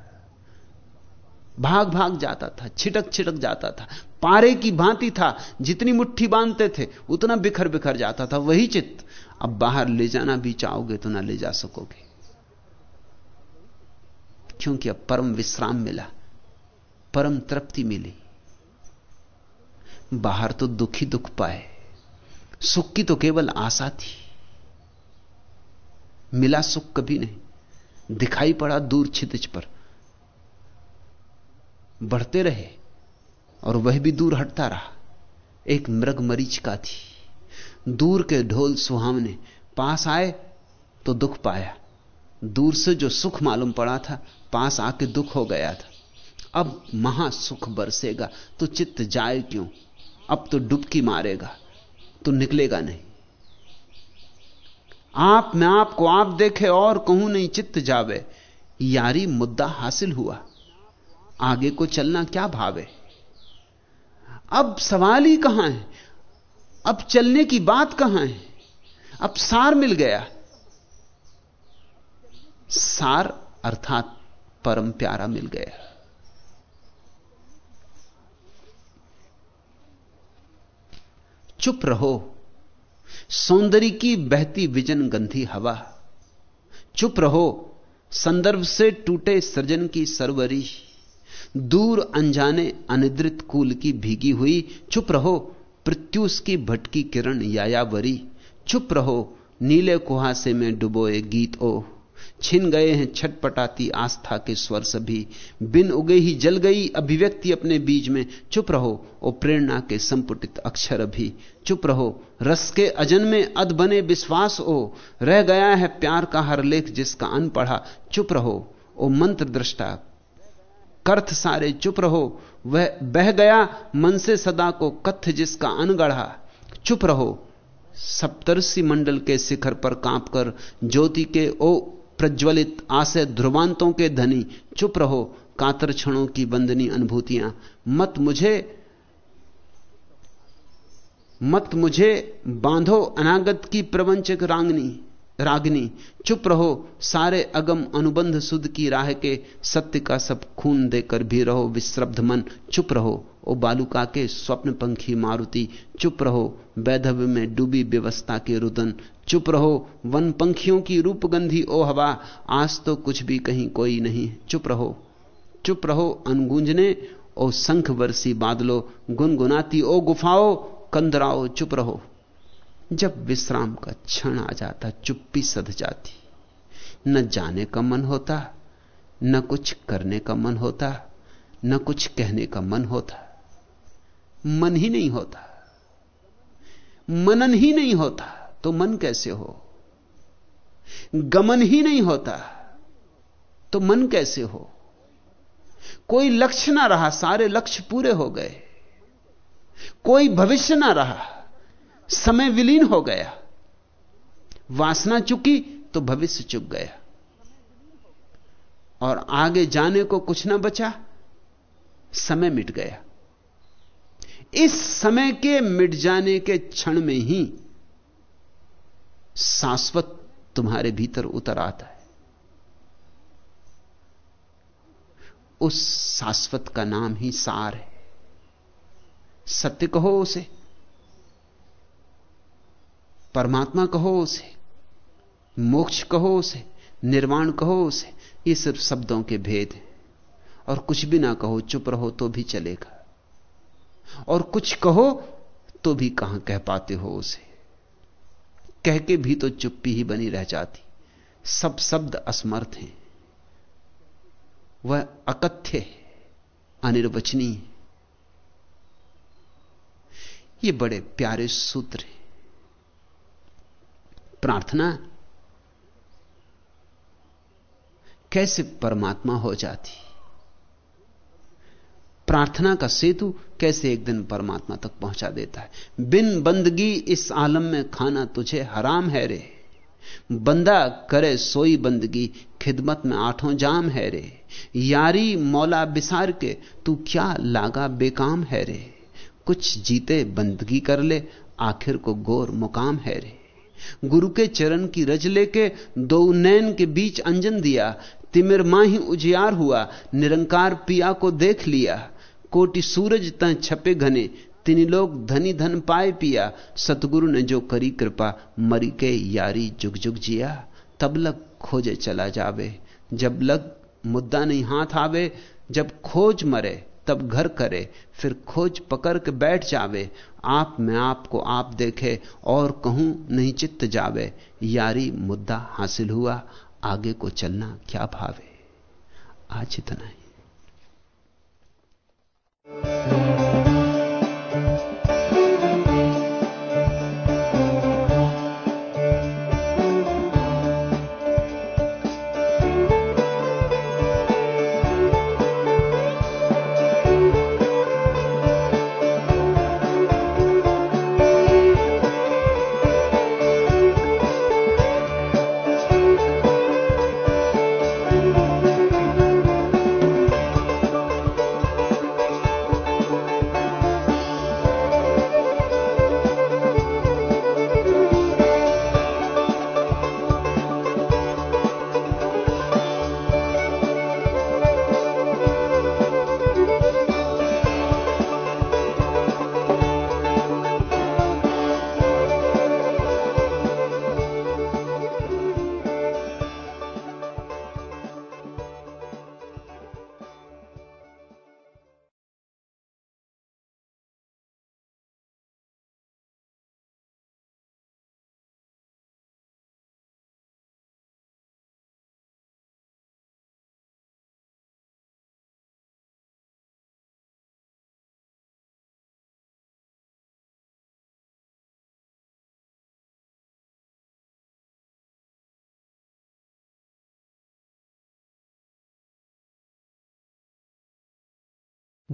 भाग भाग जाता था, छिटक छिटक जाता था। पारे की भांति था, जितनी मुट्ठी बांधते थे, उतना बिखर बिखर जाता था। वही चित्त, अब बाहर ले जाना भी चाहोगे तो ना ले जा सकोगे। क्योंकि अब परम विश्राम मिला, परम तृप्ति मिली। बाहर तो दुख दुख पाए, सुख की तो केवल आशा थी। मिला सुख कभी नहीं, दिखाई पड़ा दूर छितिज पर। बढ़ते रहे और वह भी दूर हटता रहा, एक मृग मरीच का थी। दूर के ढोल सुहावने पास आए तो दुख पाया, दूर से जो सुख मालूम पड़ा था, पास आके दुख हो गया था। अब महासुख बरसेगा तो चित्त जाए क्यों? अब तो डुबकी मारेगा तो निकलेगा नहीं। आप, में आपको, आप देखे और कहूँ नहीं, चित्त जावे, यारी मुद्दा हासिल हुआ। आगे को चलना क्या भावे अब सवाल ही कहाँ है? अब चलने की बात कहाँ है? अब सार मिल गया। सार अर्थात परम प्यारा मिल गया। चुप रहो। सौंदर्य की बहती विजन गंधी हवा। चुप रहो। संदर्भ से टूटे सृजन की सरवरी। दूर अनजाने अनिद्रित कूल की भीगी हुई। चुप रहो। प्रत्युष की भटकी किरण यायावरी। चुप रहो। नीले कुहासे में डुबोए गीत ओ। छिन गए हैं, छटपटाती आस्था के स्वर सभी बिन उगे ही जल गई अभिव्यक्ति अपने बीज में। चुप रहो, ओ प्रेरणा के संपुटित अक्षर अभी चुप रहो, रस के अजन में अध बने विश्वास ओ। रह गया है प्यार का हर लेख जिसका अन पढ़ा चुप रहो, ओ मंत्र दृष्टा कर्थ सारे चुप रहो, वह बह गया मन से सदा को कथ जिसका अनगढ़ा। चुप रहो, सप्तर्षि मंडल के शिखर पर कांपकर ज्योति के ओ प्रज्वलित आशय ध्रुवांतों के धनी, चुप रहो, कातर क्षणों की बंदनी अनुभूतियाँ। मत मुझे मत मुझे बांधो अनागत की प्रवंचक रांगनी, रागनी। चुप रहो, सारे अगम अनुबंध सुध की राह के सत्य का सब खून देकर भी रहो, विश्रब्ध मन। चुप रहो, ओ बालुका के स्वप्न पंखी मारुति। चुप रहो वैधव्य में डूबी व्यवस्था के रुदन। चुप रहो, वन पंखियों की रूपगंधी ओ हवा, आज तो कुछ भी कहीं कोई नहीं चुप रहो चुप रहो अनगूंजने ओ संख वर्षी बादलो, गुनगुनाती ओ गुफाओ, कंदराओ, चुप रहो। जब विश्राम का क्षण आ जाता, चुप्पी सध जाती। न जाने का मन होता, न कुछ करने का मन होता, न कुछ कहने का मन होता। मन ही नहीं होता, मनन ही नहीं होता। तो मन कैसे हो? गमन ही नहीं होता तो मन कैसे हो? कोई लक्ष्य ना रहा, सारे लक्ष्य पूरे हो गए। कोई भविष्य ना रहा, समय विलीन हो गया। वासना चुकी तो भविष्य चुक गया। और आगे जाने को कुछ ना बचा, समय मिट गया। इस समय के मिट जाने के क्षण में ही शाश्वत तुम्हारे भीतर उतर आता है। उस शाश्वत का नाम ही सार है। सत्य कहो उसे। परमात्मा कहो उसे। मोक्ष कहो उसे। निर्वाण कहो उसे। ये सिर्फ़ शब्दों के भेद हैं। और कुछ भी ना कहो, चुप रहो तो भी चलेगा। और कुछ कहो तो भी कहाँ कह पाते हो उसे। कह के भी तो चुप्पी ही बनी रह जाती। सब शब्द असमर्थ हैं। वह अकथ्य है, अनिर्वचनीय ये बड़े प्यारे सूत्र हैं। प्रार्थना कैसे परमात्मा हो जाती? प्रार्थना का सेतु कैसे एक दिन परमात्मा तक पहुँचा देता है? बिन बंदगी इस आलम में खाना तुझे हराम है रे। बंदा करे सोई बंदगी, खिदमत में आठों जाम है रे। यारी मौला बिसार के, तू क्या लागा बेकाम है रे? कुछ जीते बंदगी कर ले, आखिर को गोर मुकाम है रे। गुरु के चरण की रज लेके, दो नैन के बीच अंजन दिया। तिमिर माही उजियार हुआ, निरंकार पिया को देख लिया। कोटि सूरज तह छपे घने, तिन लोग धनी धन पाए पिया। सतगुरु ने जो करी कृपा, मरी के यारी जुग जुग जिया। तब लग खोजे चला जावे। जब लग मुद्दा नहीं हाथ आवे, जब खोज मरे, तब घर करे। फिर खोज पकड़ के बैठ जावे। आप में आपको आप देखे, और कहूँ नहीं चित्त जावे। यारी मुद्दा हासिल हुआ, आगे को चलना क्या भावे? आज इतना ही। Música